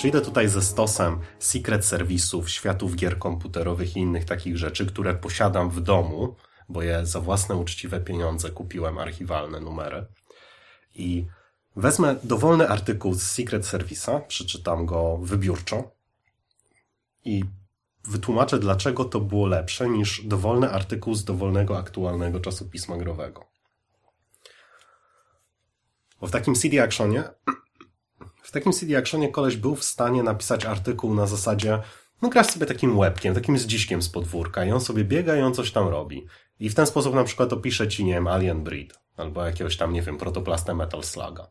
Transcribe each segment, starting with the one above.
Przyjdę tutaj ze stosem secret serwisów, światów gier komputerowych i innych takich rzeczy, które posiadam w domu, bo je za własne uczciwe pieniądze kupiłem archiwalne numery. I wezmę dowolny artykuł z Secret Service'a, przeczytam go wybiórczo i wytłumaczę, dlaczego to było lepsze niż dowolny artykuł z dowolnego aktualnego czasopisma growego. Bo w takim CD Actionie w takim CD Actionie koleś był w stanie napisać artykuł na zasadzie no grasz sobie takim łebkiem, takim zdziśkiem z podwórka i on sobie biega i on coś tam robi. I w ten sposób na przykład opisze ci, nie wiem, Alien Breed albo jakiegoś tam, nie wiem, protoplastę Metal Sluga.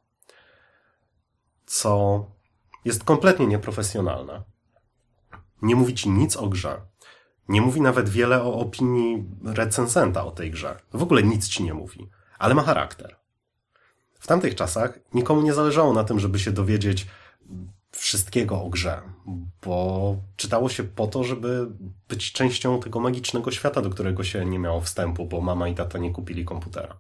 Co jest kompletnie nieprofesjonalne. Nie mówi ci nic o grze. Nie mówi nawet wiele o opinii recenzenta o tej grze. W ogóle nic ci nie mówi. Ale ma charakter. W tamtych czasach nikomu nie zależało na tym, żeby się dowiedzieć wszystkiego o grze, bo czytało się po to, żeby być częścią tego magicznego świata, do którego się nie miało wstępu, bo mama i tata nie kupili komputera.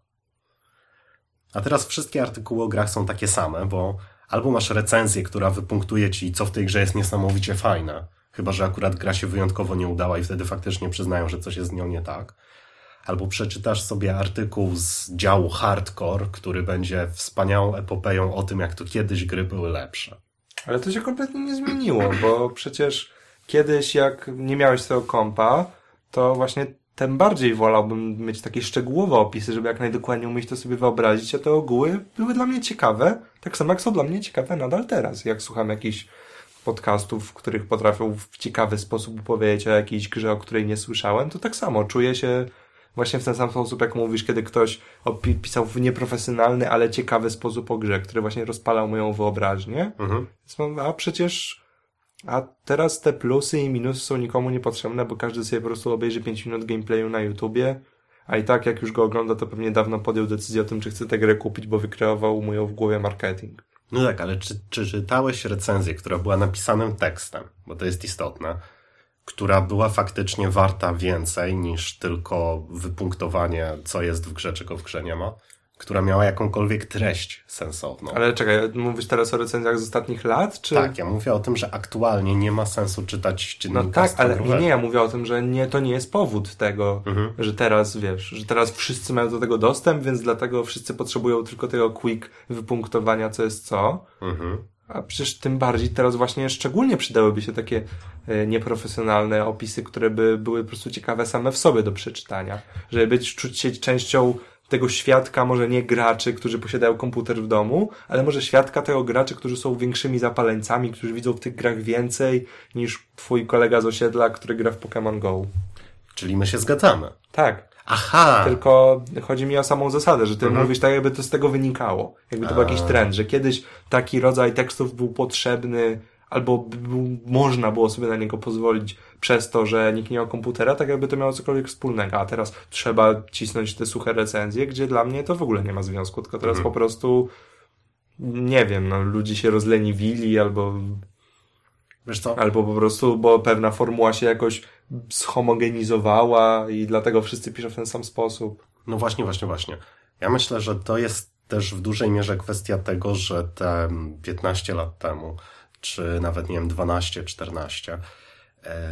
A teraz wszystkie artykuły o grach są takie same, bo albo masz recenzję, która wypunktuje ci, co w tej grze jest niesamowicie fajne, chyba że akurat gra się wyjątkowo nie udała i wtedy faktycznie przyznają, że coś jest z nią nie tak, albo przeczytasz sobie artykuł z działu hardcore, który będzie wspaniałą epopeją o tym, jak to kiedyś gry były lepsze. Ale to się kompletnie nie zmieniło, bo przecież kiedyś jak nie miałeś tego kompa, to właśnie tym bardziej wolałbym mieć takie szczegółowe opisy, żeby jak najdokładniej umieć to sobie wyobrazić, a te ogóły były dla mnie ciekawe, tak samo jak są dla mnie ciekawe nadal teraz, jak słucham jakichś podcastów, w których potrafią w ciekawy sposób opowiedzieć o jakiejś grze, o której nie słyszałem, to tak samo czuję się właśnie w ten sam sposób, jak mówisz, kiedy ktoś pisał w nieprofesjonalny, ale ciekawy sposób o grze, który właśnie rozpalał moją wyobraźnię. Mhm. A przecież a teraz te plusy i minusy są nikomu niepotrzebne, bo każdy sobie po prostu obejrzy 5 minut gameplayu na YouTubie, a i tak jak już go ogląda, to pewnie dawno podjął decyzję o tym, czy chce tę grę kupić, bo wykreował mu ją w głowie marketing. No tak, ale czy, czy czytałeś recenzję, która była napisanym tekstem, bo to jest istotne, która była faktycznie warta więcej niż tylko wypunktowanie, co jest w grze, czego w grze nie ma? która miała jakąkolwiek treść sensowną. Ale czekaj, mówisz teraz o recenzjach z ostatnich lat, czy? Tak, ja mówię o tym, że aktualnie nie ma sensu czytać dziennikarstwa No tak, ale nie, ja mówię o tym, że nie, to nie jest powód tego, mhm. że teraz, wiesz, że teraz wszyscy mają do tego dostęp, więc dlatego wszyscy potrzebują tylko tego quick wypunktowania, co jest co. Mhm. A przecież tym bardziej teraz właśnie szczególnie przydałyby się takie e, nieprofesjonalne opisy, które by były po prostu ciekawe same w sobie do przeczytania. Żeby być, czuć się częścią tego świadka, może nie graczy, którzy posiadają komputer w domu, ale może świadka tego graczy, którzy są większymi zapaleńcami, którzy widzą w tych grach więcej niż twój kolega z osiedla, który gra w Pokémon Go. Czyli my się zgadzamy. Tak. Aha. Tylko chodzi mi o samą zasadę, że ty mhm. mówisz tak, jakby to z tego wynikało. Jakby to A. był jakiś trend, że kiedyś taki rodzaj tekstów był potrzebny albo był, można było sobie na niego pozwolić przez to, że nikt nie miał komputera, tak jakby to miało cokolwiek wspólnego. A teraz trzeba cisnąć te suche recenzje, gdzie dla mnie to w ogóle nie ma związku, tylko teraz mhm. po prostu nie wiem, no, ludzie się rozleniwili albo Wiesz co? Albo po prostu, bo pewna formuła się jakoś zhomogenizowała i dlatego wszyscy piszą w ten sam sposób. No właśnie, właśnie, właśnie. Ja myślę, że to jest też w dużej mierze kwestia tego, że te 15 lat temu czy nawet, nie wiem, 12, 14, e,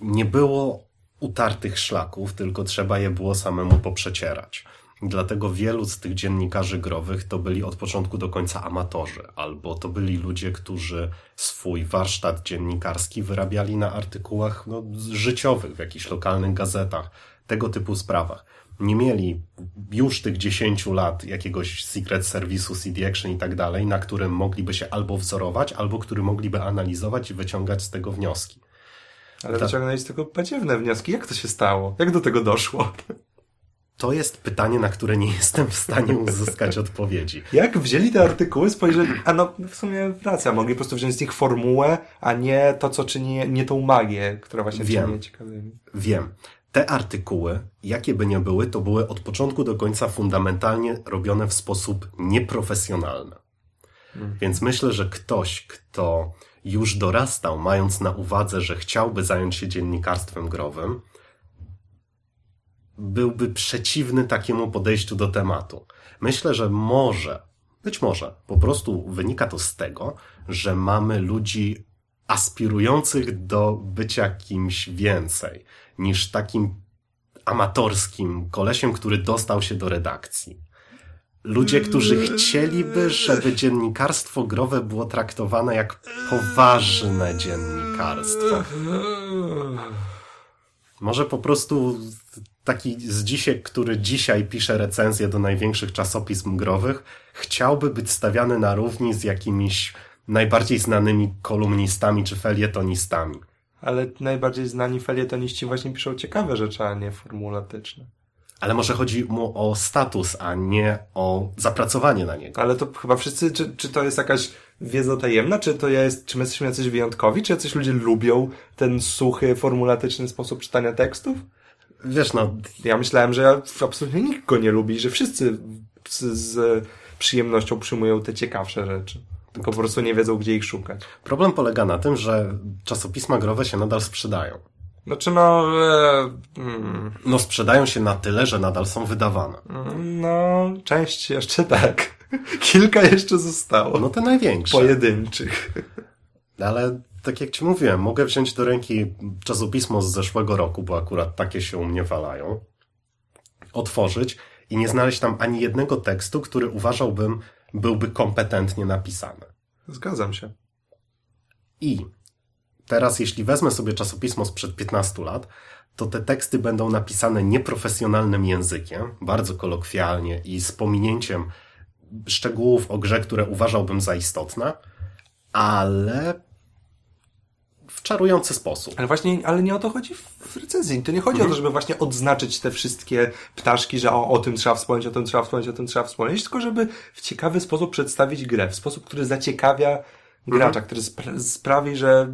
nie było utartych szlaków, tylko trzeba je było samemu poprzecierać. Dlatego wielu z tych dziennikarzy growych to byli od początku do końca amatorzy, albo to byli ludzie, którzy swój warsztat dziennikarski wyrabiali na artykułach no, życiowych w jakichś lokalnych gazetach, tego typu sprawach nie mieli już tych 10 lat jakiegoś secret serwisu, CD Action i tak dalej, na którym mogliby się albo wzorować, albo który mogliby analizować i wyciągać z tego wnioski. Ale Ta... wyciągnęli z tego badziewne wnioski. Jak to się stało? Jak do tego doszło? To jest pytanie, na które nie jestem w stanie uzyskać odpowiedzi. Jak wzięli te artykuły, spojrzeli, a no w sumie racja, mogli po prostu wziąć z nich formułę, a nie to, co czyni, nie tą magię, która właśnie wiem, czyni ciekawymi. Wiem te artykuły, jakie by nie były, to były od początku do końca fundamentalnie robione w sposób nieprofesjonalny. Hmm. Więc myślę, że ktoś, kto już dorastał, mając na uwadze, że chciałby zająć się dziennikarstwem growym, byłby przeciwny takiemu podejściu do tematu. Myślę, że może Być może. Po prostu wynika to z tego, że mamy ludzi aspirujących do bycia kimś więcej niż takim amatorskim kolesiem, który dostał się do redakcji. Ludzie, którzy chcieliby, żeby dziennikarstwo growe było traktowane jak poważne dziennikarstwo. Może po prostu taki z dzisiek, który dzisiaj pisze recenzje do największych czasopism growych, chciałby być stawiany na równi z jakimiś najbardziej znanymi kolumnistami czy felietonistami. Ale najbardziej znani felietoniści właśnie piszą ciekawe rzeczy, a nie formulatyczne. Ale może chodzi mu o status, a nie o zapracowanie na niego. Ale to chyba wszyscy, czy, czy to jest jakaś wiedza tajemna, czy to jest, czy my jesteśmy jacyś wyjątkowi, czy jacyś ludzie lubią ten suchy, formulatyczny sposób czytania tekstów? Wiesz, no... Ja myślałem, że absolutnie nikt go nie lubi, że wszyscy z, z przyjemnością przyjmują te ciekawsze rzeczy. Tylko po prostu nie wiedzą, gdzie ich szukać. Problem polega na tym, że czasopisma growe się nadal sprzedają. Znaczy no... E, mm, No sprzedają się na tyle, że nadal są wydawane. no, część jeszcze tak. Kilka jeszcze zostało. No te największe. Pojedynczych. Ale tak jak ci mówiłem, mogę wziąć do ręki czasopismo z zeszłego roku, bo akurat takie się u mnie walają, otworzyć i nie znaleźć tam ani jednego tekstu, który uważałbym byłby kompetentnie napisany. Zgadzam się. I teraz, jeśli wezmę sobie czasopismo sprzed 15 lat, to te teksty będą napisane nieprofesjonalnym językiem, bardzo kolokwialnie i z pominięciem szczegółów o grze, które uważałbym za istotne, ale w czarujący sposób. Ale właśnie, ale nie o to chodzi w recenzji. To nie chodzi o to, żeby właśnie odznaczyć te wszystkie ptaszki, że o, o tym trzeba wspomnieć, o tym trzeba wspomnieć, o tym trzeba wspomnieć, tylko żeby w ciekawy sposób przedstawić grę, w sposób, który zaciekawia gracza, który spra- sprawi, że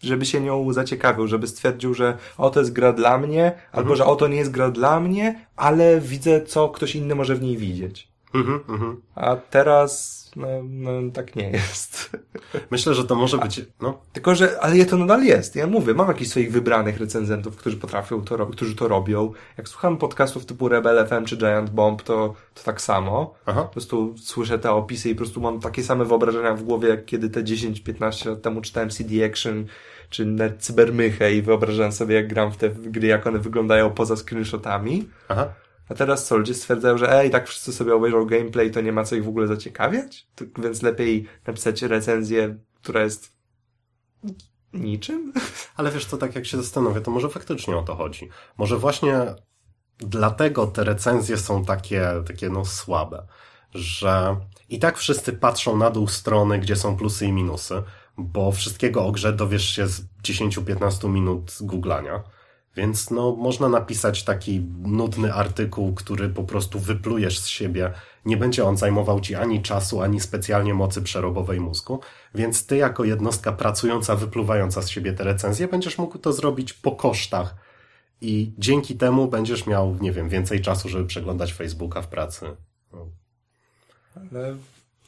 żeby się nią zaciekawił, żeby stwierdził, że o to jest gra dla mnie, albo że o to nie jest gra dla mnie, ale widzę, co ktoś inny może w niej widzieć. Mhm, mhm. A teraz, no, no tak nie jest. Myślę, że to może być, no, Tylko, że, ale je to nadal jest. Ja mówię, mam jakichś swoich wybranych recenzentów, którzy potrafią to robić, którzy to robią. Jak słucham podcastów typu Rebel FM czy Giant Bomb, to, to tak samo. aha, Po prostu słyszę te opisy i po prostu mam takie same wyobrażenia w głowie, jak kiedy te 10-15 lat temu czytałem CD Action czy net Cybermychę i wyobrażałem sobie, jak gram w te gry, jak one wyglądają poza screenshotami. aha. A teraz co, ludzie stwierdzają, że ej, tak wszyscy sobie obejrzą gameplay, to nie ma co ich w ogóle zaciekawiać? To, więc lepiej napisać recenzję, która jest niczym? Ale wiesz co, tak jak się zastanowię, to może faktycznie o to chodzi. Może właśnie dlatego te recenzje są takie, takie no słabe, że i tak wszyscy patrzą na dół strony, gdzie są plusy i minusy, bo wszystkiego o grze dowiesz się z 10-15 minut googlania. Więc no, można napisać taki nudny artykuł, który po prostu wyplujesz z siebie. Nie będzie on zajmował ci ani czasu, ani specjalnie mocy przerobowej mózgu. Więc ty, jako jednostka pracująca, wypluwająca z siebie te recenzje, będziesz mógł to zrobić po kosztach. I dzięki temu będziesz miał, nie wiem, więcej czasu, żeby przeglądać Facebooka w pracy. No. Ale,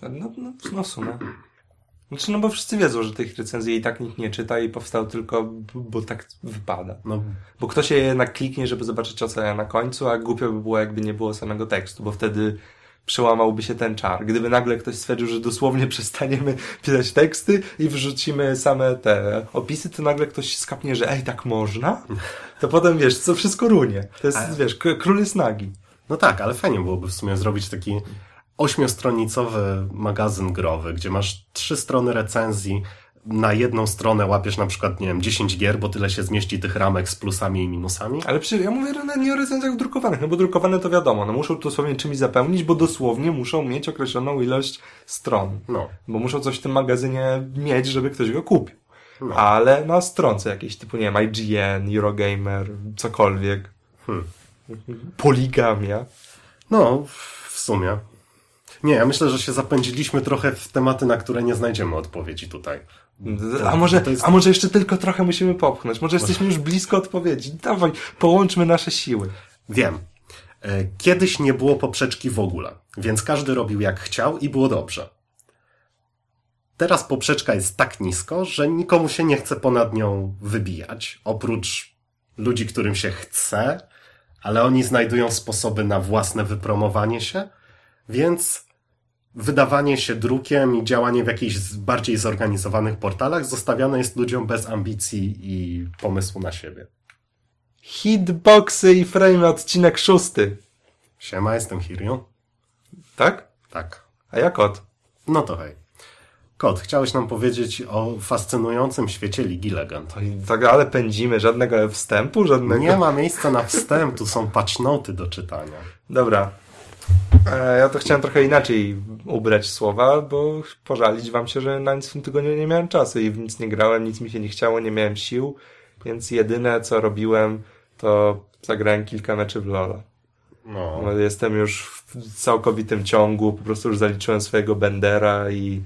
no, no, no w sumie. Znaczy, no bo wszyscy wiedzą, że tych recenzji i tak nikt nie czyta i powstał tylko, bo tak wypada. No, Bo ktoś je jednak kliknie, żeby zobaczyć ocenię na końcu, a głupio by było, jakby nie było samego tekstu, bo wtedy przełamałby się ten czar. Gdyby nagle ktoś stwierdził, że dosłownie przestaniemy pisać teksty i wrzucimy same te opisy, to nagle ktoś skapnie, że ej, tak można? To potem, wiesz, co wszystko runie. To jest, wiesz, król jest nagi. No tak, ale fajnie byłoby w sumie zrobić taki ośmiostronicowy magazyn growy, gdzie masz trzy strony recenzji, na jedną stronę łapiesz na przykład, nie wiem, 10 gier, bo tyle się zmieści tych ramek z plusami i minusami. Ale przecież ja mówię nie o recenzjach drukowanych, no bo drukowane to wiadomo, no muszą dosłownie czymś zapełnić, bo dosłownie muszą mieć określoną ilość stron. No, Bo muszą coś w tym magazynie mieć, żeby ktoś go kupił. No. Ale na stronce jakieś typu, nie wiem, IGN, Eurogamer, cokolwiek. Hmm. Poligamia. no w sumie. Nie, ja myślę, że się zapędziliśmy trochę w tematy, na które nie znajdziemy odpowiedzi tutaj. A może, to jest- a może jeszcze tylko trochę musimy popchnąć? Może jesteśmy już blisko odpowiedzi? Dawaj, połączmy nasze siły. Wiem. E, Kiedyś nie było poprzeczki w ogóle, więc każdy robił jak chciał i było dobrze. Teraz poprzeczka jest tak nisko, że nikomu się nie chce ponad nią wybijać, oprócz ludzi, którym się chce, ale oni znajdują sposoby na własne wypromowanie się, więc wydawanie się drukiem i działanie w jakichś bardziej zorganizowanych portalach zostawiane jest ludziom bez ambicji i pomysłu na siebie. Hitboxy i frame odcinek szósty. Siema, jestem Hiryu. Tak? Tak. A jak od? No to hej. Kot, chciałeś nam powiedzieć o fascynującym świecie Ligi Legend. I tak, ale pędzimy, żadnego wstępu, żadnego... Nie ma miejsca na wstęp, tu są patchnoty do czytania. Dobra. E, ja to chciałem trochę inaczej ubrać słowa, bo pożalić wam się, że na nic w tym tygodniu nie miałem czasu i w nic nie grałem, nic mi się nie chciało, nie miałem sił, więc jedyne co robiłem, to zagrałem kilka meczy w LoL'a. No. No, Jestem już w całkowitym ciągu, po prostu już zaliczyłem swojego Bendera i,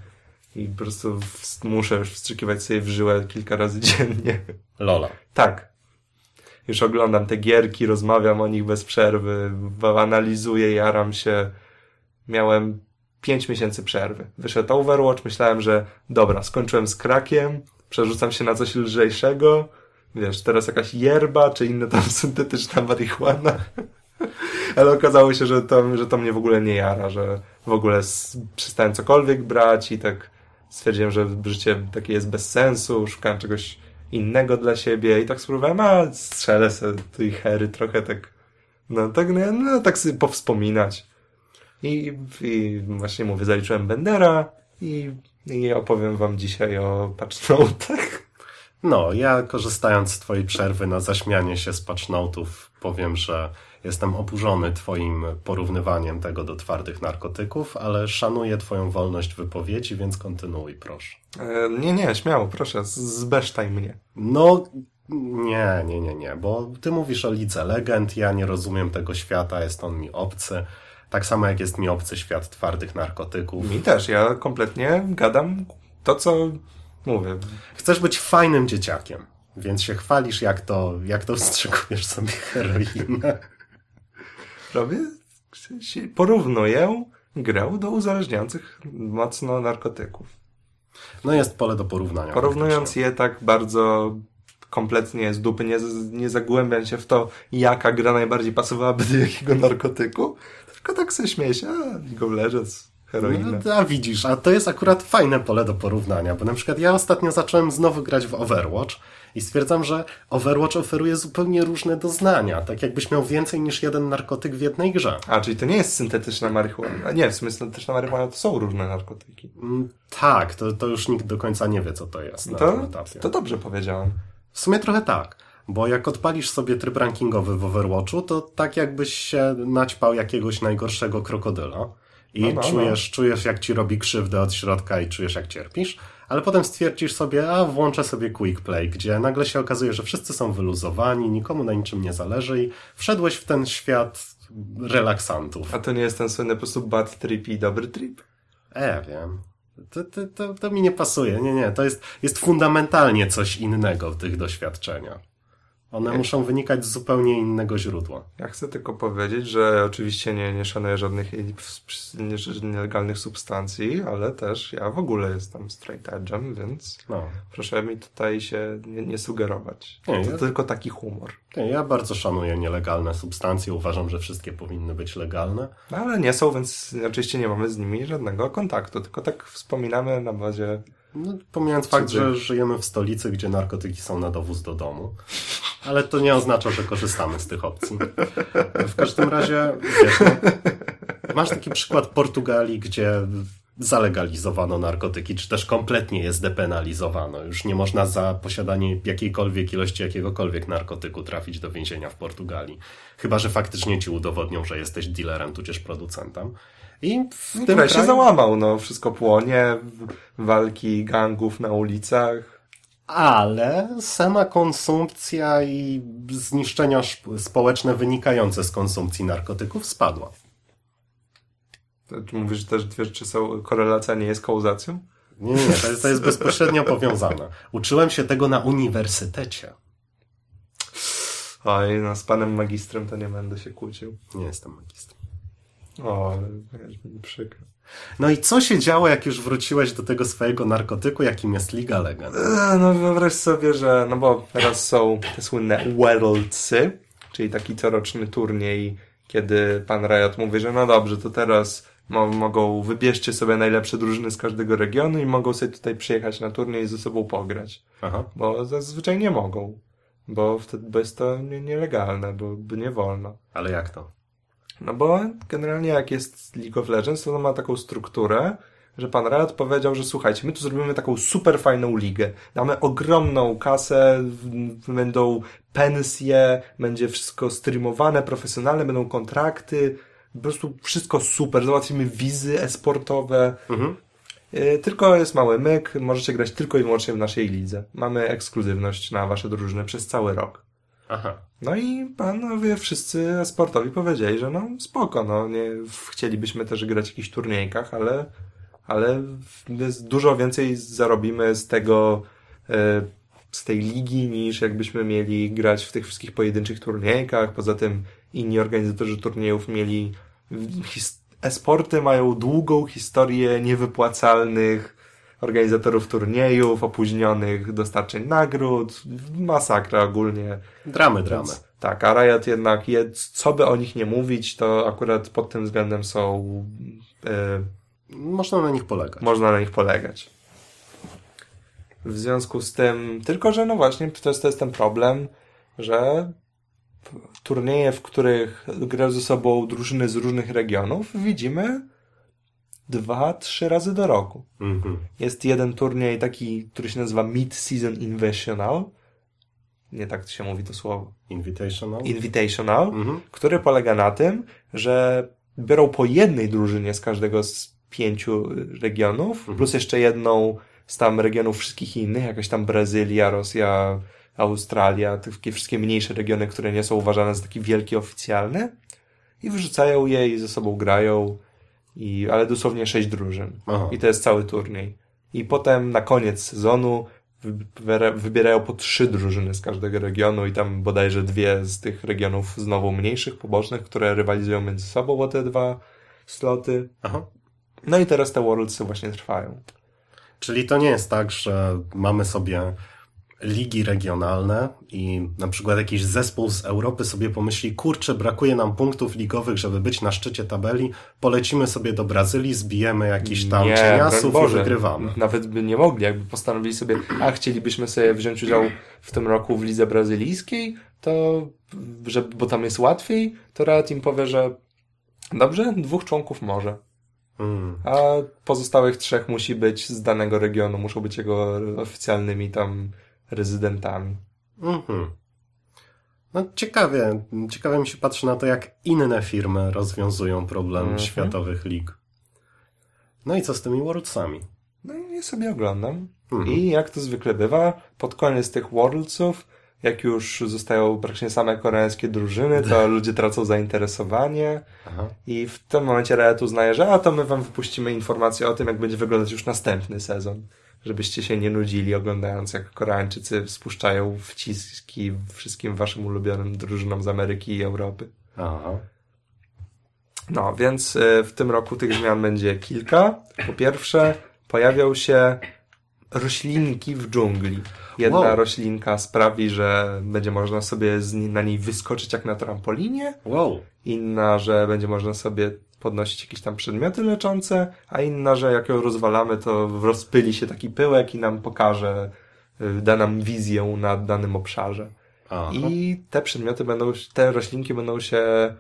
i po prostu w, muszę już wstrzykiwać sobie w żyłę kilka razy dziennie. Lola. Tak. Już oglądam te gierki, rozmawiam o nich bez przerwy, analizuję, jaram się. Miałem pięć miesięcy przerwy. Wyszedł Overwatch, myślałem, że dobra, skończyłem z krakiem, przerzucam się na coś lżejszego. Wiesz, teraz jakaś yerba, czy inna tam syntetyczna marihuana. Ale okazało się, że to, że to mnie w ogóle nie jara, że w ogóle przestałem cokolwiek brać i tak stwierdziłem, że życie takie jest bez sensu, szukałem czegoś innego dla siebie i tak spróbowałem, a strzelę sobie tej hery trochę tak, no tak, no, no tak sobie powspominać. I, I właśnie mówię, zaliczyłem Bendera i, i opowiem wam dzisiaj o patchnotach. No, ja korzystając z twojej przerwy na zaśmianie się z patchnotów, powiem, że jestem oburzony twoim porównywaniem tego do twardych narkotyków, ale szanuję twoją wolność wypowiedzi, więc kontynuuj, proszę. E, nie, nie, śmiało, proszę, zbesztaj mnie. No, nie, nie, nie, nie, bo ty mówisz o Lidze Legend, ja nie rozumiem tego świata, jest on mi obcy. Tak samo jak jest mi obcy świat twardych narkotyków. Mi też, ja kompletnie gadam to, co mówię. Chcesz być fajnym dzieciakiem, więc się chwalisz, jak to, jak to wstrzykujesz sobie heroinę. Robię, porównuję grę do uzależniających mocno narkotyków. No jest pole do porównania. Porównując je tak bardzo kompletnie z dupy, nie, nie zagłębiając się w to, jaka gra najbardziej pasowałaby do jakiego narkotyku, tylko tak sobie śmieję się, a League of Legends, heroina. No, a widzisz, a to jest akurat fajne pole do porównania, bo na przykład ja ostatnio zacząłem znowu grać w Overwatch i stwierdzam, że Overwatch oferuje zupełnie różne doznania, tak jakbyś miał więcej niż jeden narkotyk w jednej grze. A, czyli to nie jest syntetyczna marihuana. Nie, w sumie syntetyczna marihuana to są różne narkotyki. Mm, Tak, to, to już nikt do końca nie wie, co to jest na tym To, etapie. to dobrze powiedziałem. W sumie trochę tak, bo jak odpalisz sobie tryb rankingowy w Overwatchu, to tak jakbyś się naćpał jakiegoś najgorszego krokodyla i No, no, no. czujesz, czujesz jak ci robi krzywdę od środka i czujesz jak cierpisz, ale potem stwierdzisz sobie, a włączę sobie quick play, gdzie nagle się okazuje, że wszyscy są wyluzowani, nikomu na niczym nie zależy i wszedłeś w ten świat relaksantów. A to nie jest ten słynny po prostu bad trip i dobry trip? E, wiem. To, to, to, to mi nie pasuje. Nie, nie. To jest, jest fundamentalnie coś innego w tych doświadczeniach. One muszą wynikać z zupełnie innego źródła. Ja chcę tylko powiedzieć, że oczywiście nie, nie szanuję żadnych nie- nielegalnych substancji, ale też ja w ogóle jestem straight edge'em, więc No. proszę mi tutaj się nie, nie sugerować. Nie, to ja- tylko taki humor. Nie, Ja bardzo szanuję nielegalne substancje. Uważam, że wszystkie powinny być legalne. No, ale nie są, więc oczywiście nie mamy z nimi żadnego kontaktu, tylko tak wspominamy na bazie... No, pomijając fakt, że żyjemy w stolicy, gdzie narkotyki są na dowóz do domu. Ale to nie oznacza, że korzystamy z tych opcji. W każdym razie, wiesz, no, masz taki przykład Portugalii, gdzie zalegalizowano narkotyki, czy też kompletnie je zdepenalizowano. Już nie można za posiadanie jakiejkolwiek ilości jakiegokolwiek narkotyku trafić do więzienia w Portugalii. Chyba, że faktycznie ci udowodnią, że jesteś dealerem, tudzież producentem. I w tym Kraj się załamał, no wszystko płonie, walki gangów na ulicach. Ale sama konsumpcja i zniszczenia społeczne wynikające z konsumpcji narkotyków spadła. Mówisz też, wiesz, czy są, korelacja nie jest kauzacją? Nie, nie, to jest, to jest bezpośrednio powiązane. Uczyłem się tego na uniwersytecie. Oj, no z panem magistrem to nie będę się kłócił. Nie jestem magistrem. O, ale wiesz, mi przykro. No i co się działo, jak już wróciłeś do tego swojego narkotyku, jakim jest Liga Legend? No wyobraź sobie, że, no bo teraz są te słynne Worldsy, czyli taki coroczny turniej, kiedy pan Riot mówi, że no dobrze, to teraz Mo mogą, wybierzcie sobie najlepsze drużyny z każdego regionu i mogą sobie tutaj przyjechać na turniej i ze sobą pograć. Aha. Bo zazwyczaj nie mogą. Bo wtedy bo jest to nie, nielegalne, bo, bo nie wolno. Ale jak to? No bo generalnie jak jest League of Legends, to ono ma taką strukturę, że pan Riot powiedział, że słuchajcie, my tu zrobimy taką super fajną ligę. Damy ogromną kasę, będą pensje, będzie wszystko streamowane, profesjonalne, będą kontrakty, po prostu wszystko super, załatwimy wizy esportowe. Mhm. Yy, Tylko jest mały myk, możecie grać tylko i wyłącznie w naszej lidze. Mamy ekskluzywność na wasze drużyny przez cały rok. Aha. No i panowie wszyscy sportowi powiedzieli, że no spoko, no nie chcielibyśmy też grać w jakichś turniejkach, ale, ale dużo więcej zarobimy z tego, e, z tej ligi niż jakbyśmy mieli grać w tych wszystkich pojedynczych turniejkach. Poza tym inni organizatorzy turniejów mieli e-sporty mają długą historię niewypłacalnych organizatorów turniejów, opóźnionych dostarczeń nagród, masakra ogólnie. Dramy, dramy. Tak, a Riot jednak, je, co by o nich nie mówić, to akurat pod tym względem są, e, Można na nich polegać. można na nich polegać. W związku z tym, tylko że no właśnie, to jest, to jest ten problem, że turnieje, w których grają ze sobą drużyny z różnych regionów, widzimy dwa, trzy razy do roku. Mhm. Jest jeden turniej taki, który się nazywa Mid-Season Invitational. Nie tak się mówi to słowo. Invitational. Invitational, Mhm. który polega na tym, że biorą po jednej drużynie z każdego z pięciu regionów, plus jeszcze jedną z tam regionów wszystkich innych, jakaś tam Brazylia, Rosja, Australia, te takie wszystkie mniejsze regiony, które nie są uważane za takie wielkie, oficjalne i wyrzucają je i ze sobą grają, i, ale dosłownie sześć drużyn. Aha. I to jest cały turniej. I potem na koniec sezonu wybiera- wybierają po trzy drużyny z każdego regionu i tam bodajże dwie z tych regionów znowu mniejszych, pobocznych, które rywalizują między sobą o te dwa sloty. Aha. No i teraz te Worldsy właśnie trwają. Czyli to nie jest tak, że mamy sobie ligi regionalne i na przykład jakiś zespół z Europy sobie pomyśli, kurczę, brakuje nam punktów ligowych, żeby być na szczycie tabeli, polecimy sobie do Brazylii, zbijemy jakiś tam cieniasów i wygrywamy. Nawet by nie mogli, jakby postanowili sobie, a chcielibyśmy sobie wziąć udział w tym roku w lidze brazylijskiej, to, że, bo tam jest łatwiej, to Riot im powie, że dobrze, dwóch członków może. Mm. A pozostałych trzech musi być z danego regionu, muszą być jego oficjalnymi tam rezydentami. Mhm. No ciekawie, ciekawie mi się patrzy na to, jak inne firmy rozwiązują problem Mhm. światowych lig. No i co z tymi Worldsami? No i ja sobie oglądam. Mhm. I jak to zwykle bywa, pod koniec tych Worldsów, jak już zostają praktycznie same koreańskie drużyny, to ludzie tracą zainteresowanie Aha. i w tym momencie Riot uznaje, że a to my wam wypuścimy informacje o tym, jak będzie wyglądać już następny sezon. Żebyście się nie nudzili oglądając, jak Koreańczycy spuszczają wciski wszystkim waszym ulubionym drużynom z Ameryki i Europy. Aha. No, więc y, w tym roku tych zmian będzie kilka. Po pierwsze, pojawią się roślinki w dżungli. Jedna Wow. roślinka sprawi, że będzie można sobie na niej wyskoczyć jak na trampolinie. Wow. Inna, że będzie można sobie podnosić jakieś tam przedmioty leczące, a inna, że jak ją rozwalamy, to rozpyli się taki pyłek i nam pokaże, y, da nam wizję na danym obszarze. Aha. I te przedmioty będą, te roślinki będą się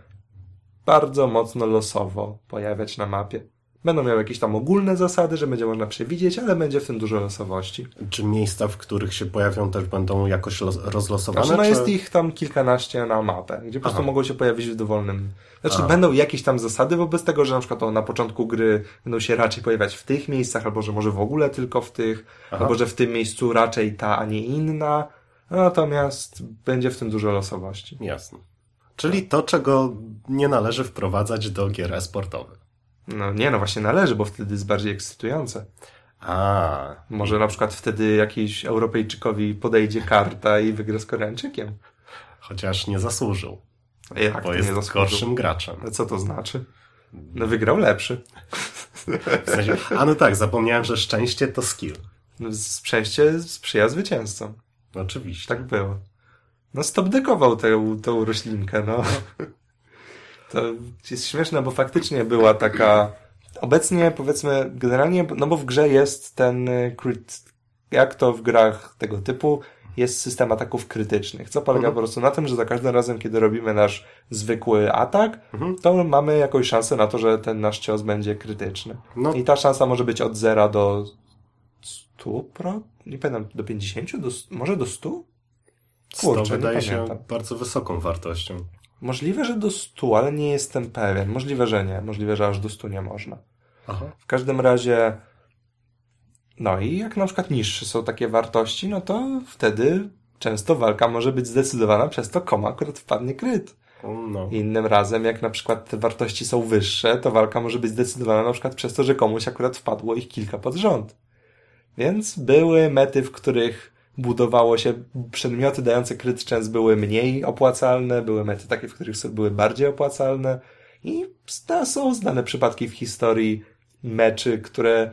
bardzo mocno losowo pojawiać na mapie. Będą miały jakieś tam ogólne zasady, że będzie można przewidzieć, ale będzie w tym dużo losowości. Czy miejsca, w których się pojawią, też będą jakoś los- rozlosowane? Znaczy, no czy... jest ich tam kilkanaście na mapę, gdzie po prostu Aha. mogą się pojawić w dowolnym... Znaczy, Aha. będą jakieś tam zasady wobec tego, że na przykład o, na początku gry będą się raczej pojawiać w tych miejscach, albo że może w ogóle tylko w tych, Aha. albo że w tym miejscu raczej ta, a nie inna. Natomiast będzie w tym dużo losowości. Jasne. Czyli to, czego nie należy wprowadzać do gier e-sportowych. No nie, no właśnie należy, bo wtedy jest bardziej ekscytujące. A, Może na przykład wtedy jakiejś Europejczykowi podejdzie karta i wygra z Koreańczykiem. chociaż nie zasłużył, Jak bo to jest nie zasłużył? gorszym graczem. Co to znaczy? No wygrał lepszy. W sensie, a no tak, zapomniałem, że szczęście to skill. No, Szczęście sprzyja zwycięzcom. Oczywiście. Tak było. No stopdekował tę, tę roślinkę, no. To jest śmieszne, bo faktycznie była taka obecnie powiedzmy generalnie, no bo w grze jest ten y, crit, jak to w grach tego typu, jest system ataków krytycznych, co polega Mhm. po prostu na tym, że za każdym razem, kiedy robimy nasz zwykły atak, Mhm. to mamy jakąś szansę na to, że ten nasz cios będzie krytyczny. No, I ta szansa może być od 0 do 100 pro? Nie pamiętam, do 50? Do, może do 100? to Kurczę, nie wydaje się bardzo wysoką wartością. Możliwe, że do 100, ale nie jestem pewien. Możliwe, że nie. Możliwe, że aż do 100 nie można. Aha. W każdym razie, no i jak na przykład niższe są takie wartości, no to wtedy często walka może być zdecydowana przez to, komu akurat wpadnie kryt. No. Innym razem, jak na przykład te wartości są wyższe, to walka może być zdecydowana na przykład przez to, że komuś akurat wpadło ich kilka pod rząd. Więc były mety, w których budowało się przedmioty dające kryt często były mniej opłacalne, były mety takie, w których były bardziej opłacalne i są znane przypadki w historii meczy, które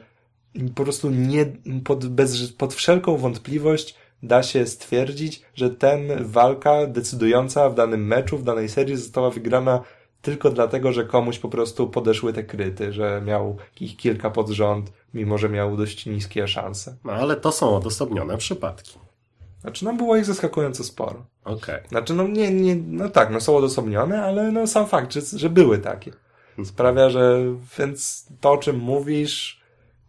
po prostu nie, pod, bez, pod wszelką wątpliwość da się stwierdzić, że ten walka decydująca w danym meczu, w danej serii została wygrana tylko dlatego, że komuś po prostu podeszły te kryty, że miał ich kilka pod rząd, mimo że miał dość niskie szanse. no, ale to są odosobnione przypadki. Znaczy, no było ich zaskakująco sporo. Okej. Znaczy, no nie, nie, no tak, no są odosobnione, ale no sam fakt, że, że były takie. Sprawia, że, więc to, o czym mówisz,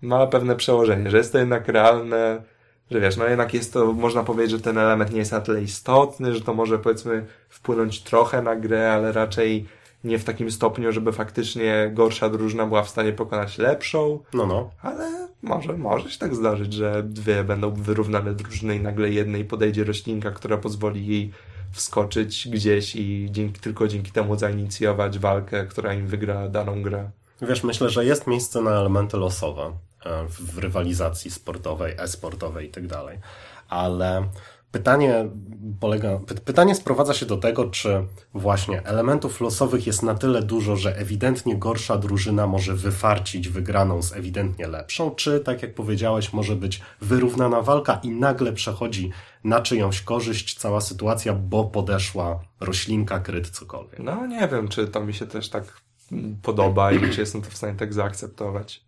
ma pewne przełożenie, że jest to jednak realne, że wiesz, no jednak jest to, można powiedzieć, że ten element nie jest na tyle istotny, że to może powiedzmy wpłynąć trochę na grę, ale raczej nie w takim stopniu, żeby faktycznie gorsza drużyna była w stanie pokonać lepszą, No, no. ale może, może się tak zdarzyć, że dwie będą wyrównane drużyny i nagle jednej podejdzie roślinka, która pozwoli jej wskoczyć gdzieś i dzięki, tylko dzięki temu zainicjować walkę, która im wygra daną grę. Wiesz, myślę, że jest miejsce na elementy losowe e, w w rywalizacji sportowej, e-sportowej i tak dalej. Ale pytanie polega, py- pytanie sprowadza się do tego, czy właśnie elementów losowych jest na tyle dużo, że ewidentnie gorsza drużyna może wyfarcić wygraną z ewidentnie lepszą, czy tak jak powiedziałeś, może być wyrównana walka i nagle przechodzi na czyjąś korzyść cała sytuacja, bo podeszła roślinka, kryt, cokolwiek. No nie wiem, czy to mi się też tak mm, podoba i czy jestem to w stanie tak zaakceptować.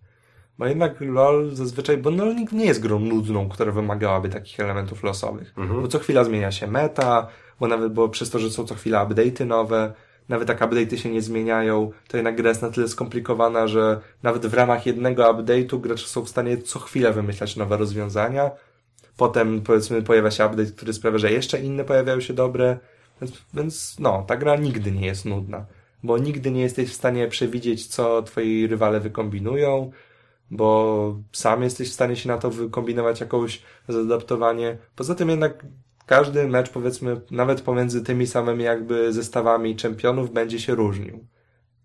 Bo jednak LoL zazwyczaj, bo LoL nie jest grą nudną, która wymagałaby takich elementów losowych. Mhm. Bo co chwila zmienia się meta, bo nawet bo przez to, że są co chwila update'y nowe, nawet jak update'y się nie zmieniają, to jednak gra jest na tyle skomplikowana, że nawet w ramach jednego update'u gracze są w stanie co chwilę wymyślać nowe rozwiązania. Potem powiedzmy pojawia się update, który sprawia, że jeszcze inne pojawiają się dobre, więc, więc no, ta gra nigdy nie jest nudna, bo nigdy nie jesteś w stanie przewidzieć, co twoi rywale wykombinują, bo sam jesteś w stanie się na to wykombinować jakąś zaadaptowanie. Poza tym jednak każdy mecz, powiedzmy, nawet pomiędzy tymi samymi jakby zestawami czempionów będzie się różnił.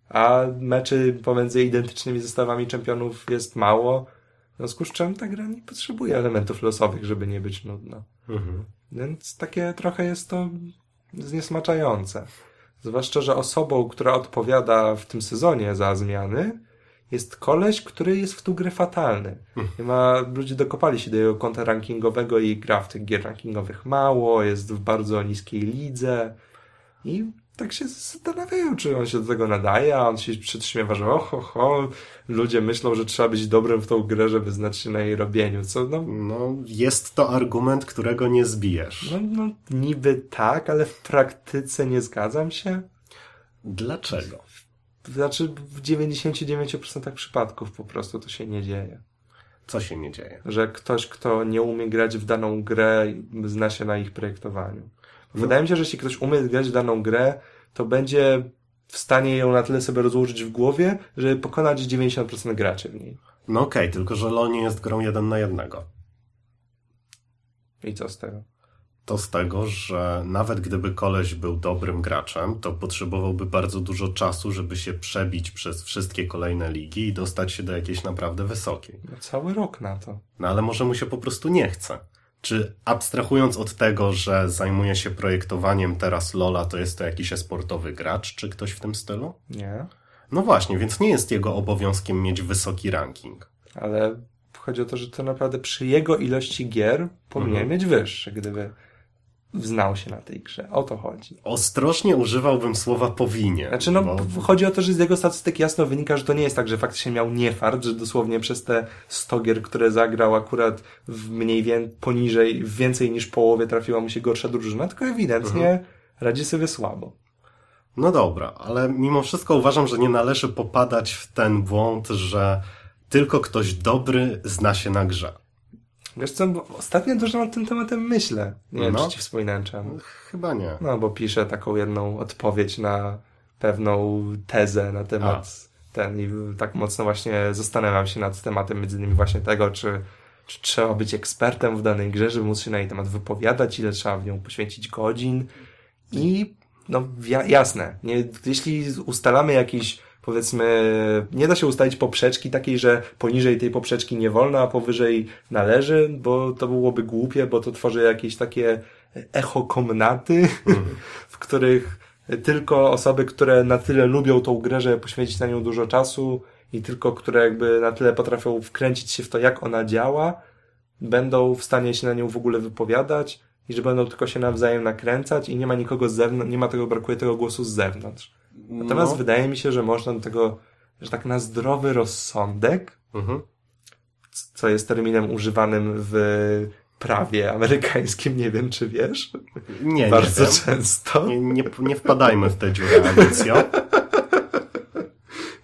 A meczy pomiędzy identycznymi zestawami czempionów jest mało, w związku z czym ta gra nie potrzebuje elementów losowych, żeby nie być nudna. Mhm. Więc takie trochę jest to zniesmaczające. Zwłaszcza, że osobą, która odpowiada w tym sezonie za zmiany, jest koleś, który jest w tą grę fatalny. Nie ma, ludzie dokopali się do jego konta rankingowego i gra w tych gier rankingowych mało, jest w bardzo niskiej lidze i tak się zastanawiają, czy on się do tego nadaje, a on się przytrzymiewa, że oho, ho, ludzie myślą, że trzeba być dobrym w tą grę, żeby znać się na jej robieniu, co no, No, jest to argument, którego nie zbijesz. no, no niby tak, ale w praktyce nie zgadzam się. Dlaczego? Znaczy w 99% przypadków po prostu to się nie dzieje. Co się nie dzieje? Że ktoś, kto nie umie grać w daną grę, zna się na ich projektowaniu. Wydaje mi się, że jeśli ktoś umie grać w daną grę, to będzie w stanie ją na tyle sobie rozłożyć w głowie, żeby pokonać 90% graczy w niej. No okej, tylko że LoL nie jest grą jeden na jednego. I co z tego? To z tego, że nawet gdyby koleś był dobrym graczem, to potrzebowałby bardzo dużo czasu, żeby się przebić przez wszystkie kolejne ligi i dostać się do jakiejś naprawdę wysokiej. No, cały rok na to. No ale może mu się po prostu nie chce. Czy abstrahując od tego, że zajmuje się projektowaniem teraz Lola, to jest to jakiś esportowy gracz, czy ktoś w tym stylu? Nie. No właśnie, więc nie jest jego obowiązkiem mieć wysoki ranking. Ale chodzi o to, że to naprawdę przy jego ilości gier powinien Mhm. mieć wyższy, gdyby znał się na tej grze. O to chodzi. Ostrożnie używałbym słowa powinien. Znaczy, no, bo... chodzi o to, że z jego statystyk jasno wynika, że to nie jest tak, że faktycznie miał niefart, że dosłownie przez te 100 gier, które zagrał akurat w mniej więcej poniżej, w więcej niż połowie trafiła mu się gorsza drużyna, tylko ewidentnie mhm. radzi sobie słabo. No dobra, ale mimo wszystko uważam, że nie należy popadać w ten błąd, że tylko ktoś dobry zna się na grze. Wiesz co, bo ostatnio dużo nad tym tematem myślę. Nie no. wiem, czy ci wspominałem czemu. Chyba nie. No, bo piszę taką jedną odpowiedź na pewną tezę na temat A. ten i tak mocno właśnie zastanawiam się nad tematem między innymi właśnie tego, czy, czy trzeba być ekspertem w danej grze, żeby móc się na jej temat wypowiadać, ile trzeba w nią poświęcić godzin i no jasne, nie, jeśli ustalamy jakiś powiedzmy, nie da się ustalić poprzeczki takiej, że poniżej tej poprzeczki nie wolno, a powyżej należy, bo to byłoby głupie, bo to tworzy jakieś takie echo komnaty, mm. w których tylko osoby, które na tyle lubią tą grę, żeby poświęcić na nią dużo czasu i tylko które jakby na tyle potrafią wkręcić się w to, jak ona działa, będą w stanie się na nią w ogóle wypowiadać i że będą tylko się nawzajem nakręcać i nie ma nikogo z zewnątrz, nie ma tego, brakuje tego głosu z zewnątrz. Natomiast no. wydaje mi się, że można do tego, że tak na zdrowy rozsądek, mhm. co jest terminem używanym w prawie amerykańskim, nie wiem czy wiesz. Nie, Bardzo nie często. Nie, nie, nie wpadajmy w tę dziurę, Alicjo.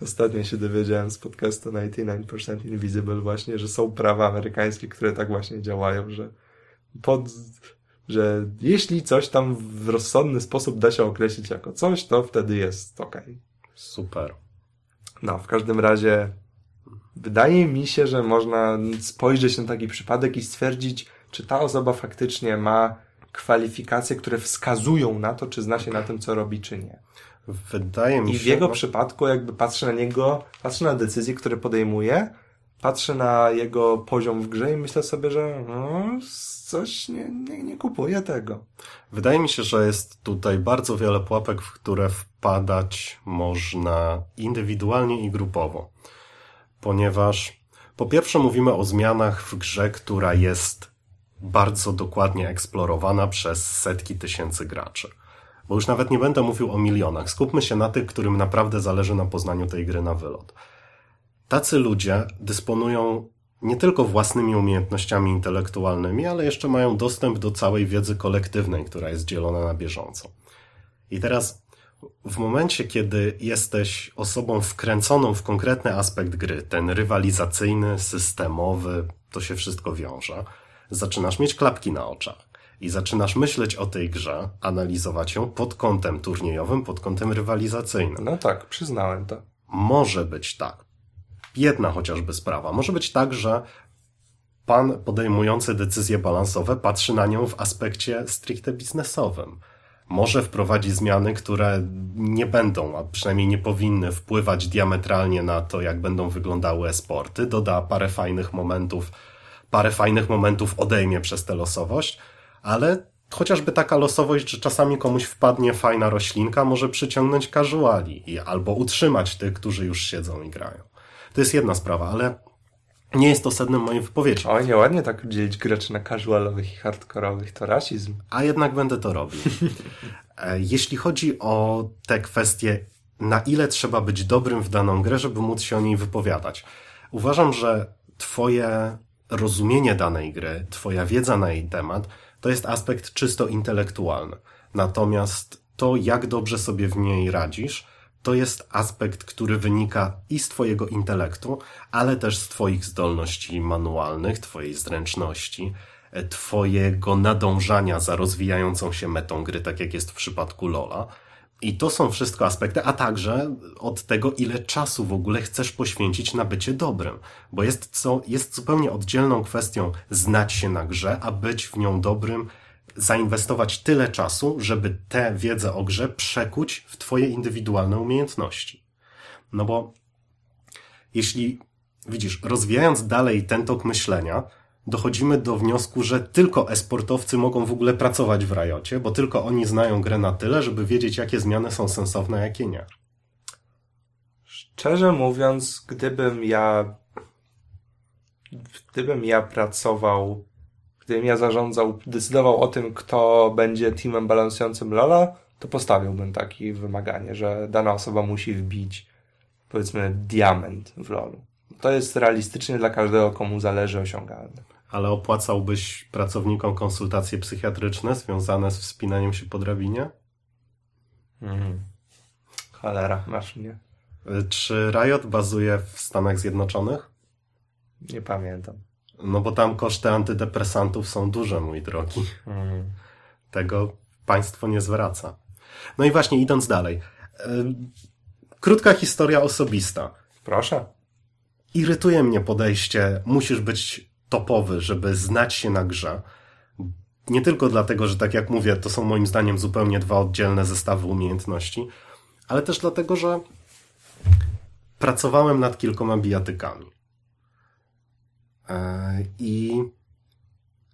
Ostatnio się dowiedziałem z podcastu 99% Invisible właśnie, że są prawa amerykańskie, które tak właśnie działają, że pod że jeśli coś tam w rozsądny sposób da się określić jako coś, to wtedy jest ok. Super. No, w każdym razie wydaje mi się, że można spojrzeć na taki przypadek i stwierdzić, czy ta osoba faktycznie ma kwalifikacje, które wskazują na to, czy zna się na tym, co robi, czy nie. Wydaje mi się. I w jego no... przypadku jakby patrzę na niego, patrzę na decyzje, które podejmuje, patrzę na jego poziom w grze i myślę sobie, że no, coś nie, nie, nie kupuję tego. Wydaje mi się, że jest tutaj bardzo wiele pułapek, w które wpadać można indywidualnie i grupowo. Ponieważ po pierwsze mówimy o zmianach w grze, która jest bardzo dokładnie eksplorowana przez setki tysięcy graczy. Bo już nawet nie będę mówił o milionach. Skupmy się na tych, którym naprawdę zależy na poznaniu tej gry na wylot. Tacy ludzie dysponują nie tylko własnymi umiejętnościami intelektualnymi, ale jeszcze mają dostęp do całej wiedzy kolektywnej, która jest dzielona na bieżąco. I teraz, w momencie, kiedy jesteś osobą wkręconą w konkretny aspekt gry, ten rywalizacyjny, systemowy, to się wszystko wiąże, zaczynasz mieć klapki na oczach. I zaczynasz myśleć o tej grze, analizować ją pod kątem turniejowym, pod kątem rywalizacyjnym. No tak, przyznałem to. Może być tak jedna chociażby sprawa. Może być tak, że pan podejmujący decyzje balansowe patrzy na nią w aspekcie stricte biznesowym. Może wprowadzi zmiany, które nie będą, a przynajmniej nie powinny wpływać diametralnie na to, jak będą wyglądały e-sporty. Doda parę fajnych momentów, parę fajnych momentów odejmie przez tę losowość, ale chociażby taka losowość, że czasami komuś wpadnie fajna roślinka, może przyciągnąć casuali albo utrzymać tych, którzy już siedzą i grają. To jest jedna sprawa, ale nie jest to sednem mojej wypowiedzi. O, nieładnie tak dzielić graczy na casualowych i hardkorowych, to rasizm. A jednak będę to robił. E, jeśli chodzi o te kwestie, na ile trzeba być dobrym w daną grę, żeby móc się o niej wypowiadać. Uważam, że twoje rozumienie danej gry, twoja wiedza na jej temat, to jest aspekt czysto intelektualny. Natomiast to, jak dobrze sobie w niej radzisz, to jest aspekt, który wynika i z Twojego intelektu, ale też z Twoich zdolności manualnych, Twojej zręczności, e, Twojego nadążania za rozwijającą się metą gry, tak jak jest w przypadku Lola. I to są wszystko aspekty, a także od tego, ile czasu w ogóle chcesz poświęcić na bycie dobrym. Bo jest, co, jest zupełnie oddzielną kwestią znać się na grze, a być w nią dobrym zainwestować tyle czasu, żeby tę wiedzę o grze przekuć w Twoje indywidualne umiejętności. No bo jeśli widzisz, rozwijając dalej ten tok myślenia, dochodzimy do wniosku, że tylko esportowcy mogą w ogóle pracować w Rajocie, bo tylko oni znają grę na tyle, żeby wiedzieć, jakie zmiany są sensowne, a jakie nie. Szczerze mówiąc, gdybym ja gdybym ja pracował gdybym ja zarządzał, decydował o tym, kto będzie teamem balansującym Lola, to postawiłbym takie wymaganie, że dana osoba musi wbić, powiedzmy, diament w LoLu. To jest realistycznie dla każdego, komu zależy, osiągalne. Ale opłacałbyś pracownikom konsultacje psychiatryczne związane z wspinaniem się po drabinie? Mhm. Cholera, masz mnie. Czy Riot bazuje w Stanach Zjednoczonych? Nie pamiętam. No bo tam koszty antydepresantów są duże, mój drogi. Mhm. Tego państwo nie zwraca. No i właśnie, idąc dalej. Krótka historia osobista. Proszę. Irytuje mnie podejście, musisz być topowy, żeby znać się na grze. Nie tylko dlatego, że tak jak mówię, to są moim zdaniem zupełnie dwa oddzielne zestawy umiejętności, ale też dlatego, że pracowałem nad kilkoma bijatykami. E, I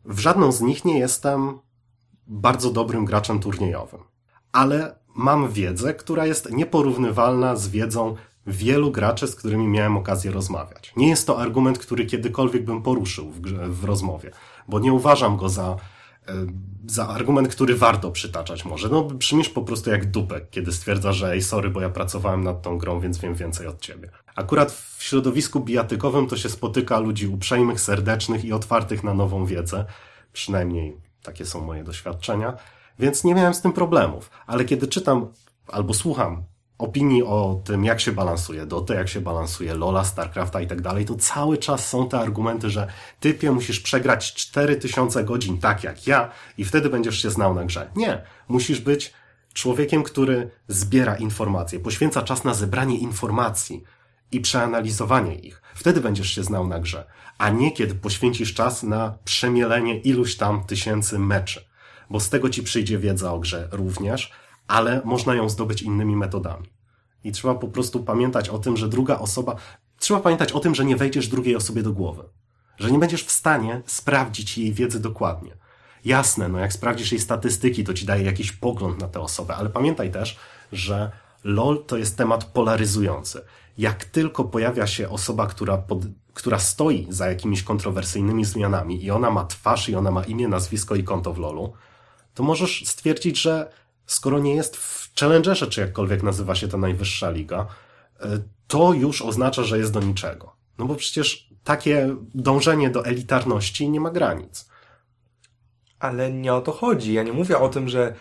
w żadną z nich nie jestem bardzo dobrym graczem turniejowym. Ale mam wiedzę, która jest nieporównywalna z wiedzą wielu graczy, z którymi miałem okazję rozmawiać. Nie jest to argument, który kiedykolwiek bym poruszył w, w rozmowie, bo nie uważam go za, za argument, który warto przytaczać może. No, brzmisz po prostu jak dupek, kiedy stwierdzasz, że ej, sorry, bo ja pracowałem nad tą grą, więc wiem więcej od ciebie. Akurat w środowisku bijatykowym to się spotyka ludzi uprzejmych, serdecznych i otwartych na nową wiedzę. Przynajmniej takie są moje doświadczenia. Więc nie miałem z tym problemów. Ale kiedy czytam albo słucham opinii o tym, jak się balansuje Dota, jak się balansuje Lola, StarCrafta i tak dalej, to cały czas są te argumenty, że typie musisz przegrać 4000 godzin tak jak ja i wtedy będziesz się znał na grze. Nie. Musisz być człowiekiem, który zbiera informacje, poświęca czas na zebranie informacji i przeanalizowanie ich. Wtedy będziesz się znał na grze, a nie kiedy poświęcisz czas na przemielenie iluś tam tysięcy meczy, bo z tego ci przyjdzie wiedza o grze również, ale można ją zdobyć innymi metodami. I trzeba po prostu pamiętać o tym, że druga osoba, trzeba pamiętać o tym, że nie wejdziesz drugiej osobie do głowy. Że nie będziesz w stanie sprawdzić jej wiedzy dokładnie. Jasne, no jak sprawdzisz jej statystyki, to ci daje jakiś pogląd na tę osobę, ale pamiętaj też, że LOL to jest temat polaryzujący. Jak tylko pojawia się osoba, która, pod, która stoi za jakimiś kontrowersyjnymi zmianami i ona ma twarz, i ona ma imię, nazwisko i konto w LOLu, to możesz stwierdzić, że skoro nie jest w Challengerze, czy jakkolwiek nazywa się ta najwyższa liga, e, to już oznacza, że jest do niczego. No bo przecież takie dążenie do elitarności nie ma granic. Ale nie o to chodzi. Ja nie mówię o tym, że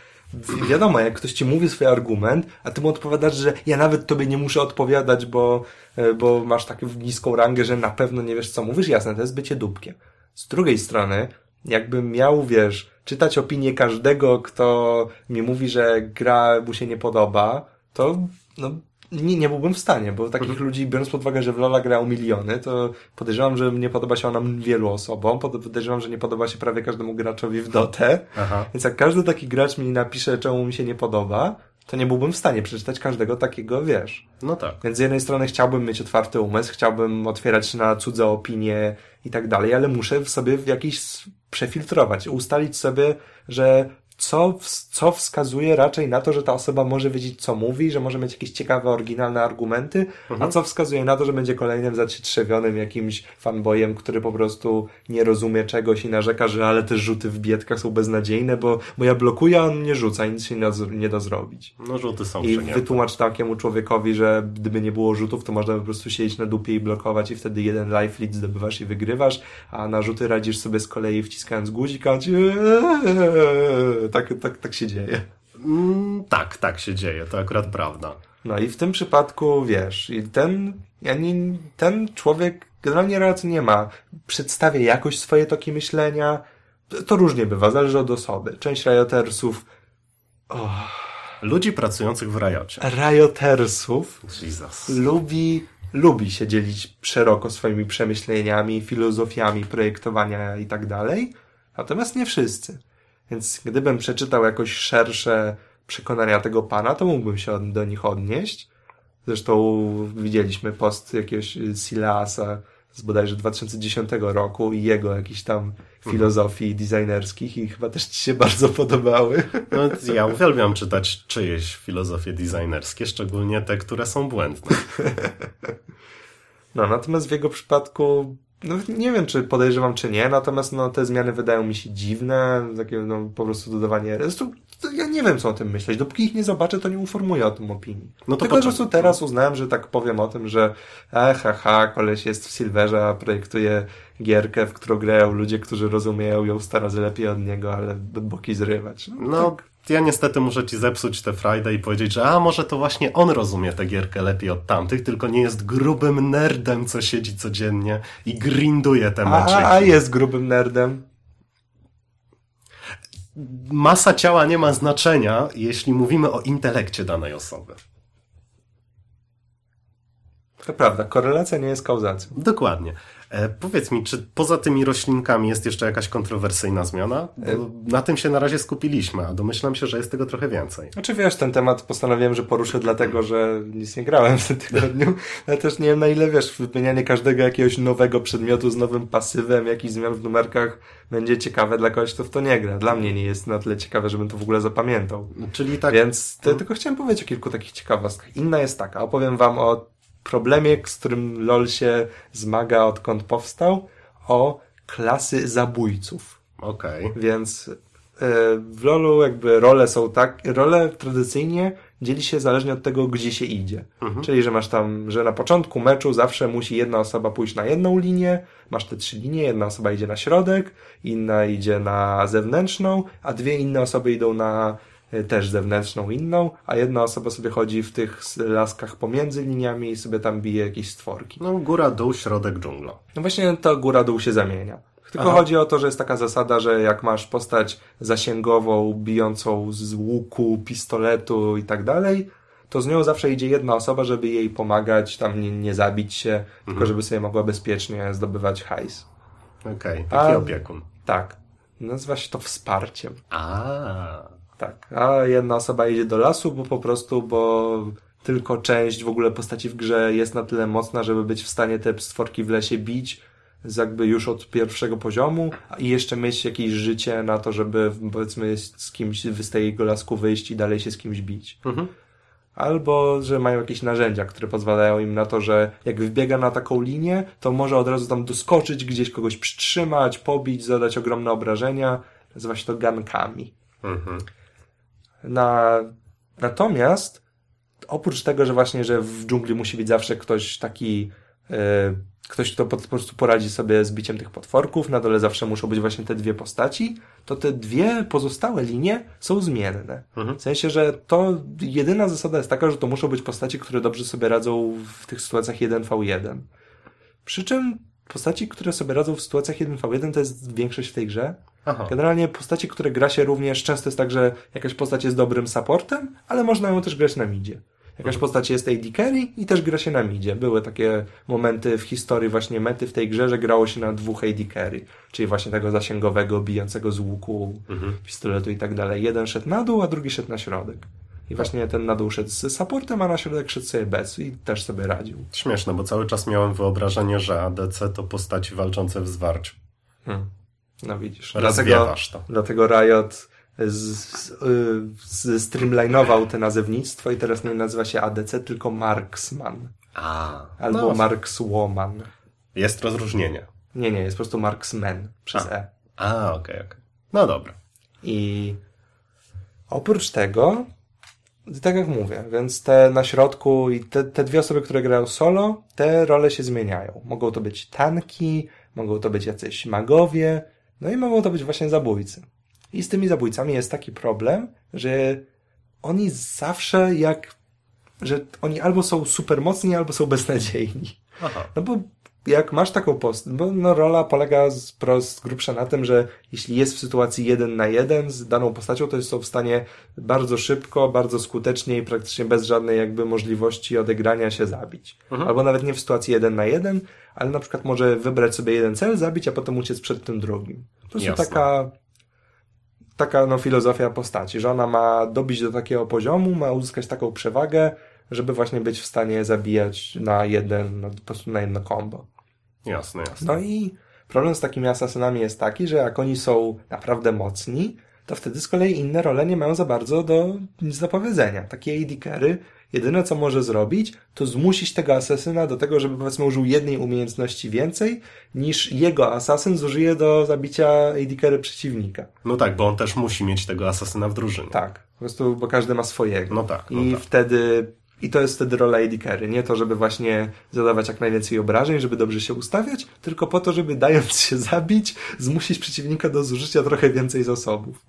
wiadomo, jak ktoś ci mówi swój argument, a ty mu odpowiadasz, że ja nawet tobie nie muszę odpowiadać, bo, e, bo masz taką niską rangę, że na pewno nie wiesz, co mówisz. Jasne, to jest bycie dupkiem. Z drugiej strony, jakbym miał, wiesz, czytać opinię każdego, kto mi mówi, że gra mu się nie podoba, to no, nie, nie byłbym w stanie, bo takich mhm. ludzi, biorąc pod uwagę, że w Lola grał miliony, to podejrzewam, że nie podoba się ona wielu osobom, podejrzewam, że nie podoba się prawie każdemu graczowi w Dotę, Aha. więc jak każdy taki gracz mi napisze, czemu mi się nie podoba, to nie byłbym w stanie przeczytać każdego takiego, wiesz. No tak. Więc z jednej strony chciałbym mieć otwarty umysł, chciałbym otwierać się na cudze opinie i tak dalej, ale muszę sobie w jakiś przefiltrować, ustalić sobie, że co, co wskazuje raczej na to, że ta osoba może wiedzieć, co mówi, że może mieć jakieś ciekawe, oryginalne argumenty, mhm. a co wskazuje na to, że będzie kolejnym zacietrzewionym jakimś fanboyem, który po prostu nie rozumie czegoś i narzeka, że ale te rzuty w biedkach są beznadziejne, bo, bo ja blokuję, a on nie rzuca i nic się nie, nie da zrobić. No rzuty są I wytłumacz takiemu człowiekowi, że gdyby nie było rzutów, to można po prostu siedzieć na dupie i blokować i wtedy jeden life lead zdobywasz i wygrywasz, a na rzuty radzisz sobie z kolei wciskając guzik, a tak, tak, tak się dzieje. Mm, tak, tak się dzieje, to akurat prawda. No i w tym przypadku, wiesz, ten, ten człowiek generalnie racji nie ma. Przedstawia jakoś swoje toki myślenia. To różnie bywa, zależy od osoby. Część riotersów... Oh. Ludzi pracujących w rajocie. Riotersów Jesus. lubi lubi się dzielić szeroko swoimi przemyśleniami, filozofiami projektowania i tak dalej. Natomiast nie wszyscy. Więc gdybym przeczytał jakoś szersze przekonania tego pana, to mógłbym się do nich odnieść. Zresztą widzieliśmy post jakiegoś Silasa z bodajże 2010 roku i jego jakichś tam filozofii mhm. designerskich i chyba też ci się bardzo podobały. No, ja uwielbiam czytać czyjeś filozofie designerskie, szczególnie te, które są błędne. No, natomiast w jego przypadku No nie wiem, czy podejrzewam, czy nie, natomiast no, te zmiany wydają mi się dziwne, takie no, po prostu dodawanie... Zresztą, to ja nie wiem, co o tym myśleć. Dopóki ich nie zobaczę, to nie uformuję o tym opinii. No to Tylko po prostu teraz uznałem, że tak powiem o tym, że e, ha, ha, koleś jest w Silverze, a projektuje gierkę, w którą grają ludzie, którzy rozumieją ją 100 razy lepiej od niego, ale boki zrywać. No, ja niestety muszę ci zepsuć tę frajdę i powiedzieć, że a może to właśnie on rozumie tę gierkę lepiej od tamtych, tylko nie jest grubym nerdem, co siedzi codziennie i grinduje te mecze. a, a jest grubym nerdem. Masa ciała nie ma znaczenia, jeśli mówimy o intelekcie danej osoby. To prawda, korelacja nie jest kauzacją. Dokładnie. E, powiedz mi, czy poza tymi roślinkami jest jeszcze jakaś kontrowersyjna zmiana? Bo E- na tym się na razie skupiliśmy, a domyślam się, że jest tego trochę więcej. Znaczy wiesz, ten temat postanowiłem, że poruszę dlatego, że nic nie grałem w tym tygodniu, ale też nie wiem na ile wiesz, wymienianie każdego jakiegoś nowego przedmiotu z nowym pasywem, jakichś zmian w numerkach będzie ciekawe dla kogoś, kto w to nie gra. Dla mnie nie jest na tyle ciekawe, żebym to w ogóle zapamiętał. Czyli tak. Więc to, tylko chciałem powiedzieć o kilku takich ciekawostkach. Inna jest taka, opowiem wam o problemie, z którym LOL się zmaga odkąd powstał, o klasy zabójców. Okej. Więc e, w LoLu jakby role są tak, role tradycyjnie dzieli się zależnie od tego, gdzie się idzie. Czyli, że masz tam, że na początku meczu zawsze musi jedna osoba pójść na jedną linię, masz te trzy linie, jedna osoba idzie na środek, inna idzie na zewnętrzną, a dwie inne osoby idą na też zewnętrzną inną, a jedna osoba sobie chodzi w tych laskach pomiędzy liniami i sobie tam bije jakieś stworki. No góra, dół, środek, dżungla. No właśnie to góra-dół się zamienia. Tylko Aha. chodzi o to, że jest taka zasada, że jak masz postać zasięgową, bijącą z łuku, pistoletu i tak dalej, to z nią zawsze idzie jedna osoba, żeby jej pomagać, tam nie, nie zabić się, tylko żeby sobie mogła bezpiecznie zdobywać hajs. Okej, taki A- opiekun. Tak. Nazywa się to wsparciem. A. Tak. A jedna osoba idzie do lasu, bo po prostu, bo tylko część w ogóle postaci w grze jest na tyle mocna, żeby być w stanie te stworki w lesie bić jakby już od pierwszego poziomu i jeszcze mieć jakieś życie na to, żeby powiedzmy z kimś z tego lasku wyjść i dalej się z kimś bić. Mhm. Albo, że mają jakieś narzędzia, które pozwalają im na to, że jak wbiega na taką linię, to może od razu tam doskoczyć, gdzieś kogoś przytrzymać, pobić, zadać ogromne obrażenia. Nazywa się to gankami. Mhm. Na, natomiast oprócz tego, że właśnie, że w dżungli musi być zawsze ktoś taki, e, ktoś, kto po, po prostu poradzi sobie z biciem tych potworków, na dole zawsze muszą być właśnie te dwie postaci, to te dwie pozostałe linie są zmienne. Mhm. W sensie, że to jedyna zasada jest taka, że to muszą być postaci, które dobrze sobie radzą w tych sytuacjach 1v1. Przy czym postaci, które sobie radzą w sytuacjach 1v1 to jest większość w tej grze. Aha. Generalnie postaci, które gra się również, często jest tak, że jakaś postać jest dobrym supportem, ale można ją też grać na midzie. Jakaś postać jest AD carry i też gra się na midzie. Były takie momenty w historii właśnie mety w tej grze, że grało się na dwóch AD carry, czyli właśnie tego zasięgowego, bijącego z łuku, pistoletu i tak dalej. Jeden szedł na dół, a drugi szedł na środek. I właśnie ten na dół szedł z supportem, a na środek szedł sobie bez i też sobie radził. Śmieszne, bo cały czas miałem wyobrażenie, że ADC to postaci walczące w zwarciu. Hmm. No widzisz. Rozwiewasz to. Dlatego Riot z, z, z, streamlinował te nazewnictwo i teraz nie nazywa się ADC, tylko Marksman. A. Albo no, Markswoman. Jest rozróżnienie. Nie, nie, jest po prostu Marksman przez A. E. A, okej, okej. No dobra. I oprócz tego, tak jak mówię, więc te na środku i te, te dwie osoby, które grają solo, te role się zmieniają. Mogą to być tanki, mogą to być jacyś magowie, no i mogą to być właśnie zabójcy. I z tymi zabójcami jest taki problem, że oni zawsze jak, że oni albo są super mocni, albo są beznadziejni. Aha. No bo jak masz taką post, bo no rola polega z, prost grubsza na tym, że jeśli jest w sytuacji jeden na jeden z daną postacią, to są w stanie bardzo szybko, bardzo skutecznie i praktycznie bez żadnej jakby możliwości odegrania się zabić. Albo nawet nie w sytuacji jeden na jeden, ale na przykład może wybrać sobie jeden cel, zabić, a potem uciec przed tym drugim. Po prostu Jasne. taka taka no, filozofia postaci, że ona ma dobić do takiego poziomu, ma uzyskać taką przewagę, żeby właśnie być w stanie zabijać na jeden, no, po prostu na jedno combo. Jasne, jasne. No i problem z takimi asasynami jest taki, że jak oni są naprawdę mocni, to wtedy z kolei inne role nie mają za bardzo do, nic do powiedzenia. Takie AD jedyne co może zrobić, to zmusić tego asesyna do tego, żeby powiedzmy użył jednej umiejętności więcej, niż jego asasyn zużyje do zabicia AD przeciwnika. No tak, bo on też musi mieć tego asasyna w drużynie. Tak, po prostu, bo każdy ma swojego. No tak, no I tak. wtedy i to jest wtedy rola AD Carry. Nie to, żeby właśnie zadawać jak najwięcej obrażeń, żeby dobrze się ustawiać, tylko po to, żeby dając się zabić, zmusić przeciwnika do zużycia trochę więcej zasobów.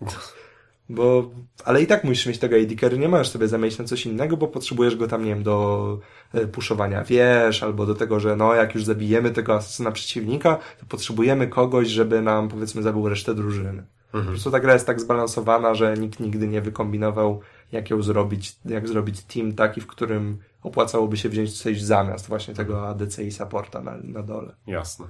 Bo, ale i tak musisz mieć tego AD Carry, nie możesz sobie zamienić na coś innego, bo potrzebujesz go tam, nie wiem, do e, puszowania wież, albo do tego, że no, jak już zabijemy tego asesyna przeciwnika, to potrzebujemy kogoś, żeby nam, powiedzmy, zabił resztę drużyny. Po prostu ta gra jest tak zbalansowana, że nikt nigdy nie wykombinował, jak ją zrobić, jak zrobić team taki, w którym opłacałoby się wziąć coś zamiast właśnie tego ADC i supporta na, na dole. Jasne.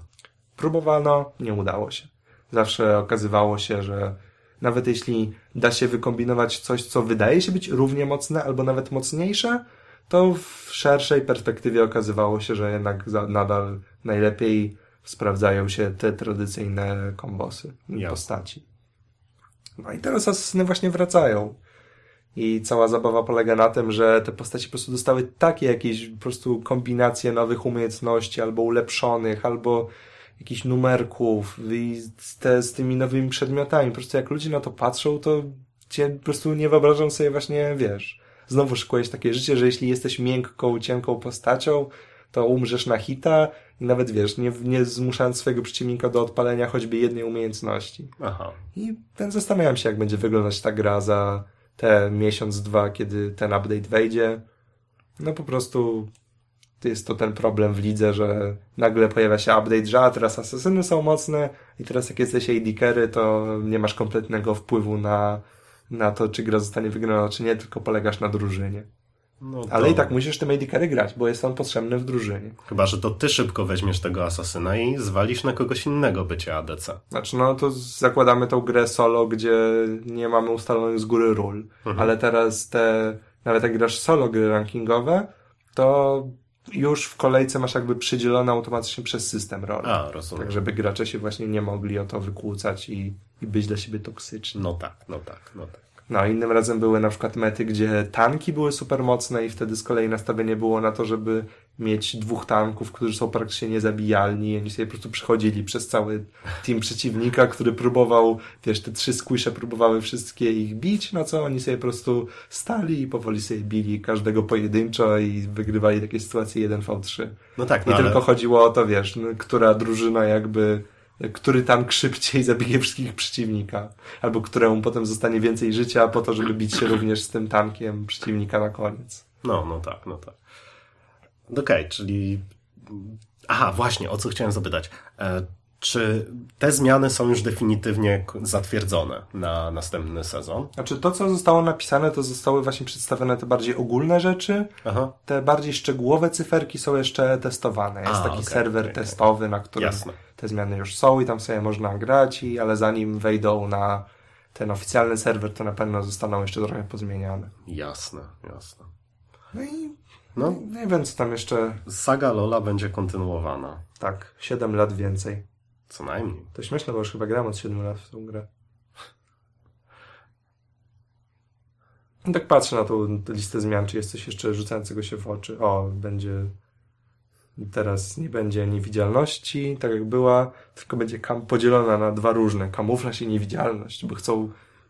Próbowano, nie udało się. Zawsze okazywało się, że nawet jeśli da się wykombinować coś, co wydaje się być równie mocne albo nawet mocniejsze, to w szerszej perspektywie okazywało się, że jednak za, nadal najlepiej sprawdzają się te tradycyjne kombosy Jasne. postaci. No i teraz asesyny właśnie wracają. I cała zabawa polega na tym, że te postaci po prostu dostały takie jakieś po prostu kombinacje nowych umiejętności, albo ulepszonych, albo jakichś numerków i z, te, z tymi nowymi przedmiotami. Po prostu jak ludzie na to patrzą, to cię po prostu nie wyobrażam sobie właśnie, wiesz, znowu szykujesz takie życie, że jeśli jesteś miękką, cienką postacią, to umrzesz na hita i nawet wiesz, nie, nie zmuszając swojego przeciwnika do odpalenia choćby jednej umiejętności. Aha. I ten zastanawiam się, jak będzie wyglądać ta gra za te miesiąc, dwa, kiedy ten update wejdzie. No po prostu jest to ten problem w lidze, że nagle pojawia się update, że a teraz asesyny są mocne i teraz jak jesteś AD to nie masz kompletnego wpływu na, na to, czy gra zostanie wygrana, czy nie, tylko polegasz na drużynie. No Ale to- i tak musisz tym AD carry grać, bo jest on potrzebny w drużynie. Chyba, że to ty szybko weźmiesz tego asasyna i zwalisz na kogoś innego bycie ADC. Znaczy, no to zakładamy tą grę solo, gdzie nie mamy ustalonych z góry ról, Mhm. ale teraz te, nawet jak grasz solo gry rankingowe, to już w kolejce masz jakby przydzielone automatycznie przez system role. A, rozumiem. Tak, żeby gracze się właśnie nie mogli o to wykłócać i, i być dla siebie toksyczni. No tak, no tak, no tak. No, innym razem były na przykład mety, gdzie tanki były super mocne i wtedy z kolei nastawienie było na to, żeby mieć dwóch tanków, którzy są praktycznie niezabijalni i oni sobie po prostu przechodzili przez cały team przeciwnika, który próbował, wiesz, te trzy squisze próbowały wszystkie ich bić, no co oni sobie po prostu stali i powoli sobie bili każdego pojedynczo i wygrywali takie sytuacje 1v3. No tak, I no ale... tylko chodziło o to, wiesz, no, która drużyna jakby, który tank szybciej zabije wszystkich przeciwnika, albo któremu potem zostanie więcej życia po to, żeby bić się również z tym tankiem przeciwnika na koniec. No, no tak, no tak. Okej, czyli... Aha, właśnie, o co chciałem zapytać. E, czy te zmiany są już definitywnie zatwierdzone na następny sezon? Znaczy to, co zostało napisane, to zostały właśnie przedstawione te bardziej ogólne rzeczy, Aha, te bardziej szczegółowe cyferki są jeszcze testowane. Jest A, taki okej, serwer okej. testowy, na którym Jasne. Te zmiany już są i tam sobie można grać, i, ale zanim wejdą na ten oficjalny serwer, to na pewno zostaną jeszcze trochę pozmieniane. jasne, jasne. No i No, nie wiem, co tam jeszcze saga Lola będzie kontynuowana. Tak, 7 lat więcej. Co najmniej. To śmieszne, bo już chyba gram od 7 lat w tą grę. No tak patrzę na tą listę zmian, czy jest coś jeszcze rzucającego się w oczy. O, będzie teraz nie będzie niewidzialności, tak jak była, tylko będzie kam podzielona na dwa różne, kamuflaż i niewidzialność, bo chcą,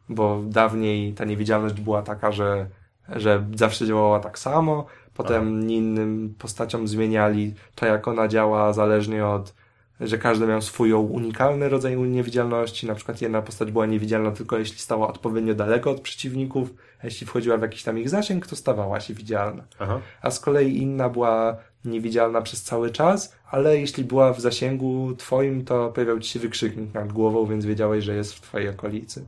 bo dawniej ta niewidzialność była taka, że, że zawsze działała tak samo, potem innym postaciom zmieniali to, jak ona działa, zależnie od że każdy miał swój unikalny rodzaj niewidzialności. Na przykład jedna postać była niewidzialna tylko jeśli stała odpowiednio daleko od przeciwników, a jeśli wchodziła w jakiś tam ich zasięg, to stawała się widzialna. Aha. A z kolei inna była niewidzialna przez cały czas, ale jeśli była w zasięgu twoim, to pojawiał ci się wykrzyknik nad głową, więc wiedziałeś, że jest w twojej okolicy.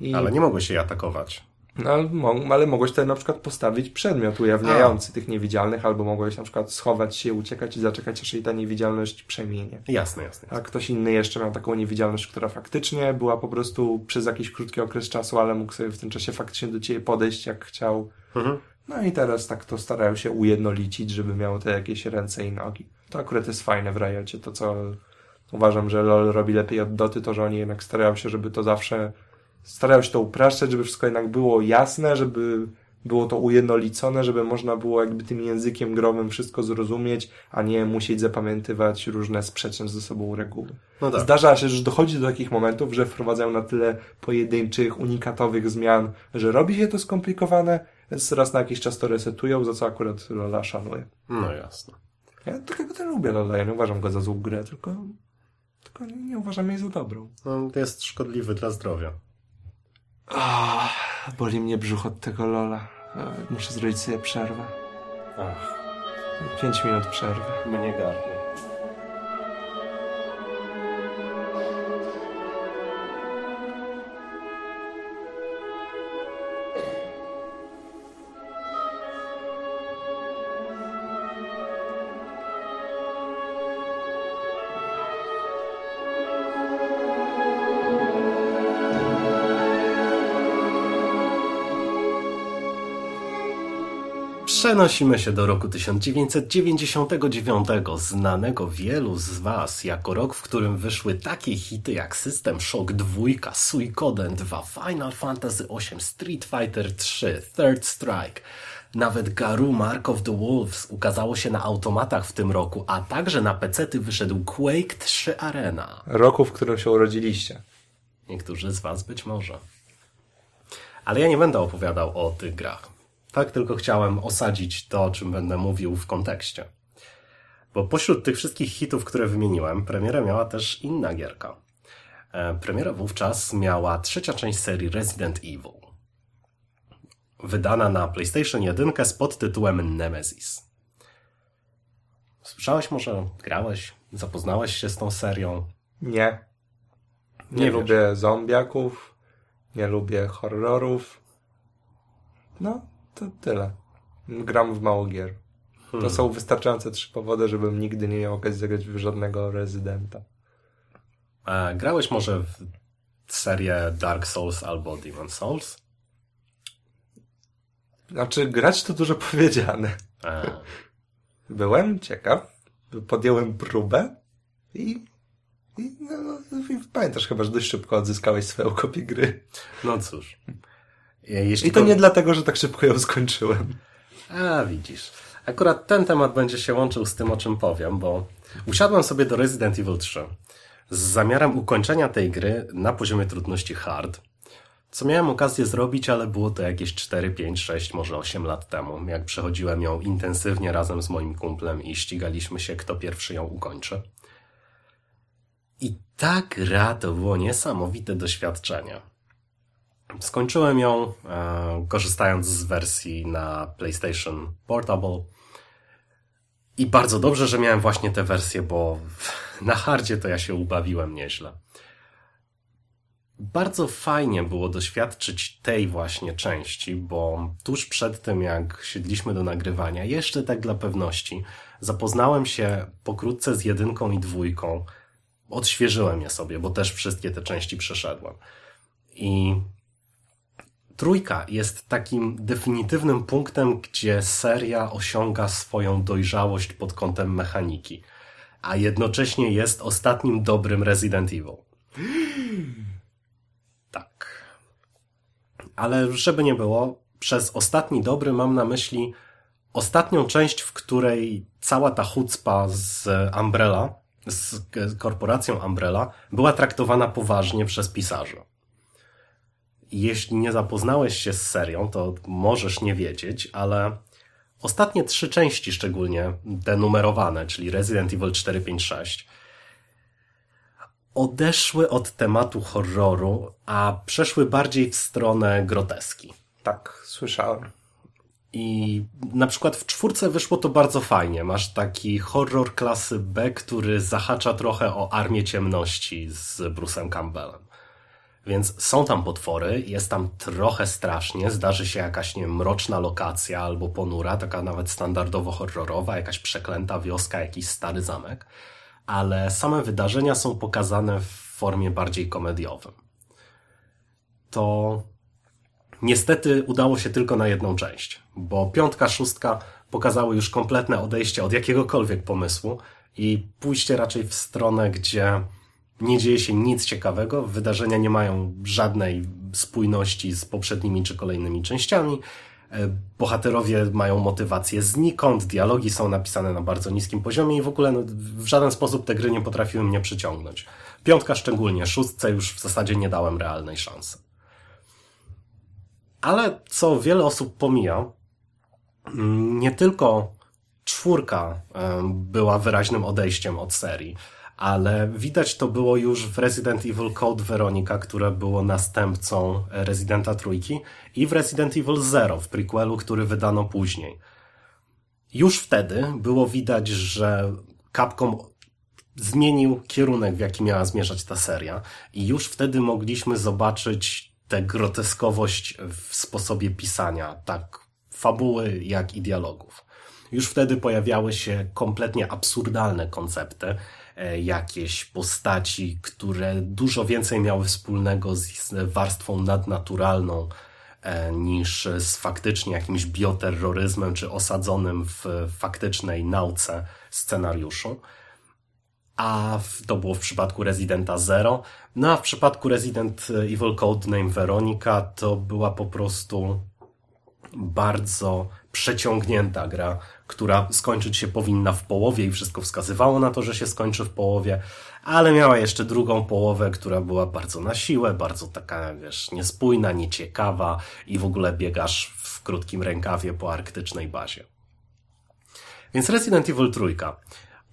I... Ale nie mogło się jej atakować. No, ale, mo- ale mogłeś tutaj na przykład postawić przedmiot ujawniający tych niewidzialnych, albo mogłeś na przykład schować się, uciekać i zaczekać, aż jej ta niewidzialność przeminie. Jasne, jasne. A ktoś inny jeszcze miał taką niewidzialność, która faktycznie była po prostu przez jakiś krótki okres czasu, ale mógł sobie w tym czasie faktycznie do ciebie podejść jak chciał. Mhm. No i teraz tak to starają się ujednolicić, żeby miało te jakieś ręce i nogi. To akurat jest fajne w Riocie, to co uważam, że LoL robi lepiej od Doty, to że oni jednak starają się, żeby to zawsze starają się to upraszczać, żeby wszystko jednak było jasne, żeby było to ujednolicone, żeby można było jakby tym językiem growym wszystko zrozumieć, a nie musieć zapamiętywać różne sprzeczne ze sobą reguły. No tak. Zdarza się, że dochodzi do takich momentów, że wprowadzają na tyle pojedynczych, unikatowych zmian, że robi się to skomplikowane, więc raz na jakiś czas to resetują, za co akurat Lola szanuje. No jasne. Ja takiego też lubię Lola, ja nie uważam go za złą grę, tylko, tylko nie, uważam jej za dobrą. No, to jest szkodliwy dla zdrowia. Oh, boli mnie brzuch od tego Lola. Muszę zrobić sobie przerwę. Ach, Pięć minut przerwy. mnie gardło. Przenosimy się do roku 1999, znanego wielu z Was jako rok, w którym wyszły takie hity jak System Shock 2, Suikoden 2, Final Fantasy VIII, Street Fighter 3, Third Strike. Nawet Garu Mark of the Wolves ukazało się na automatach w tym roku, a także na PC-ty wyszedł Quake 3 Arena. Roku, w którym się urodziliście. Niektórzy z Was być może. Ale ja nie będę opowiadał o tych grach. Tak tylko chciałem osadzić to, o czym będę mówił w kontekście. Bo pośród tych wszystkich hitów, które wymieniłem, premierę miała też inna gierka. E, Premiera wówczas miała trzecia część serii Resident Evil. Wydana na PlayStation 1 z podtytułem Nemesis. Słyszałeś może, grałeś, zapoznałeś się z tą serią? Nie. Nie, Nie lubię zombiaków, nie lubię horrorów. No, to tyle. Gram w mało gier. To są wystarczające trzy powody, żebym nigdy nie miał okazji zagrać w żadnego rezydenta. E, Grałeś może w serię Dark Souls albo Demon Souls? Znaczy, grać to dużo powiedziane. E, Byłem ciekaw, podjąłem próbę i, i, no, no, i pamiętasz chyba, że dość szybko odzyskałeś swoją kopię gry. No cóż. Jeśli I to nie dlatego, że tak szybko ją skończyłem. A, widzisz. Akurat ten temat będzie się łączył z tym, o czym powiem, bo usiadłem sobie do Resident Evil 3 z zamiarem ukończenia tej gry na poziomie trudności hard, co miałem okazję zrobić, ale było to jakieś 4, 5, 6, może 8 lat temu, jak przechodziłem ją intensywnie razem z moim kumplem i ścigaliśmy się, kto pierwszy ją ukończy. I ta gra to było niesamowite doświadczenie. Skończyłem ją e, korzystając z wersji na PlayStation Portable. I bardzo dobrze, że miałem właśnie tę wersję, bo na hardzie to ja się ubawiłem nieźle. Bardzo fajnie było doświadczyć tej właśnie części, bo tuż przed tym, jak siedliśmy do nagrywania, jeszcze tak dla pewności, zapoznałem się pokrótce z jedynką i dwójką. Odświeżyłem je sobie, bo też wszystkie te części przeszedłem. I Trójka jest takim definitywnym punktem, gdzie seria osiąga swoją dojrzałość pod kątem mechaniki, a jednocześnie jest ostatnim dobrym Resident Evil. Tak. Ale żeby nie było, przez ostatni dobry mam na myśli ostatnią część, w której cała ta chucpa z Umbrella, z korporacją Umbrella, była traktowana poważnie przez pisarzy jeśli nie zapoznałeś się z serią, to możesz nie wiedzieć, ale ostatnie trzy części, szczególnie te numerowane, czyli Resident Evil 4, 5, 6, odeszły od tematu horroru, a przeszły bardziej w stronę groteski. Tak, słyszałem. I na przykład w czwórce wyszło to bardzo fajnie. Masz taki horror klasy B, który zahacza trochę o Armię Ciemności z Bruce'em Campbellem. Więc są tam potwory, jest tam trochę strasznie, zdarzy się jakaś nie wiem, mroczna lokacja albo ponura, taka nawet standardowo horrorowa, jakaś przeklęta wioska, jakiś stary zamek, ale same wydarzenia są pokazane w formie bardziej komediowym. To niestety udało się tylko na jedną część, bo piątka, szóstka pokazały już kompletne odejście od jakiegokolwiek pomysłu i pójście raczej w stronę, gdzie nie dzieje się nic ciekawego, wydarzenia nie mają żadnej spójności z poprzednimi czy kolejnymi częściami. E, bohaterowie mają motywację znikąd, dialogi są napisane na bardzo niskim poziomie i w ogóle no, w żaden sposób te gry nie potrafiły mnie przyciągnąć. Piątka szczególnie, szóstce już w zasadzie nie dałem realnej szansy. Ale co wiele osób pomija, mm, nie tylko czwórka była wyraźnym odejściem od serii, ale widać to było już w Resident Evil Code Veronica, które było następcą Residenta Trójki i w Resident Evil Zero, w prequelu, który wydano później. Już wtedy było widać, że Capcom zmienił kierunek, w jaki miała zmierzać ta seria i już wtedy mogliśmy zobaczyć tę groteskowość w sposobie pisania, tak fabuły, jak i dialogów. Już wtedy pojawiały się kompletnie absurdalne koncepty, jakieś postaci, które dużo więcej miały wspólnego z warstwą nadnaturalną e, niż z faktycznie jakimś bioterroryzmem czy osadzonym w faktycznej nauce scenariuszu a to było w przypadku Residenta Zero. No a w przypadku Resident Evil Codename Veronica to była po prostu bardzo przeciągnięta gra, która skończyć się powinna w połowie i wszystko wskazywało na to, że się skończy w połowie, ale miała jeszcze drugą połowę, która była bardzo na siłę, bardzo taka, wiesz, niespójna, nieciekawa i w ogóle biegasz w krótkim rękawie po arktycznej bazie. Więc Resident Evil trójka.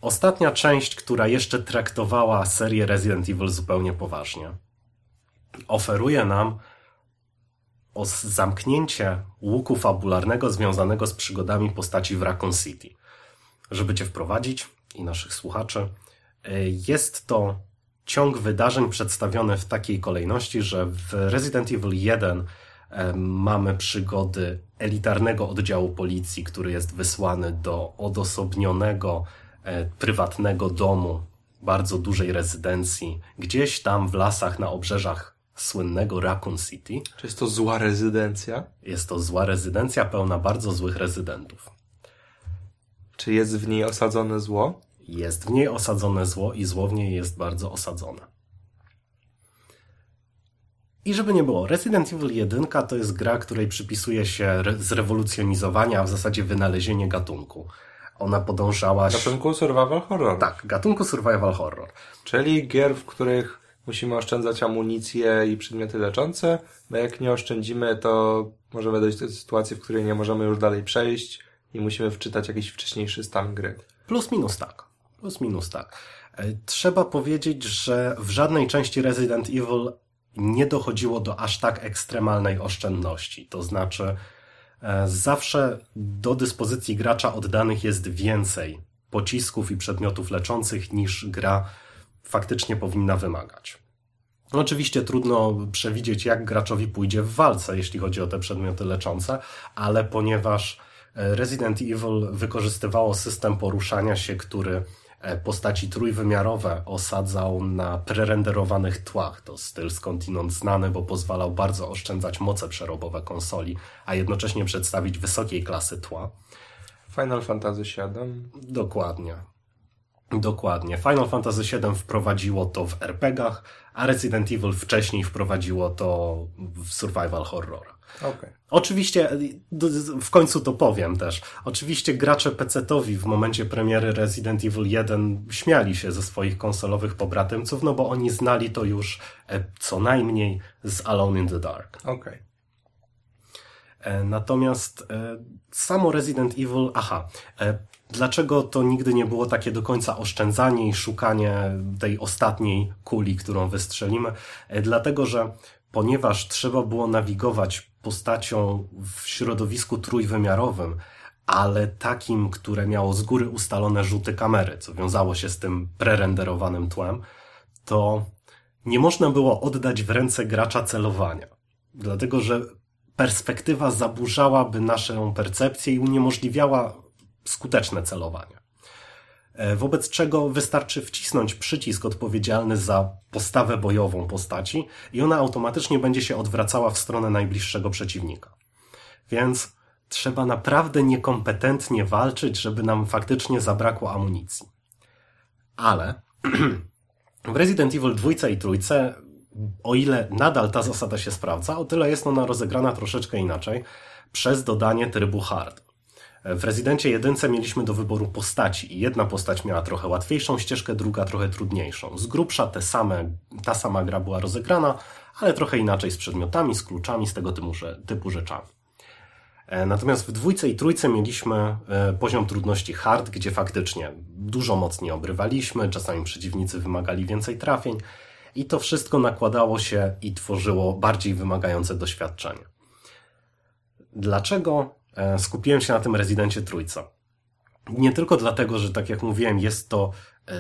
Ostatnia część, która jeszcze traktowała serię Resident Evil zupełnie poważnie, oferuje nam zamknięcie łuku fabularnego związanego z przygodami postaci w Raccoon City. Żeby Cię wprowadzić i naszych słuchaczy, y, jest to ciąg wydarzeń przedstawiony w takiej kolejności, że w Resident Evil 1 y, mamy przygody elitarnego oddziału policji, który jest wysłany do odosobnionego E, prywatnego domu, bardzo dużej rezydencji, gdzieś tam w lasach na obrzeżach słynnego Raccoon City. Czy jest to zła rezydencja? Jest to zła rezydencja pełna bardzo złych rezydentów. Czy jest w niej osadzone zło? Jest w niej osadzone zło i zło w niej jest bardzo osadzone. I żeby nie było, Resident Evil 1 to jest gra, której przypisuje się zrewolucjonizowania, a w zasadzie wynalezienie gatunku. Ona podążała... Gatunku survival horror. Tak, gatunku survival horror. Czyli gier, w których musimy oszczędzać amunicję i przedmioty leczące, bo jak nie oszczędzimy, to możemy dojść do sytuacji, w której nie możemy już dalej przejść i musimy wczytać jakiś wcześniejszy stan gry. Plus minus tak. Plus minus tak. E, trzeba powiedzieć, że w żadnej części Resident Evil nie dochodziło do aż tak ekstremalnej oszczędności. To znaczy, E, zawsze do dyspozycji gracza oddanych jest więcej pocisków i przedmiotów leczących niż gra faktycznie powinna wymagać. Oczywiście trudno przewidzieć, jak graczowi pójdzie w walce, jeśli chodzi o te przedmioty leczące, ale ponieważ e, Resident Evil wykorzystywało system poruszania się, który E, postaci trójwymiarowe osadzał na prerenderowanych tłach. To styl skądinąd znany, bo pozwalał bardzo oszczędzać moce przerobowe konsoli, a jednocześnie przedstawić wysokiej klasy tła. Final Fantasy VII. Dokładnie. Dokładnie. Final Fantasy VII wprowadziło to w RPGach, a Resident Evil wcześniej wprowadziło to w survival horror. Okay. Oczywiście, w końcu to powiem też. Oczywiście gracze PC-towi w momencie premiery Resident Evil 1 śmiali się ze swoich konsolowych pobratymców, no bo oni znali to już e, co najmniej z Alone in the Dark. Okay. E, natomiast e, samo Resident Evil, aha, dlaczego to nigdy nie było takie do końca oszczędzanie i szukanie tej ostatniej kuli, którą wystrzelimy? Dlatego, że ponieważ trzeba było nawigować postacią w środowisku trójwymiarowym, ale takim, które miało z góry ustalone rzuty kamery, co wiązało się z tym prerenderowanym tłem, to nie można było oddać w ręce gracza celowania. Dlatego, że perspektywa zaburzałaby naszą percepcję i uniemożliwiała skuteczne celowanie. E, wobec czego wystarczy wcisnąć przycisk odpowiedzialny za postawę bojową postaci i ona automatycznie będzie się odwracała w stronę najbliższego przeciwnika. Więc trzeba naprawdę niekompetentnie walczyć, żeby nam faktycznie zabrakło amunicji. Ale w Resident Evil 2 i 3 o ile nadal ta zasada się sprawdza, o tyle jest ona rozegrana troszeczkę inaczej przez dodanie trybu hard. W Rezydencie jedynce mieliśmy do wyboru postaci i jedna postać miała trochę łatwiejszą ścieżkę, druga trochę trudniejszą. Z grubsza te same, ta sama gra była rozegrana, ale trochę inaczej z przedmiotami, z kluczami, z tego typu, typu rzeczami. E, natomiast w dwójce i trójce mieliśmy e, poziom trudności hard, gdzie faktycznie dużo mocniej obrywaliśmy, czasami przeciwnicy wymagali więcej trafień i to wszystko nakładało się i tworzyło bardziej wymagające doświadczenie. Dlaczego skupiłem się na tym rezydencie trójca? Nie tylko dlatego, że tak jak mówiłem, jest to E,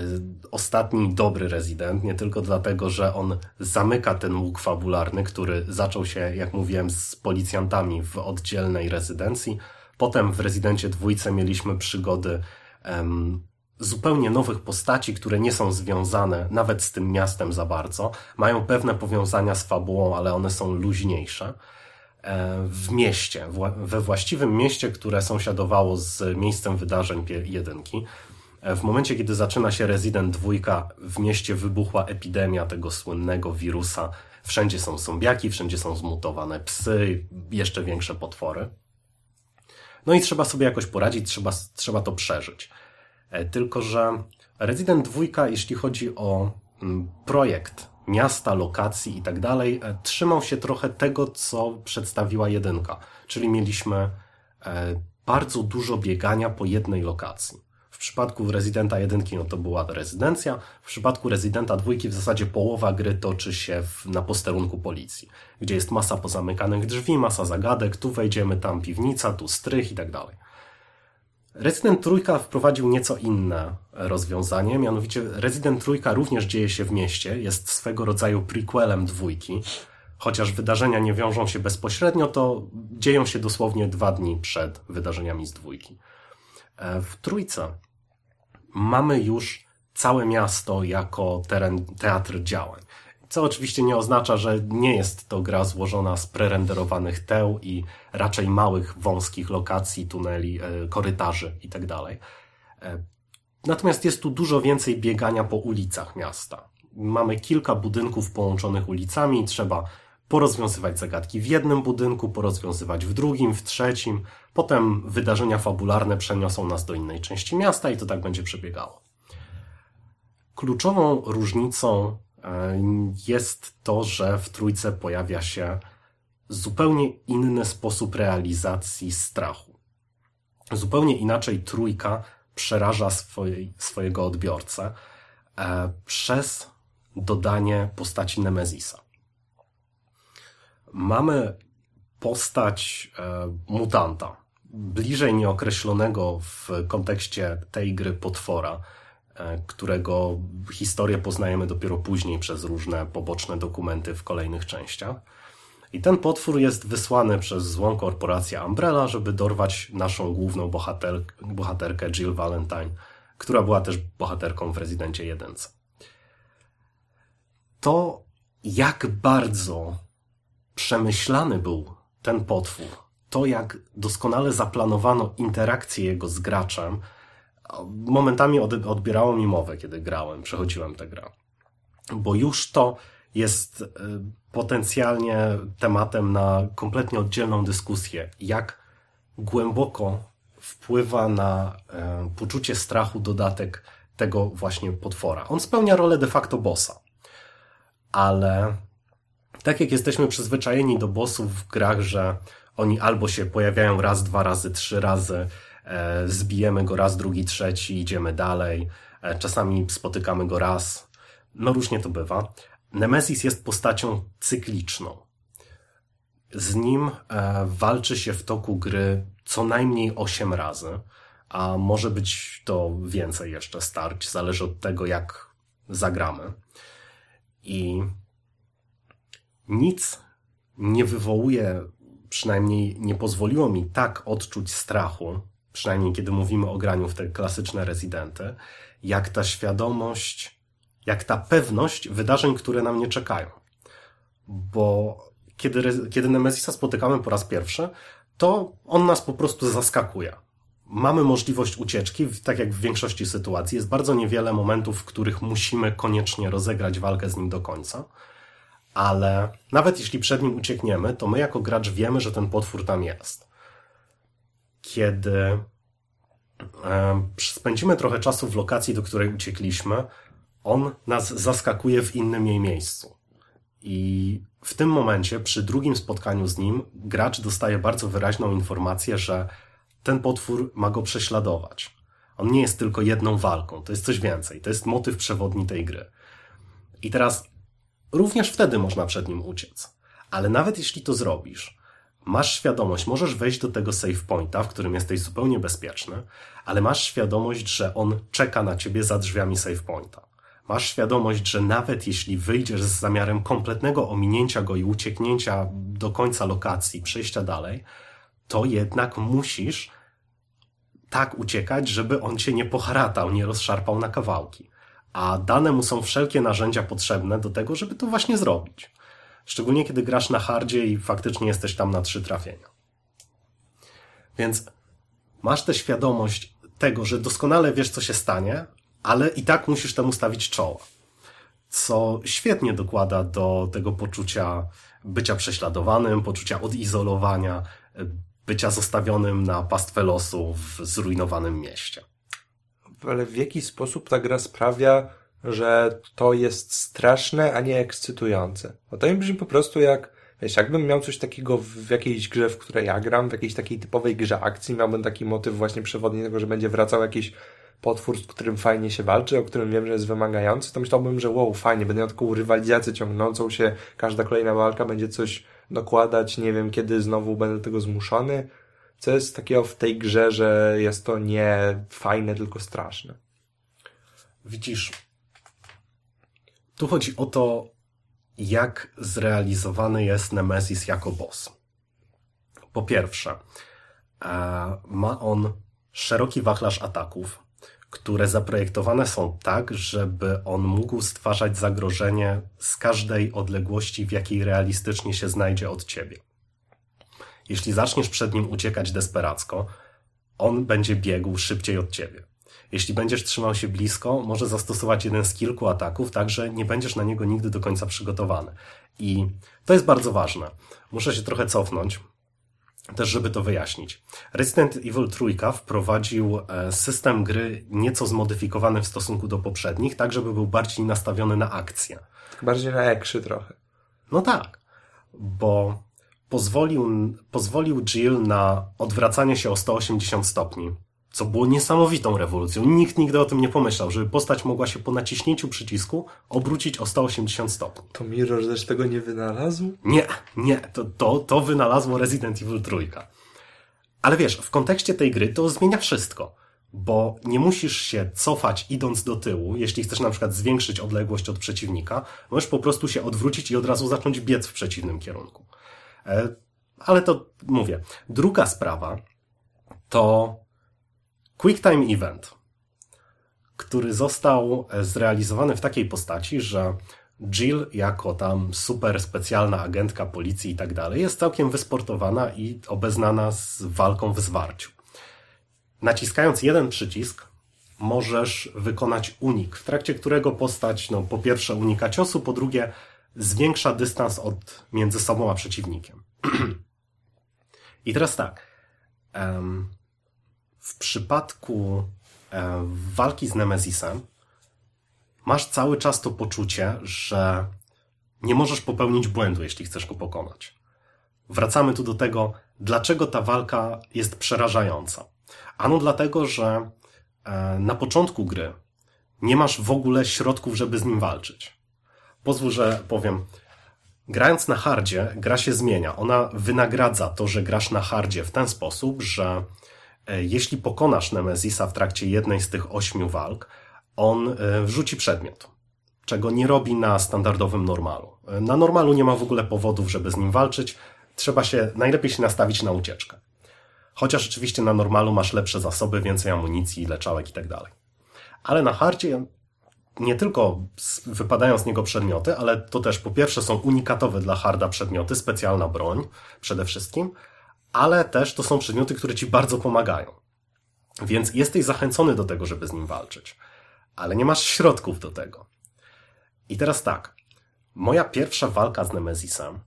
ostatni dobry rezydent, nie tylko dlatego, że on zamyka ten łuk fabularny, który zaczął się, jak mówiłem, z policjantami w oddzielnej rezydencji. Potem w rezydencie dwójce mieliśmy przygody um, zupełnie nowych postaci, które nie są związane nawet z tym miastem za bardzo. Mają pewne powiązania z fabułą, ale one są luźniejsze. E, w mieście, we właściwym mieście, które sąsiadowało z miejscem wydarzeń jedynki. W momencie, kiedy zaczyna się Resident 2, w mieście wybuchła epidemia tego słynnego wirusa. Wszędzie są zombiaki, wszędzie są zmutowane psy, jeszcze większe potwory. No i trzeba sobie jakoś poradzić, trzeba, trzeba to przeżyć. E, tylko, że Resident 2, jeśli chodzi o mm, projekt miasta, lokacji i tak dalej, e, trzymał się trochę tego, co przedstawiła jedynka. Czyli mieliśmy e, bardzo dużo biegania po jednej lokacji przypadku Rezydenta 1 no to była rezydencja, w przypadku Rezydenta 2 w zasadzie połowa gry toczy się w, na posterunku policji, gdzie jest masa pozamykanych drzwi, masa zagadek, tu wejdziemy, tam piwnica, tu strych i tak dalej. Resident Trójka wprowadził nieco inne rozwiązanie, mianowicie Resident Trójka również dzieje się w mieście, jest swego rodzaju prequelem dwójki, chociaż wydarzenia nie wiążą się bezpośrednio, to dzieją się dosłownie dwa dni przed wydarzeniami z dwójki. E, w Trójce mamy już całe miasto jako teren, teatr działań. Co oczywiście nie oznacza, że nie jest to gra złożona z prerenderowanych teł i raczej małych, wąskich lokacji, tuneli, e, korytarzy itd. Tak e, natomiast jest tu dużo więcej biegania po ulicach miasta. Mamy kilka budynków połączonych ulicami, trzeba porozwiązywać zagadki w jednym budynku, porozwiązywać w drugim, w trzecim. Potem wydarzenia fabularne przeniosą nas do innej części miasta i to tak będzie przebiegało. Kluczową różnicą jest to, że w trójce pojawia się zupełnie inny sposób realizacji strachu. Zupełnie inaczej trójka przeraża swojej, swojego odbiorcę e, przez dodanie postaci Nemezisa mamy postać e, mutanta, bliżej nieokreślonego w kontekście tej gry potwora, e, którego historię poznajemy dopiero później przez różne poboczne dokumenty w kolejnych częściach. I ten potwór jest wysłany przez złą korporację Umbrella, żeby dorwać naszą główną bohater, bohaterkę Jill Valentine, która była też bohaterką w Rezydencie 1. To jak bardzo przemyślany był ten potwór, to jak doskonale zaplanowano interakcję jego z graczem, momentami odbierało mi mowę, kiedy grałem, przechodziłem tę grę. Bo już to jest e, potencjalnie tematem na kompletnie oddzielną dyskusję, jak głęboko wpływa na e, poczucie strachu dodatek tego właśnie potwora. On spełnia rolę de facto bossa, ale tak jak jesteśmy przyzwyczajeni do bossów w grach, że oni albo się pojawiają raz, dwa razy, trzy razy, zbijemy go raz, drugi, trzeci, idziemy dalej, e, czasami spotykamy go raz. No różnie to bywa. Nemesis jest postacią cykliczną. Z nim e, walczy się w toku gry co najmniej 8 razy, a może być to więcej jeszcze starć, zależy od tego, jak zagramy. I nic nie wywołuje, przynajmniej nie pozwoliło mi tak odczuć strachu, przynajmniej kiedy mówimy o graniu w te klasyczne rezydenty, jak ta świadomość, jak ta pewność wydarzeń, które na mnie czekają. Bo kiedy, kiedy Nemesisa spotykamy po raz pierwszy, to on nas po prostu zaskakuje. Mamy możliwość ucieczki, tak jak w większości sytuacji. Jest bardzo niewiele momentów, w których musimy koniecznie rozegrać walkę z nim do końca ale nawet jeśli przed nim uciekniemy, to my jako gracz wiemy, że ten potwór tam jest. Kiedy spędzimy trochę czasu w lokacji, do której uciekliśmy, on nas zaskakuje w innym jej miejscu. I w tym momencie, przy drugim spotkaniu z nim, gracz dostaje bardzo wyraźną informację, że ten potwór ma go prześladować. On nie jest tylko jedną walką, to jest coś więcej. To jest motyw przewodni tej gry. I teraz również wtedy można przed nim uciec. Ale nawet jeśli to zrobisz, masz świadomość, możesz wejść do tego save pointa, w którym jesteś zupełnie bezpieczny, ale masz świadomość, że on czeka na ciebie za drzwiami save pointa. Masz świadomość, że nawet jeśli wyjdziesz z zamiarem kompletnego ominięcia go i ucieknięcia do końca lokacji, przejścia dalej, to jednak musisz tak uciekać, żeby on cię nie poharatał, nie rozszarpał na kawałki. A dane mu są wszelkie narzędzia potrzebne do tego, żeby to właśnie zrobić. Szczególnie kiedy grasz na hardzie i faktycznie jesteś tam na trzy trafienia. Więc masz tę świadomość tego, że doskonale wiesz, co się stanie, ale i tak musisz temu stawić czoło. Co świetnie dokłada do tego poczucia bycia prześladowanym, poczucia odizolowania, bycia zostawionym na pastwę losu w zrujnowanym mieście. Ale w jaki sposób ta gra sprawia, że to jest straszne, a nie ekscytujące? Bo to mi brzmi po prostu jak, wiesz, jakbym miał coś takiego w jakiejś grze, w której ja gram, w jakiejś takiej typowej grze akcji, miałbym taki motyw właśnie przewodni tego, że będzie wracał jakiś potwór, z którym fajnie się walczy, o którym wiem, że jest wymagający, to myślałbym, że wow, fajnie, będę miał taką rywalizację ciągnącą się, każda kolejna walka będzie coś dokładać, nie wiem kiedy znowu będę do tego zmuszony. Co jest takiego w tej grze, że jest to nie fajne, tylko straszne? Widzisz, tu chodzi o to, jak zrealizowany jest Nemesis jako boss. Po pierwsze, e, ma on szeroki wachlarz ataków, które zaprojektowane są tak, żeby on mógł stwarzać zagrożenie z każdej odległości, w jakiej realistycznie się znajdzie od ciebie. Jeśli zaczniesz przed nim uciekać desperacko, on będzie biegł szybciej od ciebie. Jeśli będziesz trzymał się blisko, może zastosować jeden z kilku ataków, tak że nie będziesz na niego nigdy do końca przygotowany. I to jest bardzo ważne. Muszę się trochę cofnąć, też żeby to wyjaśnić. Resident Evil 3 wprowadził e, system gry nieco zmodyfikowany w stosunku do poprzednich, tak żeby był bardziej nastawiony na akcję. Bardziej na ekszy trochę. No tak, bo pozwolił, pozwolił Jill na odwracanie się o 180 stopni co było niesamowitą rewolucją. Nikt nigdy o tym nie pomyślał, żeby postać mogła się po naciśnięciu przycisku obrócić o 180 stopni. To Mirror też tego nie wynalazł? Nie, nie, to, to, to wynalazło Resident Evil 3. Ale wiesz, w kontekście tej gry to zmienia wszystko, bo nie musisz się cofać idąc do tyłu, jeśli chcesz na przykład zwiększyć odległość od przeciwnika, możesz po prostu się odwrócić i od razu zacząć biec w przeciwnym kierunku. E, ale to mówię. Druga sprawa to QuickTime Event, który został e, zrealizowany w takiej postaci, że Jill jako tam super specjalna agentka policji i tak dalej jest całkiem wysportowana i obeznana z walką w zwarciu. Naciskając jeden przycisk możesz wykonać unik, w trakcie którego postać no, po pierwsze unika ciosu, po drugie zwiększa dystans od między sobą a przeciwnikiem. I teraz tak. Um, w przypadku e, walki z Nemezisem masz cały czas to poczucie, że nie możesz popełnić błędu, jeśli chcesz go pokonać. Wracamy tu do tego, dlaczego ta walka jest przerażająca. Ano dlatego, że e, na początku gry nie masz w ogóle środków, żeby z nim walczyć. Pozwól, że powiem, grając na hardzie, gra się zmienia. Ona wynagradza to, że grasz na hardzie w ten sposób, że jeśli pokonasz Nemezisa w trakcie jednej z tych ośmiu walk, on e, wrzuci przedmiot, czego nie robi na standardowym normalu. E, na normalu nie ma w ogóle powodów, żeby z nim walczyć. Trzeba się, najlepiej się nastawić na ucieczkę. Chociaż oczywiście na normalu masz lepsze zasoby, więcej amunicji, leczałek i tak. Ale na hardzie nie tylko wypadają z niego przedmioty, ale to też po pierwsze są unikatowe dla harda przedmioty, specjalna broń przede wszystkim, ale też to są przedmioty, które ci bardzo pomagają. Więc jesteś zachęcony do tego, żeby z nim walczyć, ale nie masz środków do tego. I teraz tak. Moja pierwsza walka z Nemezisem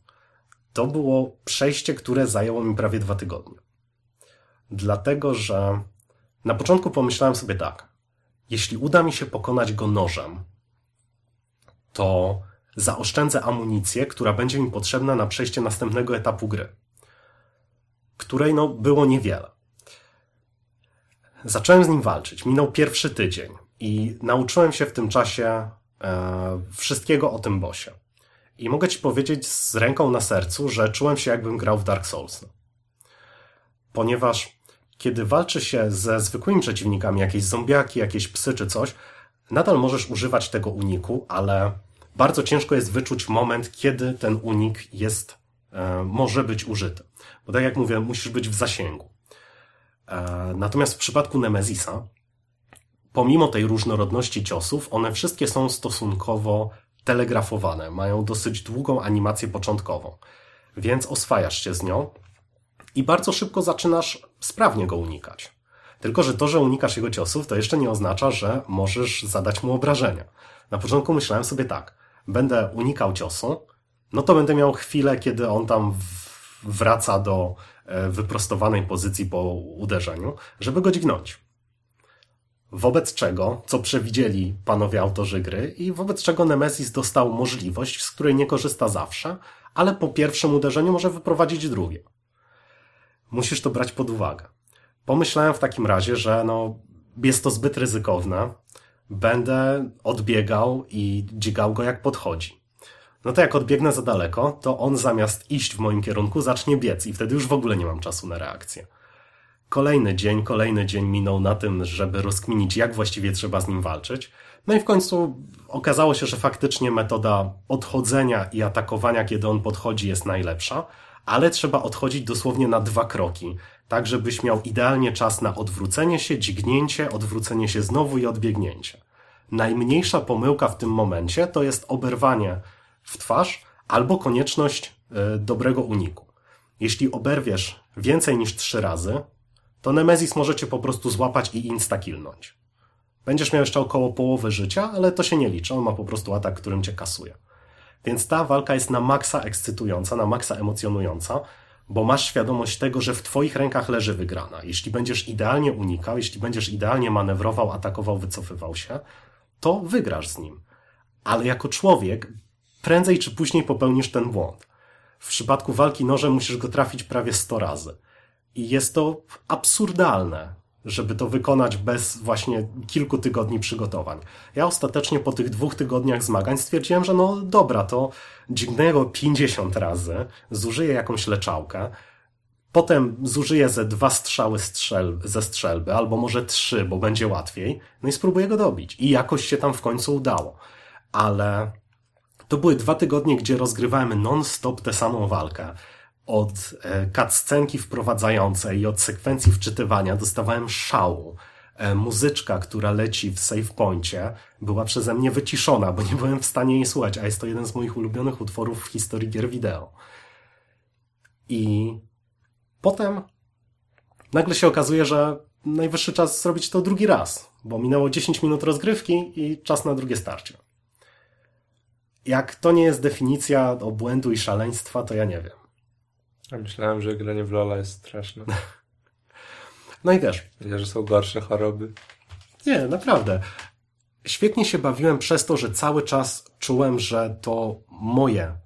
to było przejście, które zajęło mi prawie dwa tygodnie. Dlatego, że na początku pomyślałem sobie tak. Jeśli uda mi się pokonać go nożem, to zaoszczędzę amunicję, która będzie mi potrzebna na przejście następnego etapu gry, której no, było niewiele. Zacząłem z nim walczyć. Minął pierwszy tydzień i nauczyłem się w tym czasie e, wszystkiego o tym bosie. I mogę ci powiedzieć z ręką na sercu, że czułem się jakbym grał w Dark Souls. Ponieważ kiedy walczy się ze zwykłymi przeciwnikami, jakieś zombiaki, jakieś psy czy coś, nadal możesz używać tego uniku, ale bardzo ciężko jest wyczuć moment, kiedy ten unik jest, e, może być użyty. Bo tak jak mówię, musisz być w zasięgu. E, natomiast w przypadku Nemezisa, pomimo tej różnorodności ciosów, one wszystkie są stosunkowo telegrafowane, mają dosyć długą animację początkową, więc oswajasz się z nią i bardzo szybko zaczynasz sprawnie go unikać. Tylko, że to, że unikasz jego ciosów, to jeszcze nie oznacza, że możesz zadać mu obrażenia. Na początku myślałem sobie tak, będę unikał ciosu, no to będę miał chwilę, kiedy on tam wraca do e, wyprostowanej pozycji po uderzeniu, żeby go dźgnąć. Wobec czego, co przewidzieli panowie autorzy gry i wobec czego Nemesis dostał możliwość, z której nie korzysta zawsze, ale po pierwszym uderzeniu może wyprowadzić drugie. Musisz to brać pod uwagę. Pomyślałem w takim razie, że no, jest to zbyt ryzykowne. Będę odbiegał i dzigał go jak podchodzi. No to jak odbiegnę za daleko, to on zamiast iść w moim kierunku zacznie biec i wtedy już w ogóle nie mam czasu na reakcję. Kolejny dzień, kolejny dzień minął na tym, żeby rozkminić, jak właściwie trzeba z nim walczyć. No i w końcu okazało się, że faktycznie metoda odchodzenia i atakowania, kiedy on podchodzi, jest najlepsza, ale trzeba odchodzić dosłownie na dwa kroki, tak żebyś miał idealnie czas na odwrócenie się, dźgnięcie, odwrócenie się znowu i odbiegnięcie. Najmniejsza pomyłka w tym momencie to jest oberwanie w twarz albo konieczność y, dobrego uniku. Jeśli oberwiesz więcej niż trzy razy, to Nemezis może cię po prostu złapać i instakilnąć. Będziesz miał jeszcze około połowy życia, ale to się nie liczy, on ma po prostu atak, którym cię kasuje. Więc ta walka jest na maksa ekscytująca, na maksa emocjonująca, bo masz świadomość tego, że w twoich rękach leży wygrana. Jeśli będziesz idealnie unikał, jeśli będziesz idealnie manewrował, atakował, wycofywał się, to wygrasz z nim. Ale jako człowiek prędzej czy później popełnisz ten błąd. W przypadku walki nożem musisz go trafić prawie 100 razy. I jest to absurdalne, żeby to wykonać bez właśnie kilku tygodni przygotowań. Ja ostatecznie po tych dwóch tygodniach zmagań stwierdziłem, że no dobra, to dźgnę go 50 razy, zużyję jakąś leczałkę, potem zużyję ze dwa strzały strzel ze strzelby, albo może trzy, bo będzie łatwiej, no i spróbuję go dobić. I jakoś się tam w końcu udało. Ale to były dwa tygodnie, gdzie rozgrywałem non-stop tę samą walkę od e, cutscenki wprowadzającej od sekwencji wczytywania dostawałem szału. E, muzyczka, która leci w save poincie, była przeze mnie wyciszona, bo nie byłem w stanie jej słuchać, a jest to jeden z moich ulubionych utworów w historii gier wideo. I potem nagle się okazuje, że najwyższy czas zrobić to drugi raz, bo minęło 10 minut rozgrywki i czas na drugie starcie. Jak to nie jest definicja obłędu i szaleństwa, to ja nie wiem. Ja myślałem, że granie w Lola jest straszne. No i wiesz. Wiesz, że są gorsze choroby. Nie, naprawdę. Świetnie się bawiłem przez to, że cały czas czułem, że to moje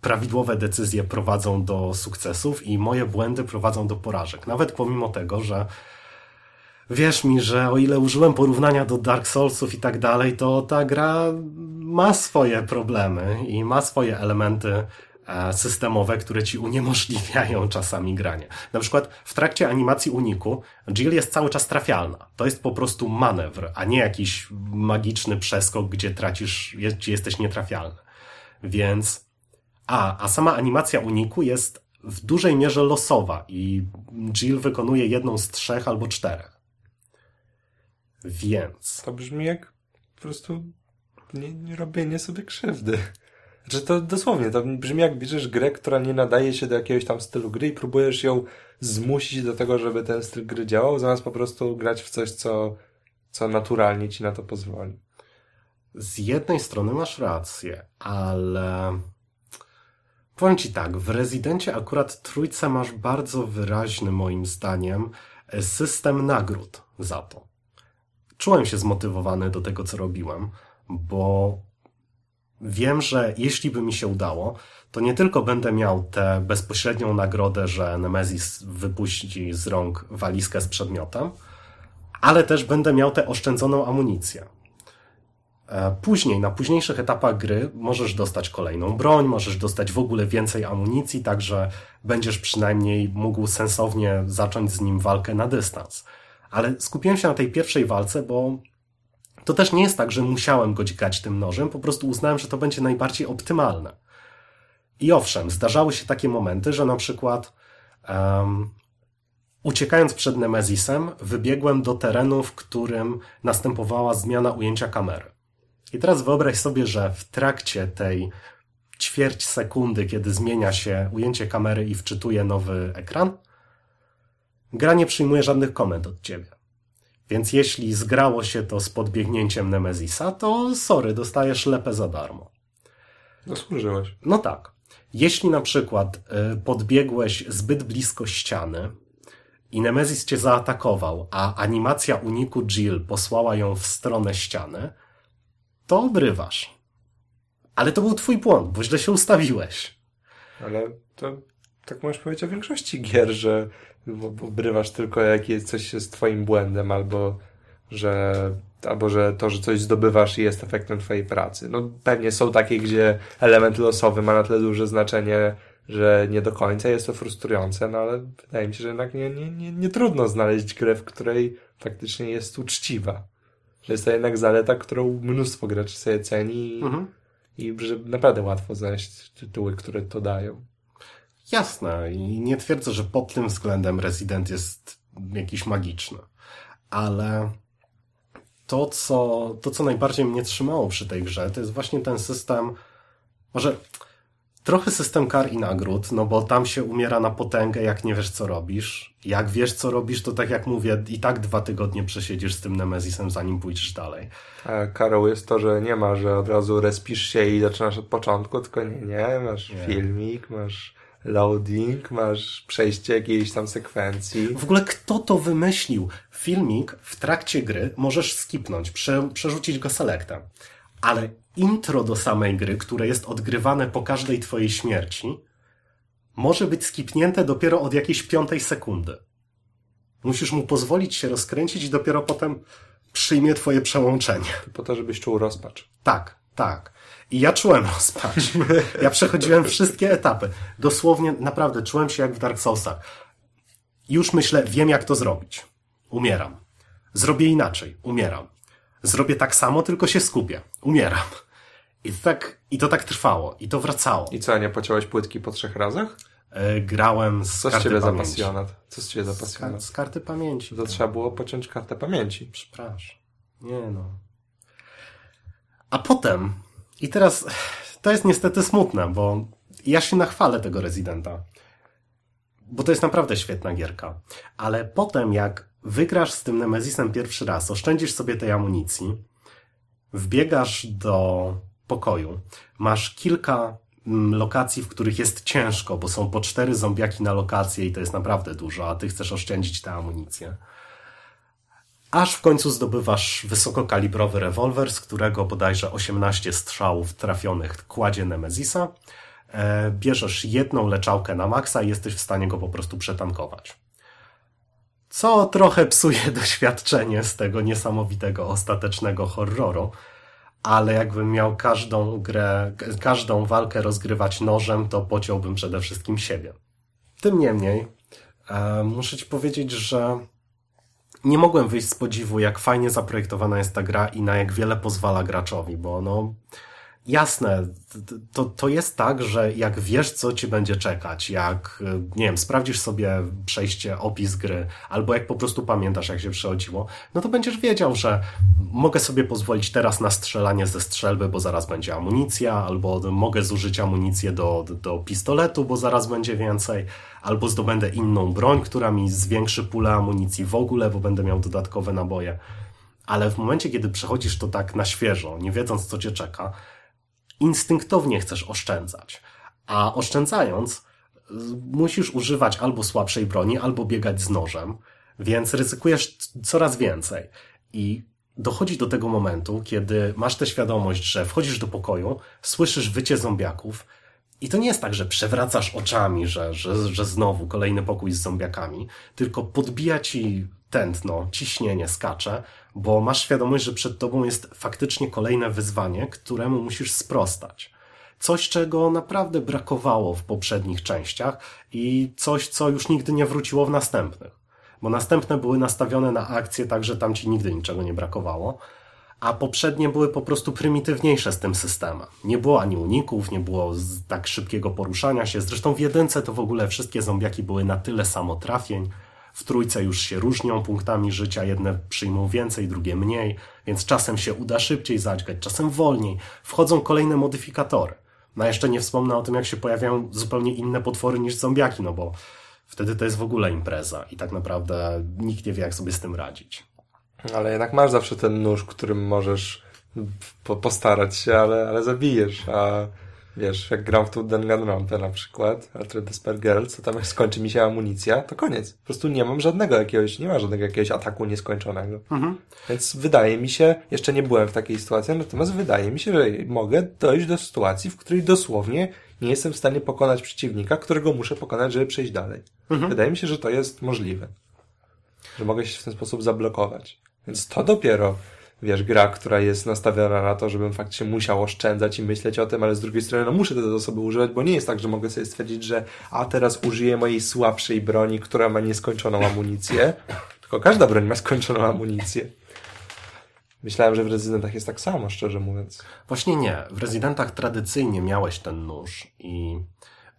prawidłowe decyzje prowadzą do sukcesów i moje błędy prowadzą do porażek. Nawet pomimo tego, że wierz mi, że o ile użyłem porównania do Dark Soulsów i tak dalej, to ta gra ma swoje problemy i ma swoje elementy E, systemowe, które ci uniemożliwiają czasami granie. Na przykład w trakcie animacji uniku Jill jest cały czas trafialna. To jest po prostu manewr, a nie jakiś magiczny przeskok, gdzie tracisz, gdzie jesteś nietrafialny. Więc a, a sama animacja uniku jest w dużej mierze losowa i Jill wykonuje jedną z trzech albo czterech. Więc. To brzmi jak po prostu nie, nie robienie sobie krzywdy. Że to dosłownie, to brzmi jak bierzesz grę, która nie nadaje się do jakiegoś tam stylu gry i próbujesz ją zmusić do tego, żeby ten styl gry działał, zamiast po prostu grać w coś, co, co naturalnie ci na to pozwoli. z jednej strony masz rację, ale powiem ci tak, w rezydencie akurat trójce masz bardzo wyraźny moim zdaniem system nagród za to. Czułem się zmotywowany do tego, co robiłem, bo wiem, że jeśli by mi się udało, to nie tylko będę miał tę bezpośrednią nagrodę, że Nemesis wypuści z rąk walizkę z przedmiotem, ale też będę miał tę oszczędzoną amunicję. E, później, na późniejszych etapach gry możesz dostać kolejną broń, możesz dostać w ogóle więcej amunicji, także będziesz przynajmniej mógł sensownie zacząć z nim walkę na dystans. Ale skupiłem się na tej pierwszej walce, bo to też nie jest tak, że musiałem go dźgać tym nożem, po prostu uznałem, że to będzie najbardziej optymalne. I owszem, zdarzały się takie momenty, że na przykład um, uciekając przed Nemezisem, wybiegłem do terenu, w którym następowała zmiana ujęcia kamery. I teraz wyobraź sobie, że w trakcie tej ćwierć sekundy, kiedy zmienia się ujęcie kamery i wczytuje nowy ekran, gra nie przyjmuje żadnych komend od ciebie. Więc jeśli zgrało się to z podbiegnięciem Nemezisa, to sorry, dostajesz lepę za darmo. Zasłużyłeś. No tak. Jeśli na przykład y, podbiegłeś zbyt blisko ściany i Nemezis cię zaatakował, a animacja uniku Jill posłała ją w stronę ściany, to obrywasz. Ale to był twój błąd, bo źle się ustawiłeś. Ale to tak możesz powiedzieć o większości gier, że obrywasz tylko jak jest coś jest twoim błędem, albo że, albo że to, że coś zdobywasz jest efektem twojej pracy. No pewnie są takie, gdzie element losowy ma na tyle duże znaczenie, że nie do końca jest to frustrujące, no ale wydaje mi się, że jednak nie, nie, nie, nie trudno znaleźć grę, w której faktycznie jest uczciwa. Że jest to jednak zaleta, którą mnóstwo graczy sobie ceni mhm. i że naprawdę łatwo znaleźć tytuły, które to dają. Jasne i nie twierdzę, że pod tym względem Resident jest jakiś magiczny, ale to, co, to, co najbardziej mnie trzymało przy tej grze, to jest właśnie ten system, może trochę system kar i nagród, no bo tam się umiera na potęgę, jak nie wiesz, co robisz. Jak wiesz, co robisz, to tak jak mówię, i tak dwa tygodnie przesiedzisz z tym Nemezisem, zanim pójdziesz dalej. A karą jest to, że nie ma, że od razu respisz się i zaczynasz od początku, tylko nie, nie, masz nie. filmik, masz loading, masz przejście jakiejś tam sekwencji. W ogóle kto to wymyślił? Filmik w trakcie gry możesz skipnąć, prze, przerzucić go selectem. Ale intro do samej gry, które jest odgrywane po każdej twojej śmierci, może być skipnięte dopiero od jakiejś piątej sekundy. Musisz mu pozwolić się rozkręcić i dopiero potem przyjmie twoje przełączenie. Po to, żebyś czuł rozpacz. Tak, tak. I ja czułem rozpacz. Ja przechodziłem wszystkie etapy. Dosłownie, naprawdę, czułem się jak w Dark Soulsach. Już myślę, wiem jak to zrobić. Umieram. Zrobię inaczej. Umieram. Zrobię tak samo, tylko się skupię. Umieram. I to tak, i to tak trwało. I to wracało. I co, nie pociąłeś płytki po trzech razach? E, grałem z Co z ciebie pamięci. za pasjonat? Co z ciebie za pasjonat? Z, z karty pamięci. To trzeba było pociąć kartę pamięci. Przepraszam. Nie no. A potem i teraz to jest niestety smutne, bo ja się nachwalę tego rezydenta. Bo to jest naprawdę świetna gierka. Ale potem, jak wygrasz z tym Nemezisem pierwszy raz, oszczędzisz sobie tej amunicji, wbiegasz do pokoju, masz kilka mm, lokacji, w których jest ciężko, bo są po cztery zombiaki na lokację i to jest naprawdę dużo, a ty chcesz oszczędzić tę amunicję aż w końcu zdobywasz wysokokalibrowy rewolwer, z którego bodajże 18 strzałów trafionych kładzie Nemezisa. E, bierzesz jedną leczałkę na maksa i jesteś w stanie go po prostu przetankować. Co trochę psuje doświadczenie z tego niesamowitego ostatecznego horroru, ale jakbym miał każdą grę, każdą walkę rozgrywać nożem, to pociąłbym przede wszystkim siebie. Tym niemniej, e, muszę ci powiedzieć, że nie mogłem wyjść z podziwu, jak fajnie zaprojektowana jest ta gra i na jak wiele pozwala graczowi, bo no, jasne, to, to jest tak, że jak wiesz, co ci będzie czekać, jak, nie wiem, sprawdzisz sobie przejście, opis gry, albo jak po prostu pamiętasz, jak się przechodziło, no to będziesz wiedział, że mogę sobie pozwolić teraz na strzelanie ze strzelby, bo zaraz będzie amunicja, albo mogę zużyć amunicję do, do pistoletu, bo zaraz będzie więcej, albo zdobędę inną broń, która mi zwiększy pulę amunicji w ogóle, bo będę miał dodatkowe naboje. ale w momencie, kiedy przechodzisz to tak na świeżo, nie wiedząc, co cię czeka, instynktownie chcesz oszczędzać. A oszczędzając, musisz używać albo słabszej broni, albo biegać z nożem, więc ryzykujesz coraz więcej. I dochodzi do tego momentu, kiedy masz tę świadomość, że wchodzisz do pokoju, słyszysz wycie zombiaków i to nie jest tak, że przewracasz oczami, że, że, że znowu kolejny pokój z zombiakami, tylko podbija ci tętno, ciśnienie skacze, bo masz świadomość, że przed tobą jest faktycznie kolejne wyzwanie, któremu musisz sprostać. Coś, czego naprawdę brakowało w poprzednich częściach i coś, co już nigdy nie wróciło w następnych. Bo następne były nastawione na akcję, tak że tam ci nigdy niczego nie brakowało a poprzednie były po prostu prymitywniejsze z tym systemem. Nie było ani uników, nie było tak szybkiego poruszania się. Zresztą w jedynce to w ogóle wszystkie zombiaki były na tyle samo trafień. W trójce już się różnią punktami życia, jedne przyjmą więcej, drugie mniej, więc czasem się uda szybciej zadźgać, czasem wolniej. Wchodzą kolejne modyfikatory. No jeszcze nie wspomnę o tym, jak się pojawiają zupełnie inne potwory niż zombiaki, no bo wtedy to jest w ogóle impreza i tak naprawdę nikt nie wie, jak sobie z tym radzić. Ale jednak masz zawsze ten nóż, którym możesz po postarać się, ale, ale zabijesz, a wiesz, jak gram w tą Danganronpę na przykład, Altered Despair Girl, co tam jak skończy mi się amunicja, to koniec. Po prostu nie mam żadnego jakiegoś, nie ma żadnego jakiegoś ataku nieskończonego. Mhm. Więc wydaje mi się, jeszcze nie byłem w takiej sytuacji, natomiast wydaje mi się, że mogę dojść do sytuacji, w której dosłownie nie jestem w stanie pokonać przeciwnika, którego muszę pokonać, żeby przejść dalej. Mhm. Wydaje mi się, że to jest możliwe. Że mogę się w ten sposób zablokować. Więc to dopiero, wiesz, gra, która jest nastawiona na to, żebym faktycznie musiał oszczędzać i myśleć o tym, ale z drugiej strony, no muszę te zasoby używać, bo nie jest tak, że mogę sobie stwierdzić, że a teraz użyję mojej słabszej broni, która ma nieskończoną amunicję, tylko każda broń ma skończoną amunicję. Myślałem, że w rezydentach jest tak samo, szczerze mówiąc. Właśnie nie. W rezydentach tradycyjnie miałeś ten nóż i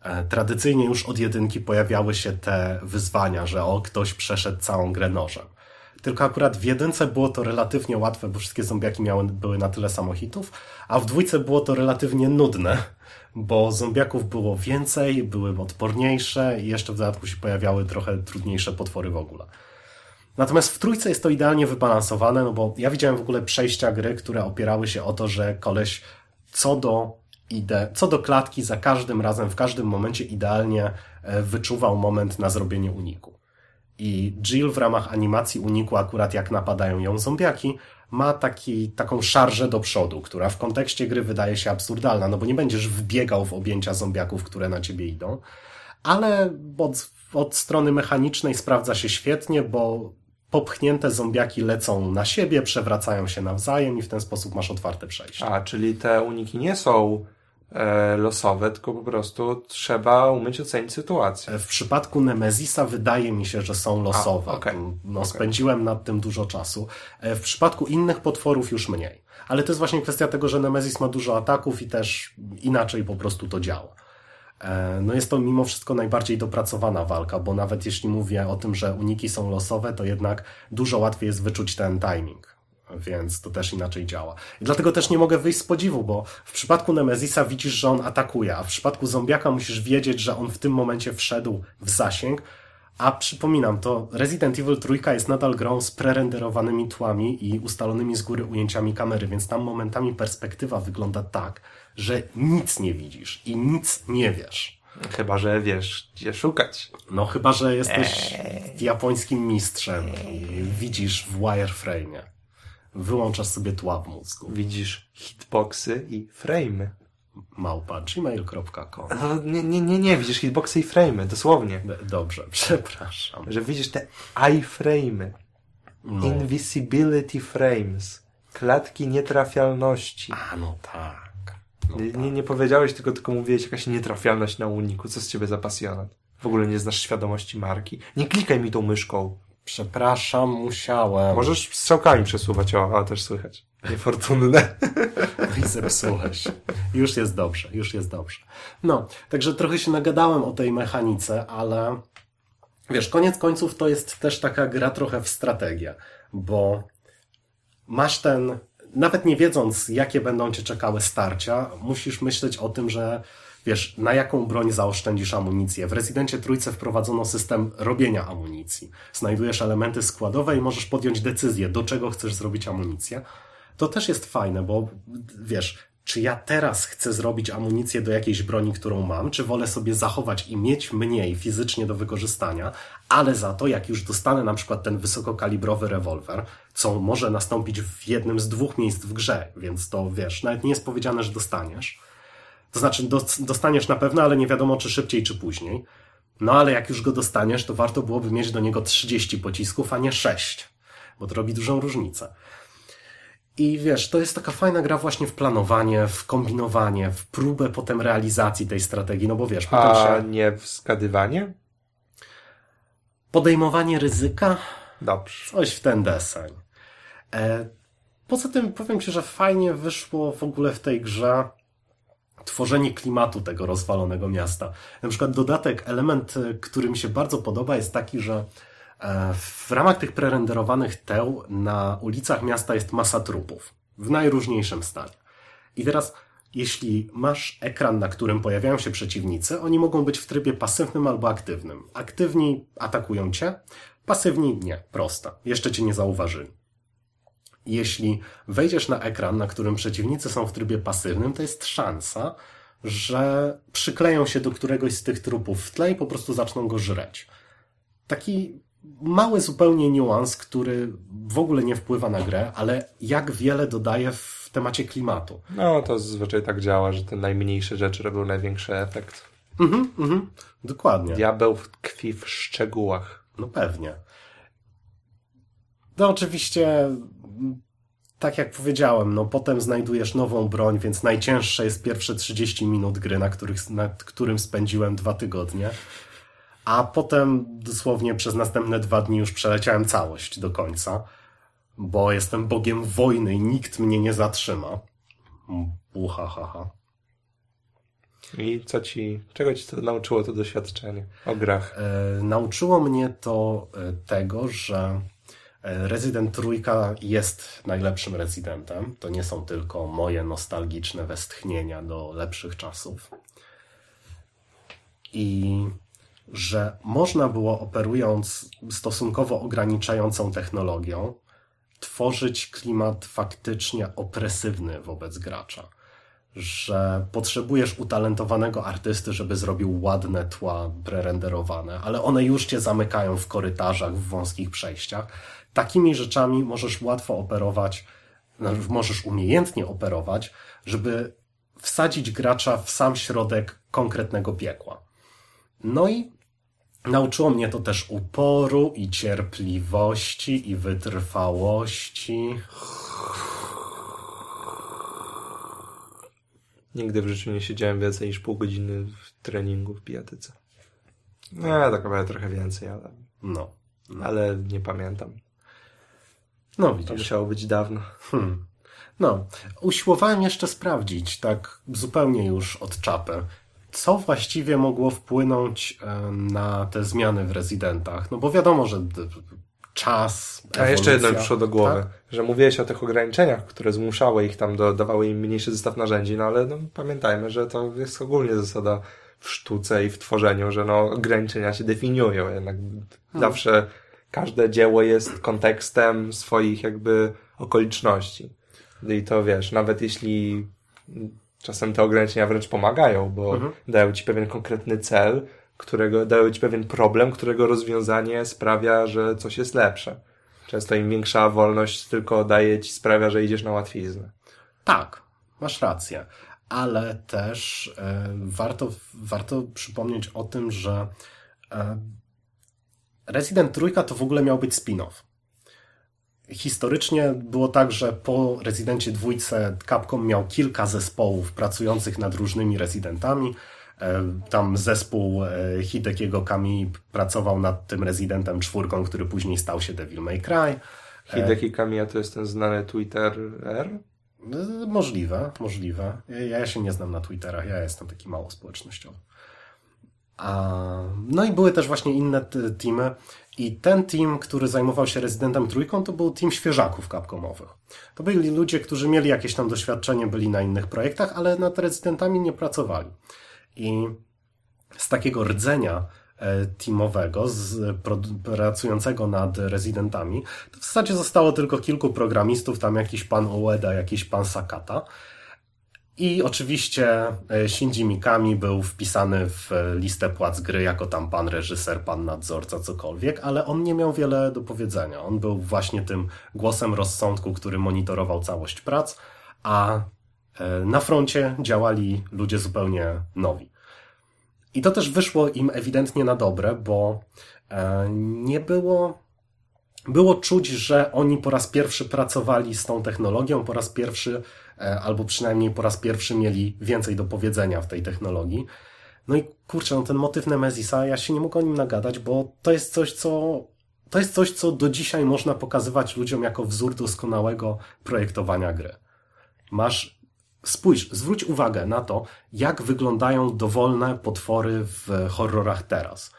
e, tradycyjnie już od jedynki pojawiały się te wyzwania, że o, ktoś przeszedł całą grę nożem. Tylko akurat w jedynce było to relatywnie łatwe, bo wszystkie zombiaki miały, były na tyle samo hitów, a w dwójce było to relatywnie nudne, bo zombiaków było więcej, były odporniejsze i jeszcze w dodatku się pojawiały trochę trudniejsze potwory w ogóle. Natomiast w trójce jest to idealnie wybalansowane, no bo ja widziałem w ogóle przejścia gry, które opierały się o to, że koleś co do ide, co do klatki za każdym razem, w każdym momencie idealnie e, wyczuwał moment na zrobienie uniku. I Jill w ramach animacji uniku akurat jak napadają ją zombiaki, ma taki, taką szarżę do przodu, która w kontekście gry wydaje się absurdalna, no bo nie będziesz wbiegał w objęcia zombiaków, które na ciebie idą, ale od, od strony mechanicznej sprawdza się świetnie, bo popchnięte zombiaki lecą na siebie, przewracają się nawzajem i w ten sposób masz otwarte przejście. A, czyli te uniki nie są losowe, tylko po prostu trzeba umieć ocenić sytuację. W przypadku Nemezisa wydaje mi się, że są losowe. A, okay. No, okay. Spędziłem nad tym dużo czasu. E, w przypadku innych potworów już mniej. Ale to jest właśnie kwestia tego, że Nemezis ma dużo ataków i też inaczej po prostu to działa. E, no jest to mimo wszystko najbardziej dopracowana walka, bo nawet jeśli mówię o tym, że uniki są losowe, to jednak dużo łatwiej jest wyczuć ten timing więc to też inaczej działa. I dlatego też nie mogę wyjść z podziwu, bo w przypadku Nemezisa widzisz, że on atakuje, a w przypadku zombiaka musisz wiedzieć, że on w tym momencie wszedł w zasięg, a przypominam, to Resident Evil 3 jest nadal grą z prerenderowanymi tłami i ustalonymi z góry ujęciami kamery, więc tam momentami perspektywa wygląda tak, że nic nie widzisz i nic nie wiesz. Chyba, że wiesz, gdzie szukać. No, chyba, że jesteś eee. japońskim mistrzem i widzisz w wireframe wyłączasz sobie tła w mózgu. Widzisz hitboxy i frame'y. Małpa gmail.com no, nie, nie, nie, nie, widzisz hitboxy i frame'y, dosłownie. Dobrze, przepraszam. Że widzisz te iframe'y. No. Invisibility frames. Klatki nietrafialności. A, no tak. No nie, tak. nie, nie powiedziałeś tylko, tylko mówiłeś jakaś nietrafialność na uniku. Co z ciebie za pasjonat? W ogóle nie znasz świadomości marki. Nie klikaj mi tą myszką. Przepraszam, musiałem. Możesz strzałkami przesuwać, o, a też słychać. Niefortunne. I zepsułeś. Już jest dobrze, już jest dobrze. No, także trochę się nagadałem o tej mechanice, ale wiesz, koniec końców to jest też taka gra trochę w strategię, bo masz ten, nawet nie wiedząc, jakie będą cię czekały starcia, musisz myśleć o tym, że wiesz, na jaką broń zaoszczędzisz amunicję. W Rezydencie Trójce wprowadzono system robienia amunicji. Znajdujesz elementy składowe i możesz podjąć decyzję, do czego chcesz zrobić amunicję. To też jest fajne, bo wiesz, czy ja teraz chcę zrobić amunicję do jakiejś broni, którą mam, czy wolę sobie zachować i mieć mniej fizycznie do wykorzystania, ale za to, jak już dostanę na przykład ten wysokokalibrowy rewolwer, co może nastąpić w jednym z dwóch miejsc w grze, więc to wiesz, nawet nie jest powiedziane, że dostaniesz. To znaczy, dostaniesz na pewno, ale nie wiadomo, czy szybciej, czy później. No ale jak już go dostaniesz, to warto byłoby mieć do niego 30 pocisków, a nie 6, bo to robi dużą różnicę. I wiesz, to jest taka fajna gra właśnie w planowanie, w kombinowanie, w próbę potem realizacji tej strategii, no bo wiesz, potem A się... nie w skadywanie? Podejmowanie ryzyka? Dobrze. Coś w ten deseń. E, poza tym powiem Ci, że fajnie wyszło w ogóle w tej grze tworzenie klimatu tego rozwalonego miasta. Na przykład dodatek, element, który mi się bardzo podoba jest taki, że E, w ramach tych prerenderowanych teł na ulicach miasta jest masa trupów w najróżniejszym stanie. I teraz, jeśli masz ekran, na którym pojawiają się przeciwnicy, oni mogą być w trybie pasywnym albo aktywnym. Aktywni atakują cię, pasywni nie, prosta. Jeszcze cię nie zauważyli. Jeśli wejdziesz na ekran, na którym przeciwnicy są w trybie pasywnym, to jest szansa, że przykleją się do któregoś z tych trupów w tle i po prostu zaczną go żreć. Taki mały zupełnie niuans, który w ogóle nie wpływa na grę, ale jak wiele dodaje w temacie klimatu. No, to zazwyczaj tak działa, że te najmniejsze rzeczy robią największy efekt. Mhm, mhm, dokładnie. Diabeł tkwi w szczegółach. No pewnie. No oczywiście, tak jak powiedziałem, no potem znajdujesz nową broń, więc najcięższe jest pierwsze 30 minut gry, na, których, nad którym spędziłem dwa tygodnie. A potem dosłownie przez następne dwa dni już przeleciałem całość do końca, bo jestem bogiem wojny i nikt mnie nie zatrzyma. Uha, ha, ha. I co ci, czego ci to nauczyło to doświadczenie o grach? E, nauczyło mnie to e, tego, że Resident Trójka jest najlepszym rezydentem. To nie są tylko moje nostalgiczne westchnienia do lepszych czasów. I że można było operując stosunkowo ograniczającą technologią, tworzyć klimat faktycznie opresywny wobec gracza. Że potrzebujesz utalentowanego artysty, żeby zrobił ładne tła prerenderowane, ale one już cię zamykają w korytarzach, w wąskich przejściach. Takimi rzeczami możesz łatwo operować, no, możesz umiejętnie operować, żeby wsadzić gracza w sam środek konkretnego piekła. No i nauczyło mnie to też uporu i cierpliwości i wytrwałości. Nigdy w życiu nie siedziałem więcej niż pół godziny w treningu w pijatyce. Nie, tak naprawdę trochę więcej, ale... No. no. Ale nie pamiętam. No, widzisz. To musiało być dawno. Hmm. No, usiłowałem jeszcze sprawdzić, tak zupełnie już od czapy, co właściwie mogło wpłynąć na te zmiany w rezydentach? No bo wiadomo, że czas. A jeszcze jedno mi przyszło do głowy, tak? że mówiłeś o tych ograniczeniach, które zmuszały ich tam, do, dawały im mniejszy zestaw narzędzi, no ale no, pamiętajmy, że to jest ogólnie zasada w sztuce i w tworzeniu, że no, ograniczenia się definiują. Jednak hmm. zawsze każde dzieło jest kontekstem swoich jakby okoliczności. I to wiesz, nawet jeśli Czasem te ograniczenia wręcz pomagają, bo mhm. dają ci pewien konkretny cel, którego dają ci pewien problem, którego rozwiązanie sprawia, że coś jest lepsze. Często im większa wolność tylko daje ci, sprawia, że idziesz na łatwiznę. Tak, masz rację. Ale też e, warto, warto przypomnieć o tym, że e, Resident Trójka to w ogóle miał być spin-off. Historycznie było tak, że po Rezydencie dwójce Capcom miał kilka zespołów pracujących nad różnymi rezydentami. E, tam zespół e, Hidekiego Kami pracował nad tym Rezydentem czwórką, który później stał się Devil May Cry. E, Hideki Kamiya to jest ten znany Twitter R? Możliwe, możliwe. Ja się nie znam na Twitterach, ja jestem taki mało społecznościowy. No i były też właśnie inne teamy. I ten team, który zajmował się Rezydentem Trójką, to był team świeżaków Capcomowych. To byli ludzie, którzy mieli jakieś tam doświadczenie, byli na innych projektach, ale nad Rezydentami nie pracowali. I z takiego rdzenia e, teamowego, z, pracującego nad rezydentami, to w zasadzie zostało tylko kilku programistów, tam jakiś pan Ueda, jakiś pan Sakata. I oczywiście e, Shinji Mikami był wpisany w listę płac gry jako tam pan reżyser, pan nadzorca, cokolwiek, ale on nie miał wiele do powiedzenia. On był właśnie tym głosem rozsądku, który monitorował całość prac, a e, na froncie działali ludzie zupełnie nowi. I to też wyszło im ewidentnie na dobre, bo e, nie było. Było czuć, że oni po raz pierwszy pracowali z tą technologią, po raz pierwszy, e, albo przynajmniej po raz pierwszy mieli więcej do powiedzenia w tej technologii. No i kurczę, no ten motyw Nemezisa, ja się nie mogę o nim nagadać, bo to jest coś, co to jest coś, co do dzisiaj można pokazywać ludziom jako wzór doskonałego projektowania gry. Masz Spójrz, zwróć uwagę na to, jak wyglądają dowolne potwory w horrorach teraz.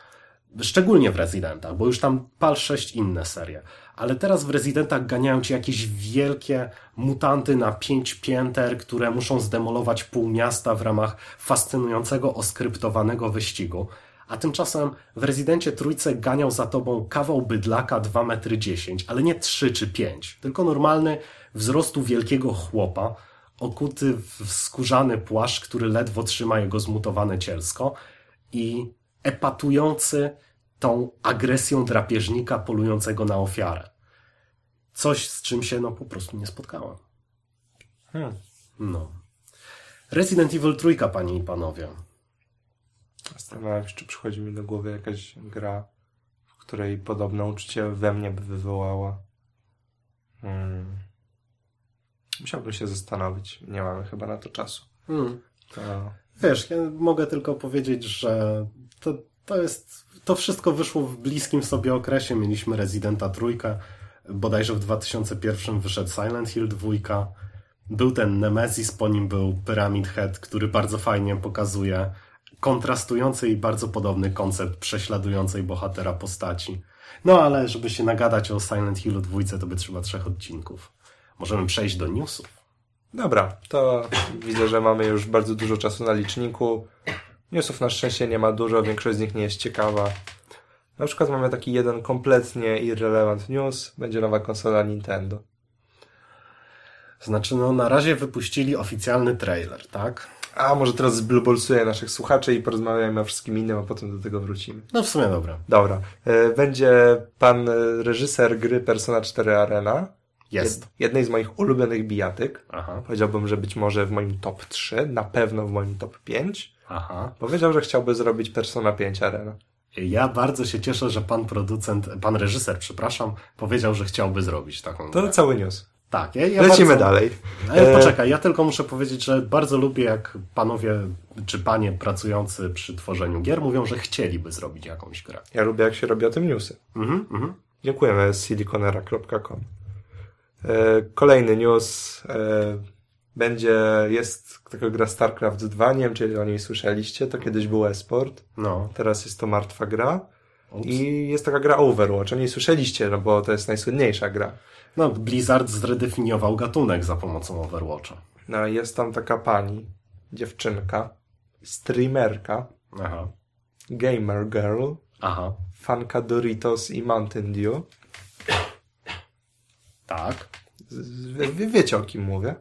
Szczególnie w Residentach, bo już tam pal sześć inne serie. Ale teraz w Residentach ganiają ci jakieś wielkie mutanty na pięć pięter, które muszą zdemolować pół miasta w ramach fascynującego, oskryptowanego wyścigu. A tymczasem w Rezydencie Trójce ganiał za tobą kawał bydlaka 2 metry 10, ale nie 3 czy 5, tylko normalny wzrostu wielkiego chłopa, okuty w skórzany płaszcz, który ledwo trzyma jego zmutowane cielsko i epatujący tą agresją drapieżnika polującego na ofiarę. Coś, z czym się no po prostu nie spotkałem. Hmm. No. Resident Evil trójka, panie i panowie. Zastanawiam się, czy przychodzi mi do głowy jakaś gra, w której podobne uczucie we mnie by wywołała. Hmm. Musiałbym się zastanowić. Nie mamy chyba na to czasu. Hmm. To... Wiesz, ja mogę tylko powiedzieć, że to, to jest. To wszystko wyszło w bliskim sobie okresie. Mieliśmy Residenta trójkę, bodajże w 2001 wyszedł Silent Hill 2. Był ten Nemesis, po nim był Pyramid Head, który bardzo fajnie pokazuje kontrastujący i bardzo podobny koncept prześladującej bohatera postaci. No ale żeby się nagadać o Silent Hillu 2, to by trzeba trzech odcinków. Możemy przejść do newsów. Dobra, to widzę, że mamy już bardzo dużo czasu na liczniku. Newsów na szczęście nie ma dużo, większość z nich nie jest ciekawa. Na przykład mamy taki jeden kompletnie irrelevant news. Będzie nowa konsola Nintendo. Znaczy, no na razie wypuścili oficjalny trailer, tak? A może teraz zblubolsuję naszych słuchaczy i porozmawiamy o wszystkim innym, a potem do tego wrócimy. No w sumie dobra. Dobra. E, będzie pan reżyser gry Persona 4 Arena jest. Jednej z moich ulubionych bijatyk. Aha. Powiedziałbym, że być może w moim top 3, na pewno w moim top 5. Aha. Powiedział, że chciałby zrobić Persona 5 Arena. Ja bardzo się cieszę, że pan producent, pan reżyser, przepraszam, powiedział, że chciałby zrobić taką To grę. cały news. Tak. Ja, ja Lecimy bardzo... dalej. Ale poczekaj, ja tylko muszę powiedzieć, że bardzo lubię, jak panowie czy panie pracujący przy tworzeniu gier mówią, że chcieliby zrobić jakąś grę. Ja lubię, jak się robi o tym newsy. Mhm, mhm. Dziękujemy siliconera.com. E, kolejny news e, będzie, jest taka gra StarCraft 2, nie wiem czy o niej słyszeliście, to kiedyś był esport, no. teraz jest to martwa gra Ups. i jest taka gra Overwatch, o niej słyszeliście, no bo to jest najsłynniejsza gra. No, Blizzard zredefiniował gatunek za pomocą Overwatcha. No, jest tam taka pani, dziewczynka, streamerka, Aha. gamer girl, Aha. fanka Doritos i Mountain Dew, tak. Wie, wiecie o kim mówię?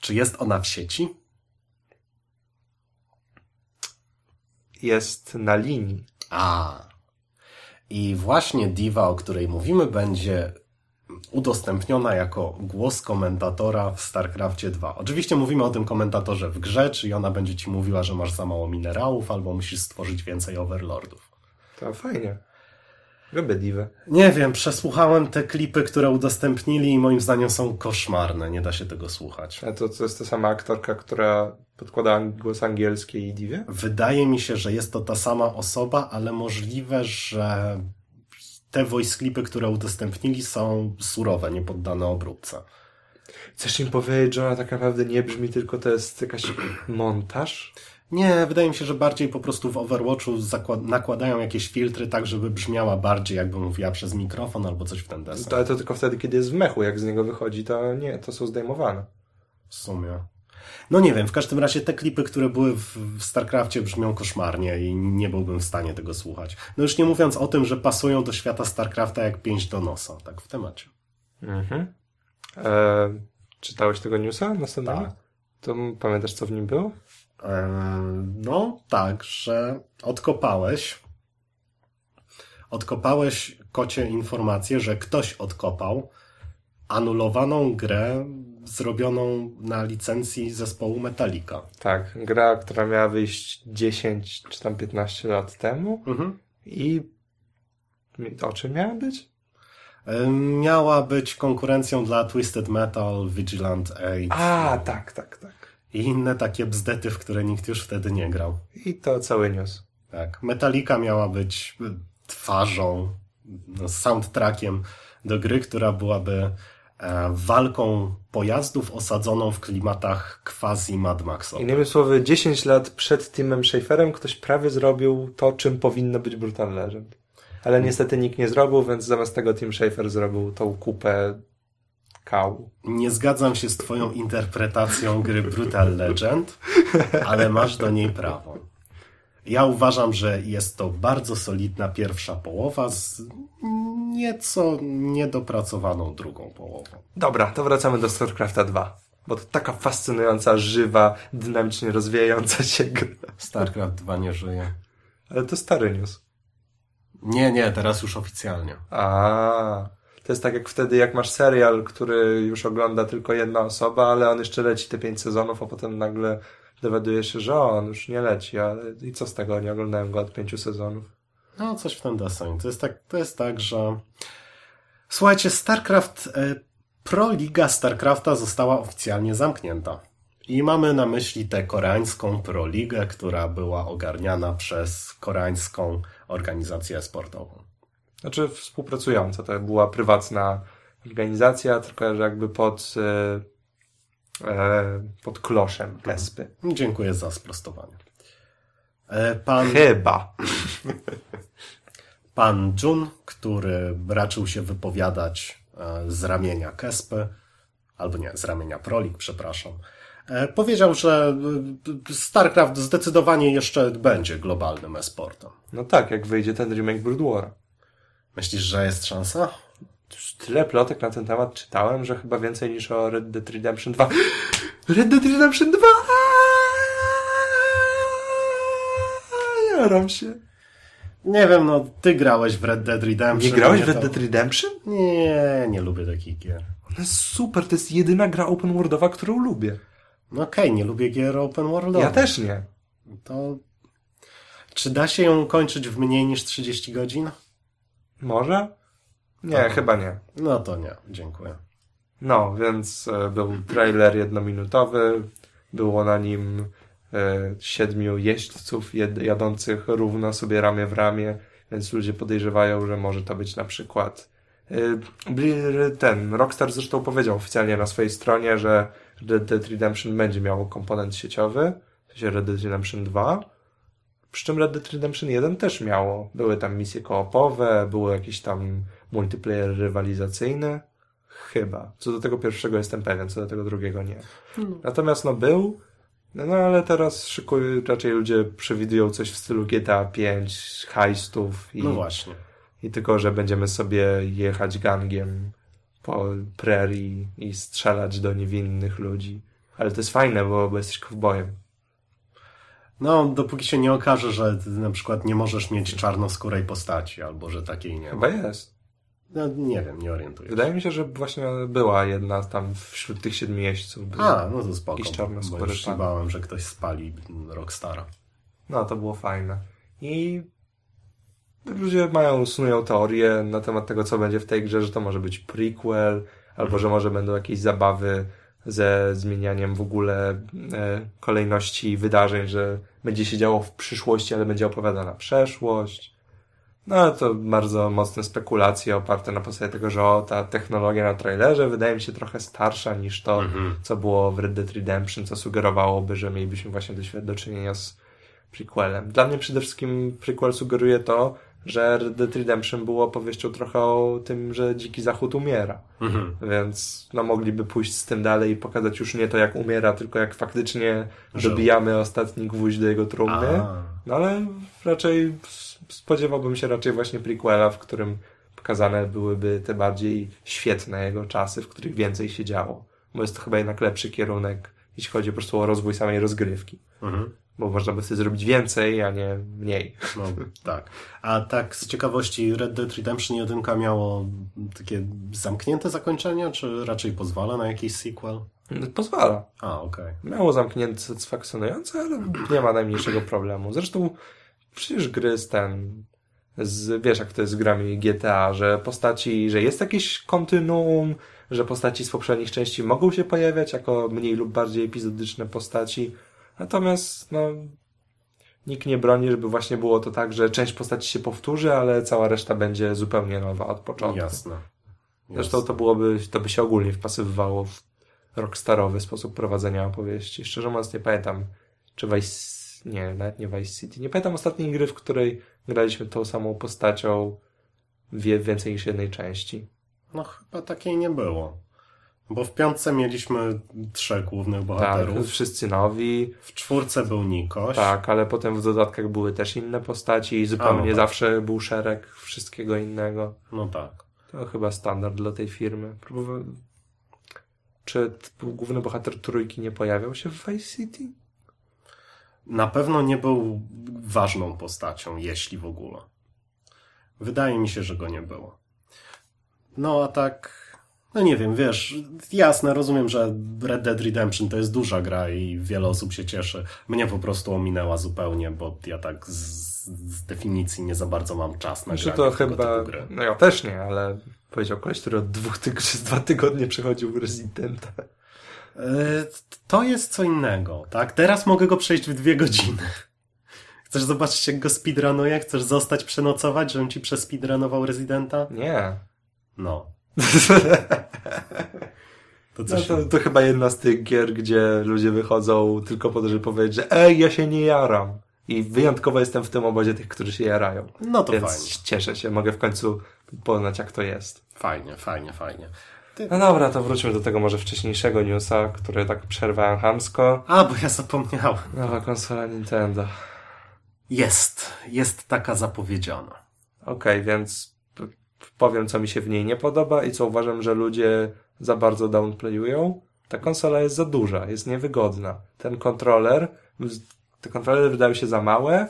Czy jest ona w sieci? Jest na linii. A. I właśnie diva, o której mówimy, będzie udostępniona jako głos komentatora w StarCraftie 2. Oczywiście mówimy o tym komentatorze w grze, czyli ona będzie ci mówiła, że masz za mało minerałów, albo musisz stworzyć więcej overlordów. To fajnie. Divę. Nie wiem, przesłuchałem te klipy, które udostępnili i moim zdaniem są koszmarne. Nie da się tego słuchać. A to, to jest ta sama aktorka, która podkłada głos angielski i Diwie? Wydaje mi się, że jest to ta sama osoba, ale możliwe, że te voice klipy, które udostępnili są surowe, nie poddane obróbce. Chcesz im powiedzieć, że ona tak naprawdę nie brzmi, tylko to jest jakaś montaż? Nie, wydaje mi się, że bardziej po prostu w Overwatchu nakładają jakieś filtry tak, żeby brzmiała bardziej, jakby mówiła przez mikrofon albo coś w ten deseń. Ale to tylko wtedy, kiedy jest w mechu, jak z niego wychodzi, to nie, to są zdejmowane. W sumie. No nie wiem, w każdym razie te klipy, które były w, StarCraftie brzmią koszmarnie i nie byłbym w stanie tego słuchać. No już nie mówiąc o tym, że pasują do świata StarCrafta jak pięść do nosa, tak w temacie. Mhm. E, czytałeś tego newsa na scenie? Tak. To pamiętasz, co w nim było? Eee, No tak, że odkopałeś odkopałeś kocie informację, że ktoś odkopał anulowaną grę zrobioną na licencji zespołu Metallica. Tak, gra, która miała wyjść 10 czy tam 15 lat temu Mhm. i o czym miała być? Ehm, Miała być konkurencją dla Twisted Metal, Vigilant 8 A, tak, tak. I inne takie bzdety, w które nikt już wtedy nie grał. I to cały news. Tak. Metallica miała być y, twarzą, no, soundtrackiem do gry, która byłaby e, walką pojazdów osadzoną w klimatach quasi Mad Maxowych. Innymi słowy, 10 lat przed Timem Schaferem ktoś prawie zrobił to, czym powinno być Brutal Legend. Ale niestety nikt nie zrobił, więc zamiast tego Tim Schafer zrobił tą kupę kału. Nie zgadzam się z twoją interpretacją gry Brutal Legend, ale masz do niej prawo. Ja uważam, że jest to bardzo solidna pierwsza połowa z nieco niedopracowaną drugą połową. Dobra, to wracamy do StarCrafta 2. Bo to taka fascynująca, żywa, dynamicznie rozwijająca się gra. StarCraft 2 nie żyje. Ale to stary news. Nie, nie, teraz już oficjalnie. A, to jest tak jak wtedy, jak masz serial, który już ogląda tylko jedna osoba, ale on jeszcze leci te pięć sezonów, a potem nagle dowiaduje się, że on już nie leci, ale i co z tego, nie oglądałem go od pięciu sezonów. No, coś w ten deseń. To jest tak, to jest tak, że... Słuchajcie, StarCraft, e, Pro Liga StarCrafta została oficjalnie zamknięta. I mamy na myśli tę koreańską Pro Ligę, która była ogarniana przez koreańską organizację sportową. Znaczy współpracująca, to była prywatna organizacja, tylko że jakby pod, e, e, pod kloszem Kespy. Dziękuję za sprostowanie. E, Pan, Chyba. pan Jun, który raczył się wypowiadać e, z ramienia Kespy, albo nie, z ramienia Prolig, przepraszam, e, powiedział, że StarCraft zdecydowanie jeszcze będzie globalnym e-sportem. No tak, jak wyjdzie ten remake Brood War. Myślisz, że jest szansa? Już tyle plotek na ten temat czytałem, że chyba więcej niż o Red Dead Redemption 2. Red Dead Redemption 2! Jaram się. Nie wiem, no ty grałeś w Red Dead Redemption. Nie grałeś w Red to- Dead Redemption? Nie, nie lubię takich gier. Jest super, to jest jedyna gra open worldowa, którą lubię. No okej, nie lubię gier open worldowych. Ja też nie. To... Czy da się ją kończyć w mniej niż 30 godzin? Może? Nie, Tak. chyba nie. No to nie, dziękuję. No, więc e, był trailer jednominutowy, było na nim e, siedmiu jeźdźców jadących równo sobie ramię w ramię, więc ludzie podejrzewają, że może to być na przykład e, ten Rockstar zresztą powiedział oficjalnie na swojej stronie, że Red Dead Redemption będzie miało komponent sieciowy, w sensie Red Dead Redemption 2, przy czym Red Dead Redemption 1 też miało. Były tam misje koopowe, było jakiś tam multiplayer rywalizacyjny. Chyba. Co do tego pierwszego jestem pewien, co do tego drugiego nie. Natomiast no był, no ale teraz szykują, raczej ludzie przewidują coś w stylu GTA 5, heistów i, No właśnie. i tylko, że będziemy sobie jechać gangiem po prerii i strzelać do niewinnych ludzi. Ale to jest fajne, bo, bo jesteś kowbojem. No, dopóki się nie okaże, że ty na przykład nie możesz mieć czarnoskórej postaci, albo że takiej nie. Chyba jest. No, nie wiem, nie orientuję się. Wydaje mi się, że właśnie była jedna tam wśród tych siedmiu jeźdźców. A, no to spoko, Jakiś bo, już się bałem, że ktoś spali Rockstara. No, to było fajne. I ludzie mają, snują teorie na temat tego, co będzie w tej grze, że to może być prequel, albo że może będą jakieś zabawy ze zmienianiem w ogóle e, kolejności wydarzeń, że będzie się działo w przyszłości, ale będzie opowiadana przeszłość. No, to bardzo mocne spekulacje oparte na podstawie tego, że o, ta technologia na trailerze wydaje mi się trochę starsza niż to, Mhm. co było w Red Dead Redemption, co sugerowałoby, że mielibyśmy właśnie do, do czynienia z prequelem. Dla mnie przede wszystkim prequel sugeruje to, że Red Dead Redemption było opowieścią trochę o tym, że Dziki Zachód umiera. Mhm. Więc no mogliby pójść z tym dalej i pokazać już nie to jak umiera, tylko jak faktycznie Żył. dobijamy ostatni gwóźdź do jego trumny. A. No ale raczej spodziewałbym się raczej właśnie prequela, w którym pokazane byłyby te bardziej świetne jego czasy, w których więcej się działo. Bo jest to chyba jednak lepszy kierunek, jeśli chodzi po prostu o rozwój samej rozgrywki. Mhm. Bo można by sobie zrobić więcej, a nie mniej. No, tak. A tak z ciekawości Red Dead Redemption 1 miało takie zamknięte zakończenie, czy raczej pozwala na jakiś sequel? Pozwala. A, okej. Miało zamknięte satysfakcjonujące, ale nie ma najmniejszego problemu. Zresztą przecież gry z ten, z, wiesz jak to jest z grami GTA, że postaci, że jest jakieś kontynuum, że postaci z poprzednich części mogą się pojawiać jako mniej lub bardziej epizodyczne postaci. Natomiast, no, nikt nie broni, żeby właśnie było to tak, że część postaci się powtórzy, ale cała reszta będzie zupełnie nowa od początku. Jasne. Zresztą to byłoby, to by się ogólnie wpasowywało w rockstarowy sposób prowadzenia opowieści. Szczerze mówiąc nie pamiętam, czy Vice, nie, nawet nie Vice City. Nie pamiętam ostatniej gry, w której graliśmy tą samą postacią wie więcej niż jednej części. No chyba takiej nie było. Bo w piątce mieliśmy trzech głównych Tak, bohaterów. wszyscy nowi, W czwórce był Nikoś. tak, ale potem w dodatkach były też inne postaci i zupełnie A, no tak. zawsze był szereg wszystkiego innego. No tak. To chyba standard dla tej firmy. Próbowałem... Czy główny bohater trójki nie pojawiał się w Vice City? Na pewno nie był ważną postacią, jeśli w ogóle. Wydaje mi się, że go nie było. No a tak, no nie wiem, wiesz, jasne, rozumiem, że Red Dead Redemption to jest duża gra i wiele osób się cieszy. Mnie po prostu ominęła zupełnie, bo ja tak z, z definicji nie za bardzo mam czas na granie to chyba, no ja też nie, ale powiedział koleś, który od dwóch tyg przez dwa tygodnie przechodził Residenta. E, To jest co innego, tak? Teraz mogę go przejść w dwie godziny. Chcesz zobaczyć, jak go speedrunuję? Chcesz zostać przenocować, żebym ci przespeedrunował Residenta? Nie. No. To No to, to chyba jedna z tych gier, gdzie ludzie wychodzą tylko po to, żeby powiedzieć, że ej, ja się nie jaram. I wyjątkowo jestem w tym obozie tych, którzy się jarają. No to Więc fajnie. cieszę się, mogę w końcu poznać, jak to jest. Fajnie, fajnie, fajnie. No dobra, to wróćmy do tego może wcześniejszego newsa, który tak przerwałem hamsko. A, bo ja zapomniałem. Nowa konsola Nintendo. Jest. Jest taka zapowiedziana. Okej, więc p- powiem, co mi się w niej nie podoba i co uważam, że ludzie za bardzo downplayują. Ta konsola jest za duża, jest niewygodna. Ten kontroler, te kontrolery wydają się za małe,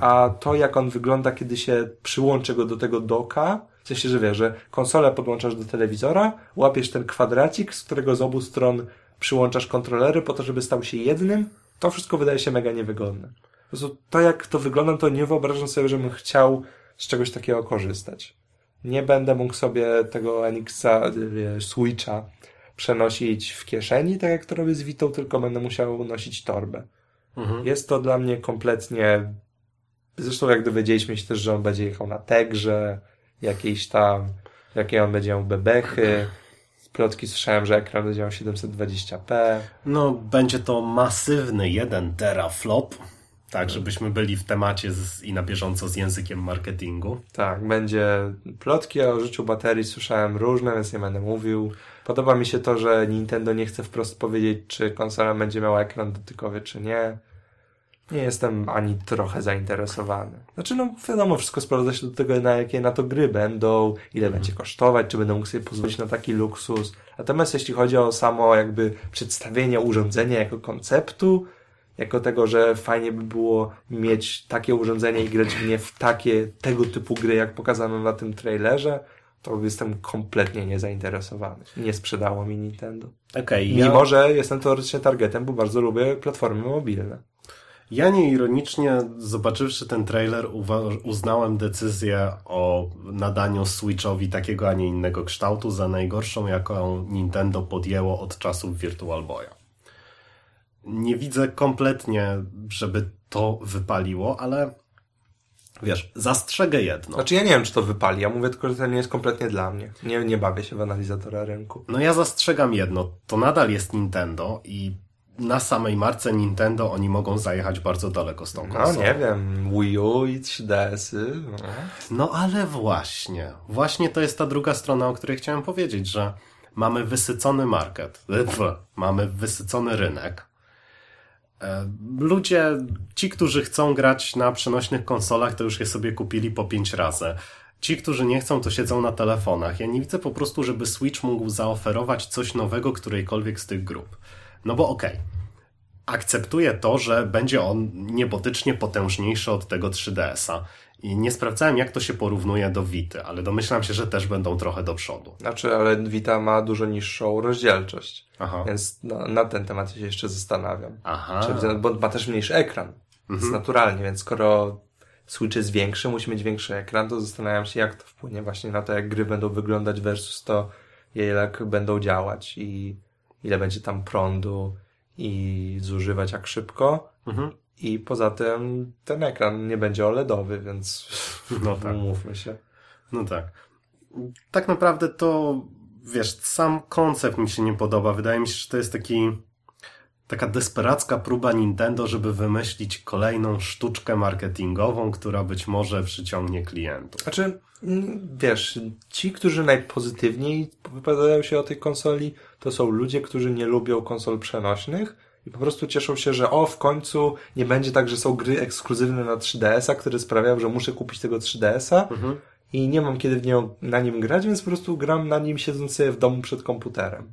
a to, jak on wygląda, kiedy się przyłączy go do tego doka, w sensie, że wiesz, że konsolę podłączasz do telewizora, łapiesz ten kwadracik, z którego z obu stron przyłączasz kontrolery po to, żeby stał się jednym, to wszystko wydaje się mega niewygodne. Po prostu to, jak to wygląda, to nie wyobrażam sobie, żebym chciał z czegoś takiego korzystać. Nie będę mógł sobie tego NX-a, wiesz, Switcha przenosić w kieszeni, tak jak to robię z Vitą, tylko będę musiał nosić torbę. Mhm. Jest to dla mnie kompletnie... Zresztą jak dowiedzieliśmy się też, że on będzie jechał na Tegrze, jakiejś tam, jakie on będzie miał bebechy. Z plotki słyszałem, że ekran będzie miał 720p. No, będzie to masywny 1 teraflop. Tak, żebyśmy byli w temacie z, i na bieżąco z językiem marketingu. Tak, będzie plotki o życiu baterii, słyszałem różne, więc nie będę mówił. Podoba mi się to, że Nintendo nie chce wprost powiedzieć, czy konsola będzie miała ekran dotykowy, czy nie. Nie jestem ani trochę zainteresowany. Znaczy, no wiadomo, wszystko sprowadza się do tego, na jakie na to gry będą, ile będzie kosztować, czy będę mógł sobie pozwolić na taki luksus. Natomiast jeśli chodzi o samo jakby przedstawienie urządzenia jako konceptu, jako tego, że fajnie by było mieć takie urządzenie i grać w nie w takie, tego typu gry, jak pokazano na tym trailerze, to jestem kompletnie niezainteresowany. Nie sprzedało mi Nintendo. Ja, Mimo, że jestem teoretycznie targetem, bo bardzo lubię platformy mobilne. ja nieironicznie, zobaczywszy ten trailer, uznałem decyzję o nadaniu Switchowi takiego, a nie innego kształtu za najgorszą, jaką Nintendo podjęło od czasów Virtual Boya. Nie widzę kompletnie, żeby to wypaliło, ale wiesz, zastrzegę jedno. Znaczy ja nie wiem, czy to wypali. Ja mówię tylko, że to nie jest kompletnie dla mnie. Nie, nie bawię się w analizatora rynku. No ja zastrzegam jedno, to nadal jest Nintendo i na samej marce Nintendo oni mogą zajechać bardzo daleko z tą No konsolą. nie wiem, Wii U i 3DS-y. No. No ale właśnie, właśnie to jest ta druga strona, o której chciałem powiedzieć, że mamy wysycony market, mamy wysycony rynek. E, Ludzie, ci, którzy chcą grać na przenośnych konsolach, to już je sobie kupili po pięć razy. Ci, którzy nie chcą, to siedzą na telefonach. Ja nie widzę po prostu, żeby Switch mógł zaoferować coś nowego którejkolwiek z tych grup. No bo okej, akceptuję to, że będzie on niebotycznie potężniejszy od tego 3DS-a. I nie sprawdzałem, jak to się porównuje do Vity, ale domyślam się, że też będą trochę do przodu. Znaczy, ale Vita ma dużo niższą rozdzielczość. Aha. Więc na, na ten temat się jeszcze zastanawiam. Aha. Czy, bo ma też mniejszy ekran. Więc naturalnie, więc skoro Switch jest większy, musi mieć większy ekran, to zastanawiam się, jak to wpłynie właśnie na to, jak gry będą wyglądać versus to, jak będą działać i ile będzie tam prądu i zużywać jak szybko. Mhm. I poza tym ten ekran nie będzie OLEDowy, więc No tak. umówmy się. No tak. Tak naprawdę to, wiesz, sam koncept mi się nie podoba. Wydaje mi się, że to jest taki taka desperacka próba Nintendo, żeby wymyślić kolejną sztuczkę marketingową, która być może przyciągnie klientów. Znaczy, mm, wiesz, ci, którzy najpozytywniej wypowiadają się o tej konsoli, to są ludzie, którzy nie lubią konsol przenośnych i po prostu cieszą się, że o, w końcu nie będzie tak, że są gry ekskluzywne na 3DS-a, które sprawiają, że muszę kupić tego 3DS-a i nie mam kiedy w nią, na nim grać, więc po prostu gram na nim siedząc sobie w domu przed komputerem.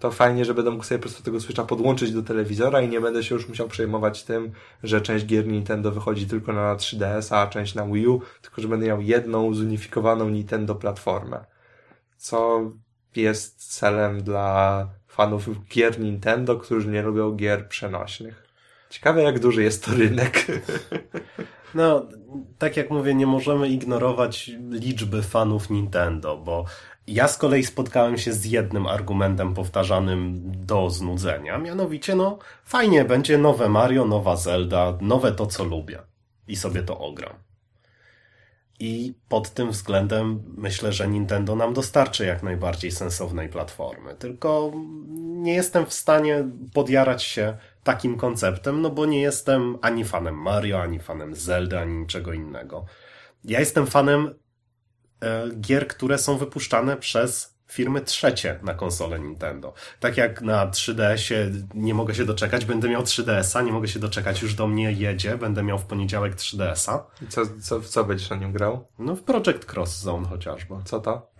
To fajnie, że będę mógł sobie po prostu tego Switcha podłączyć do telewizora i nie będę się już musiał przejmować tym, że część gier Nintendo wychodzi tylko na 3DS, a część na Wii U, tylko że będę miał jedną zunifikowaną Nintendo platformę. Co jest celem dla fanów gier Nintendo, którzy nie lubią gier przenośnych. Ciekawe, jak duży jest to rynek. No, tak jak mówię, nie możemy ignorować liczby fanów Nintendo, bo ja z kolei spotkałem się z jednym argumentem powtarzanym do znudzenia, mianowicie, no, fajnie, będzie nowe Mario, nowa Zelda, nowe to, co lubię. I sobie to ogram. I pod tym względem myślę, że Nintendo nam dostarczy jak najbardziej sensownej platformy. Tylko nie jestem w stanie podjarać się takim konceptem, no bo nie jestem ani fanem Mario, ani fanem Zelda, ani niczego innego. Ja jestem fanem e, gier, które są wypuszczane przez firmy trzecie na konsolę Nintendo. Tak jak na 3DS-ie nie mogę się doczekać, będę miał 3DS-a, nie mogę się doczekać, już do mnie jedzie, będę miał w poniedziałek 3DS-a. I co, co, w co będziesz na nim grał? No w Project Cross Zone chociażby. Co to?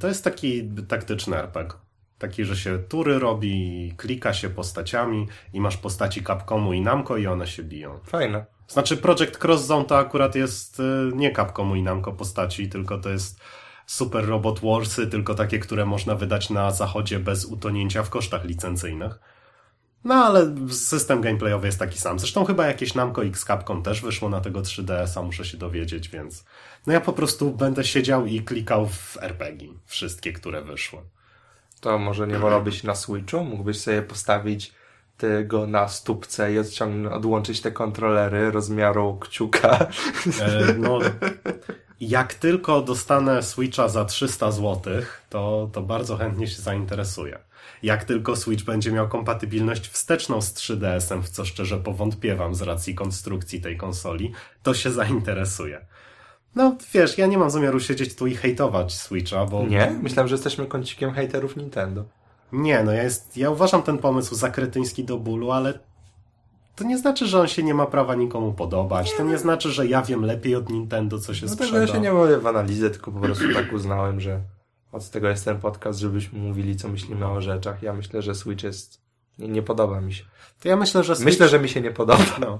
To jest taki taktyczny RPG. Taki, że się tury robi, klika się postaciami i masz postaci Capcomu i Namco i one się biją. Fajne. Znaczy Project Cross Zone to akurat jest y, nie Capcomu i Namco postaci, tylko to jest Super Robot Warsy, tylko takie, które można wydać na zachodzie bez utonięcia w kosztach licencyjnych. No ale system gameplayowy jest taki sam. Zresztą chyba jakieś Namco X Capcom też wyszło na tego 3DS-a, muszę się dowiedzieć, więc no ja po prostu będę siedział i klikał w RPG. Wszystkie, które wyszły. To może nie wolałbyś na Switchu? Mógłbyś sobie postawić tego na stópce i odciągnąć, odłączyć te kontrolery rozmiaru kciuka. E, no, jak tylko dostanę Switcha za 300 zł, to, to bardzo chętnie się zainteresuję. Jak tylko Switch będzie miał kompatybilność wsteczną z 3DS-em, w co szczerze powątpiewam z racji konstrukcji tej konsoli, to się zainteresuję. No wiesz, ja nie mam zamiaru siedzieć tu i hejtować Switcha, bo... Nie? Myślałem, że jesteśmy kącikiem hejterów Nintendo. Nie, no ja, jest, ja uważam ten pomysł za kretyński do bólu, ale to nie znaczy, że on się nie ma prawa nikomu podobać. To nie znaczy, że ja wiem lepiej od Nintendo, co się No sprzeda. tego ja się nie bawię w analizę, tylko po prostu tak uznałem, że od tego jest ten podcast, żebyśmy mówili, co myślimy o rzeczach. Ja myślę, że Switch jest... Nie, nie podoba mi się. To ja myślę, że Switch... Myślę, że mi się nie podoba. No.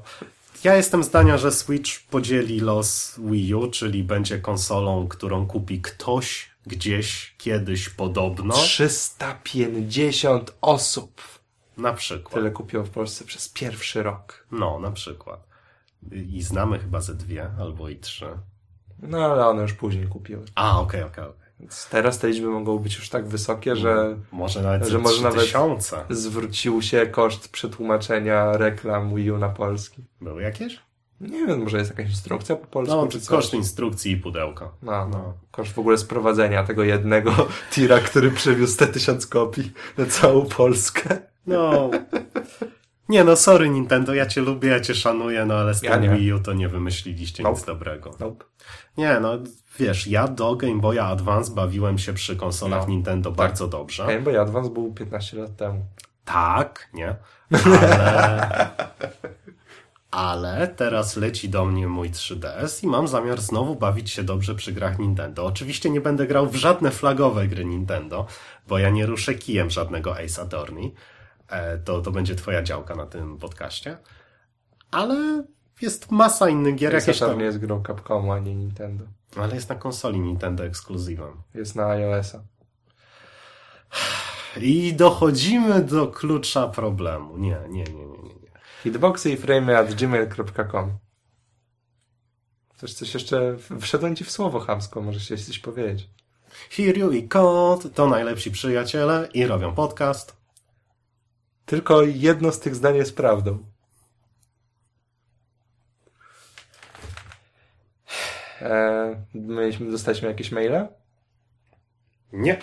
Ja jestem zdania, że Switch podzieli los Wii U, czyli będzie konsolą, którą kupi ktoś gdzieś kiedyś podobno. 350 osób Na przykład. tyle kupiło w Polsce przez pierwszy rok. No, na przykład. I znamy chyba ze dwie albo i trzy. No ale one już później kupiły. A, okej, okej, okej. Więc teraz te liczby mogą być już tak wysokie, że Może nawet że może nawet- tysiące. zwrócił się koszt przetłumaczenia reklam Wii U na polski. Były jakieś? Nie wiem, może jest jakaś instrukcja po polsku? No, czy koszt instrukcji i pudełka. No, no. Koszt w ogóle sprowadzenia tego jednego tira, który przywiózł te tysiąc kopii na całą Polskę. No, Nie no, sorry Nintendo, ja cię lubię, ja cię szanuję, no ale z Ja. Wii U to nie wymyśliliście Nope. nic dobrego. Nope. Nie no, wiesz, ja do Game Boya Advance bawiłem się przy konsolach No. Nintendo bardzo dobrze. Game Boy Advance był 15 lat temu. Tak, nie? Ale... Ale teraz leci do mnie mój 3DS i mam zamiar znowu bawić się dobrze przy grach Nintendo. Oczywiście nie będę grał w żadne flagowe gry Nintendo, bo ja nie ruszę kijem żadnego Ace Attorney. E, To, to będzie twoja działka na tym podcaście. Ale jest masa innych gier, jakieś Jakieś tam... nie jest grą Capcomu, a nie Nintendo. Ale jest na konsoli Nintendo ekskluzywem. Jest na iOS-a. I dochodzimy do klucza problemu. Nie, nie, nie, nie, nie. nie. Hitboxy i frame at gmail.com Coś, coś jeszcze... Wszedłem ci w słowo chamsko, możesz się coś powiedzieć. Hiryu i Kot to najlepsi przyjaciele i robią podcast. Tylko jedno z tych zdań jest prawdą. E, mieliśmy, dostaliśmy jakieś maile? Nie.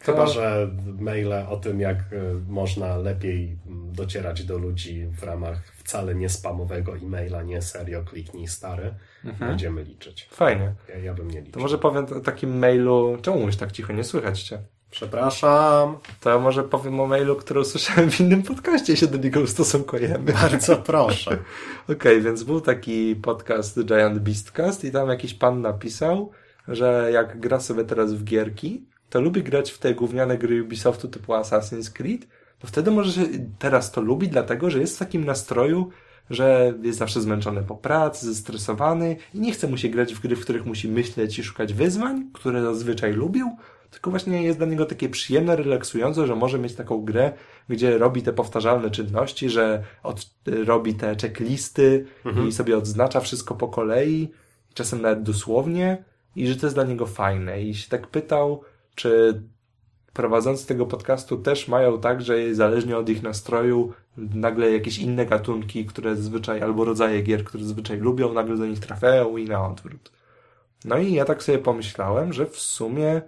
Chyba, że maile o tym, jak y, można lepiej mm, docierać do ludzi w ramach wcale nie spamowego e-maila, nie serio, kliknij stary, będziemy liczyć. Fajnie. Ja, ja bym nie liczył. To może powiem o takim mailu... Czemu mówisz tak cicho? Nie słychać cię. Przepraszam, To ja może powiem o mailu, który usłyszałem w innym podcaście się do niego ustosunkujemy. bardzo proszę. Okej, więc był taki podcast Giant Beastcast i tam jakiś pan napisał, że jak gra sobie teraz w gierki, to lubi grać w te gówniane gry Ubisoftu typu Assassin's Creed, to wtedy może się teraz to lubi, dlatego że jest w takim nastroju, że jest zawsze zmęczony po pracy, zestresowany i nie chce mu się grać w gry, w których musi myśleć i szukać wyzwań, które zazwyczaj lubił, tylko właśnie jest dla niego takie przyjemne, relaksujące, że może mieć taką grę, gdzie robi te powtarzalne czynności, że od, robi te checklisty i sobie odznacza wszystko po kolei, czasem nawet dosłownie i że to jest dla niego fajne. I się tak pytał, czy prowadzący tego podcastu też mają tak, że zależnie od ich nastroju nagle jakieś inne gatunki, które zazwyczaj, albo rodzaje gier, które zazwyczaj lubią, nagle do nich trafiają i na odwrót. No i ja tak sobie pomyślałem, że w sumie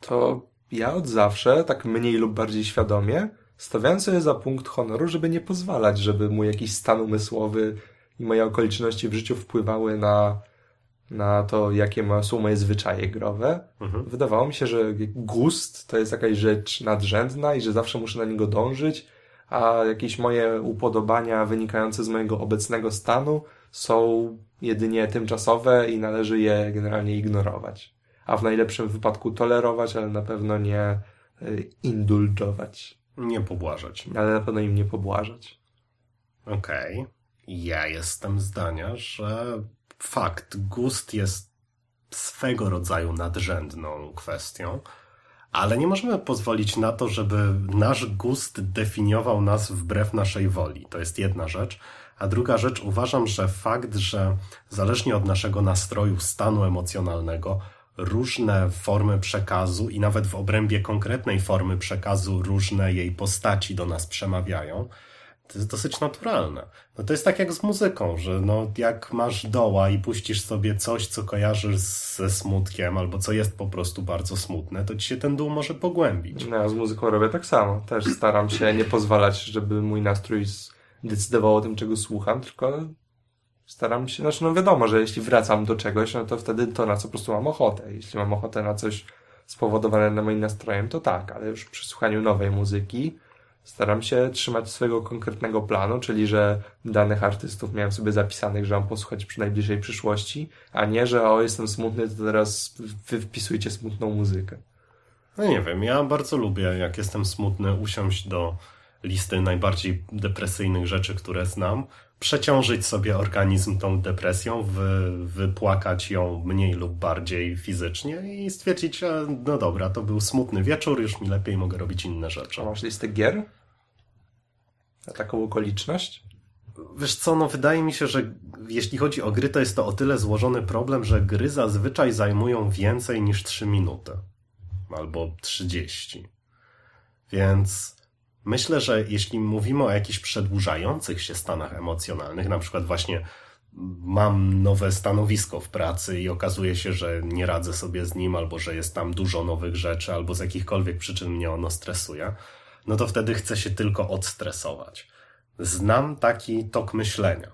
to ja od zawsze, tak mniej lub bardziej świadomie, stawiałem sobie za punkt honoru, żeby nie pozwalać, żeby mój jakiś stan umysłowy i moje okoliczności w życiu wpływały na, na to, jakie są moje zwyczaje growe. Mhm. Wydawało mi się, że gust to jest jakaś rzecz nadrzędna i że zawsze muszę na niego dążyć, a jakieś moje upodobania wynikające z mojego obecnego stanu są jedynie tymczasowe i należy je generalnie ignorować. A w najlepszym wypadku tolerować, ale na pewno nie y, indulgować. Nie pobłażać. Ale na pewno im nie pobłażać. Okej. Ja jestem zdania, że fakt, gust jest swego rodzaju nadrzędną kwestią, ale nie możemy pozwolić na to, żeby nasz gust definiował nas wbrew naszej woli. To jest jedna rzecz. A druga rzecz, uważam, że fakt, że zależnie od naszego nastroju, stanu emocjonalnego, różne formy przekazu i nawet w obrębie konkretnej formy przekazu różne jej postaci do nas przemawiają, to jest dosyć naturalne. No to jest tak jak z muzyką, że no jak masz doła i puścisz sobie coś, co kojarzysz ze smutkiem, albo co jest po prostu bardzo smutne, to ci się ten dół może pogłębić. No, ja z muzyką robię tak samo. Też staram się nie pozwalać, żeby mój nastrój decydował o tym, czego słucham, tylko staram się, znaczy no wiadomo, że jeśli wracam do czegoś, no to wtedy to, na co po prostu mam ochotę. Jeśli mam ochotę na coś spowodowane na moim nastrojem, to tak, ale już przy słuchaniu nowej muzyki staram się trzymać swojego konkretnego planu, czyli że danych artystów miałem sobie zapisanych, że mam posłuchać przy najbliższej przyszłości, a nie, że o, jestem smutny, to teraz wy wpisujcie smutną muzykę. No nie wiem, ja bardzo lubię, jak jestem smutny, usiąść do listy najbardziej depresyjnych rzeczy, które znam, przeciążyć sobie organizm tą depresją, wy, wypłakać ją mniej lub bardziej fizycznie i stwierdzić, że no dobra, to był smutny wieczór, już mi lepiej mogę robić inne rzeczy. Czy masz listę gier? Na taką okoliczność? Wiesz co, no wydaje mi się, że jeśli chodzi o gry, to jest to o tyle złożony problem, że gry zazwyczaj zajmują więcej niż 3 minuty. Albo 30. Więc myślę, że jeśli mówimy o jakichś przedłużających się stanach emocjonalnych, na przykład właśnie mam nowe stanowisko w pracy i okazuje się, że nie radzę sobie z nim, albo że jest tam dużo nowych rzeczy, albo z jakichkolwiek przyczyn mnie ono stresuje, no to wtedy chce się tylko odstresować. Znam taki tok myślenia.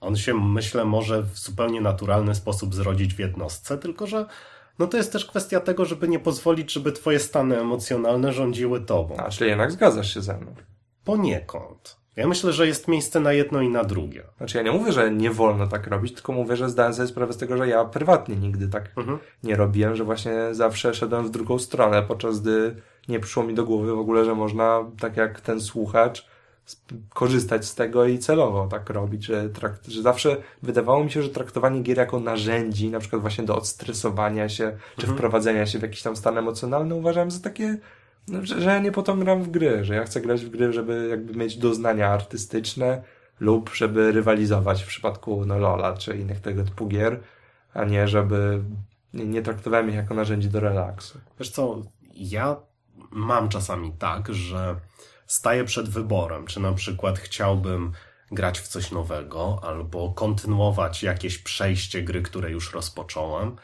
On się, myślę, może w zupełnie naturalny sposób zrodzić w jednostce, tylko że no to jest też kwestia tego, żeby nie pozwolić, żeby twoje stany emocjonalne rządziły tobą. A, czyli jednak zgadzasz się ze mną. Poniekąd. Ja myślę, że jest miejsce na jedno i na drugie. Znaczy ja nie mówię, że nie wolno tak robić, tylko mówię, że zdałem sobie sprawę z tego, że ja prywatnie nigdy tak Mhm. nie robiłem, że właśnie zawsze szedłem w drugą stronę, podczas gdy nie przyszło mi do głowy w ogóle, że można, tak jak ten słuchacz, korzystać z tego i celowo tak robić, że, trakt, że zawsze wydawało mi się, że traktowanie gier jako narzędzi, na przykład właśnie do odstresowania się, czy wprowadzenia się w jakiś tam stan emocjonalny uważałem za takie, no, że, że ja nie po to gram w gry, że ja chcę grać w gry, żeby jakby mieć doznania artystyczne lub żeby rywalizować w przypadku no, Lola czy innych tego typu gier, a nie żeby nie, nie traktowałem ich jako narzędzi do relaksu. Wiesz co, ja mam czasami tak, że staję przed wyborem, czy na przykład chciałbym grać w coś nowego, albo kontynuować jakieś przejście gry, które już rozpocząłem,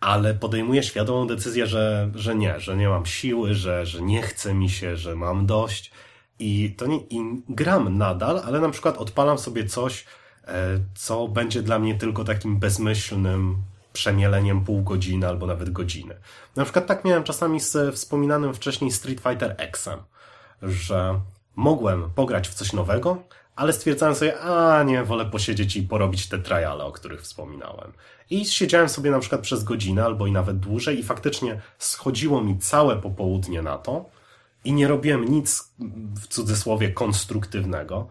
ale podejmuję świadomą decyzję, że, że nie, że nie mam siły, że, że nie chce mi się, że mam dość. I to nie, i gram nadal, ale na przykład odpalam sobie coś, e, co będzie dla mnie tylko takim bezmyślnym przemieleniem pół godziny albo nawet godziny. Na przykład tak miałem czasami z wspominanym wcześniej Street Fighter Xem, że mogłem pograć w coś nowego, ale stwierdzałem sobie, a nie, wolę posiedzieć i porobić te triale, o których wspominałem. I siedziałem sobie na przykład przez godzinę albo i nawet dłużej i faktycznie schodziło mi całe popołudnie na to i nie robiłem nic w cudzysłowie konstruktywnego.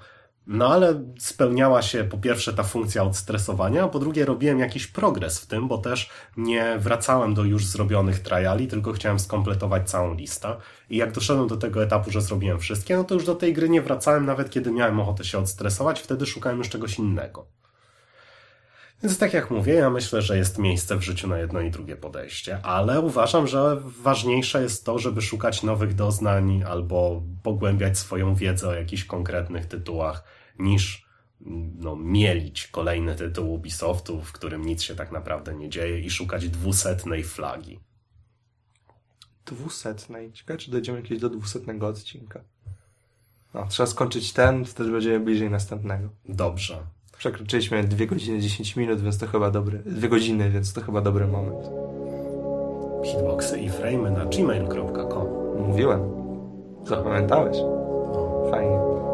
No ale spełniała się po pierwsze ta funkcja odstresowania, a po drugie robiłem jakiś progres w tym, bo też nie wracałem do już zrobionych triali, tylko chciałem skompletować całą listę. I jak doszedłem do tego etapu, że zrobiłem wszystkie, no to już do tej gry nie wracałem, nawet kiedy miałem ochotę się odstresować, wtedy szukałem już czegoś innego. Więc tak jak mówię, ja myślę, że jest miejsce w życiu na jedno i drugie podejście, ale uważam, że ważniejsze jest to, żeby szukać nowych doznań albo pogłębiać swoją wiedzę o jakichś konkretnych tytułach, niż no, mielić kolejny tytuł Ubisoftu, w którym nic się tak naprawdę nie dzieje i szukać dwusetnej flagi. Dwusetnej. Ciekawe, czy dojdziemy kiedyś do dwusetnego odcinka. No, trzeba skończyć ten, wtedy będziemy bliżej następnego. Dobrze. Przekroczyliśmy 2 godziny 10 minut, więc to chyba dobry. 2 godziny, więc to chyba dobry moment. Hitboxy i frame'y na gmail.com Mówiłem. Zapamiętałeś. Fajnie.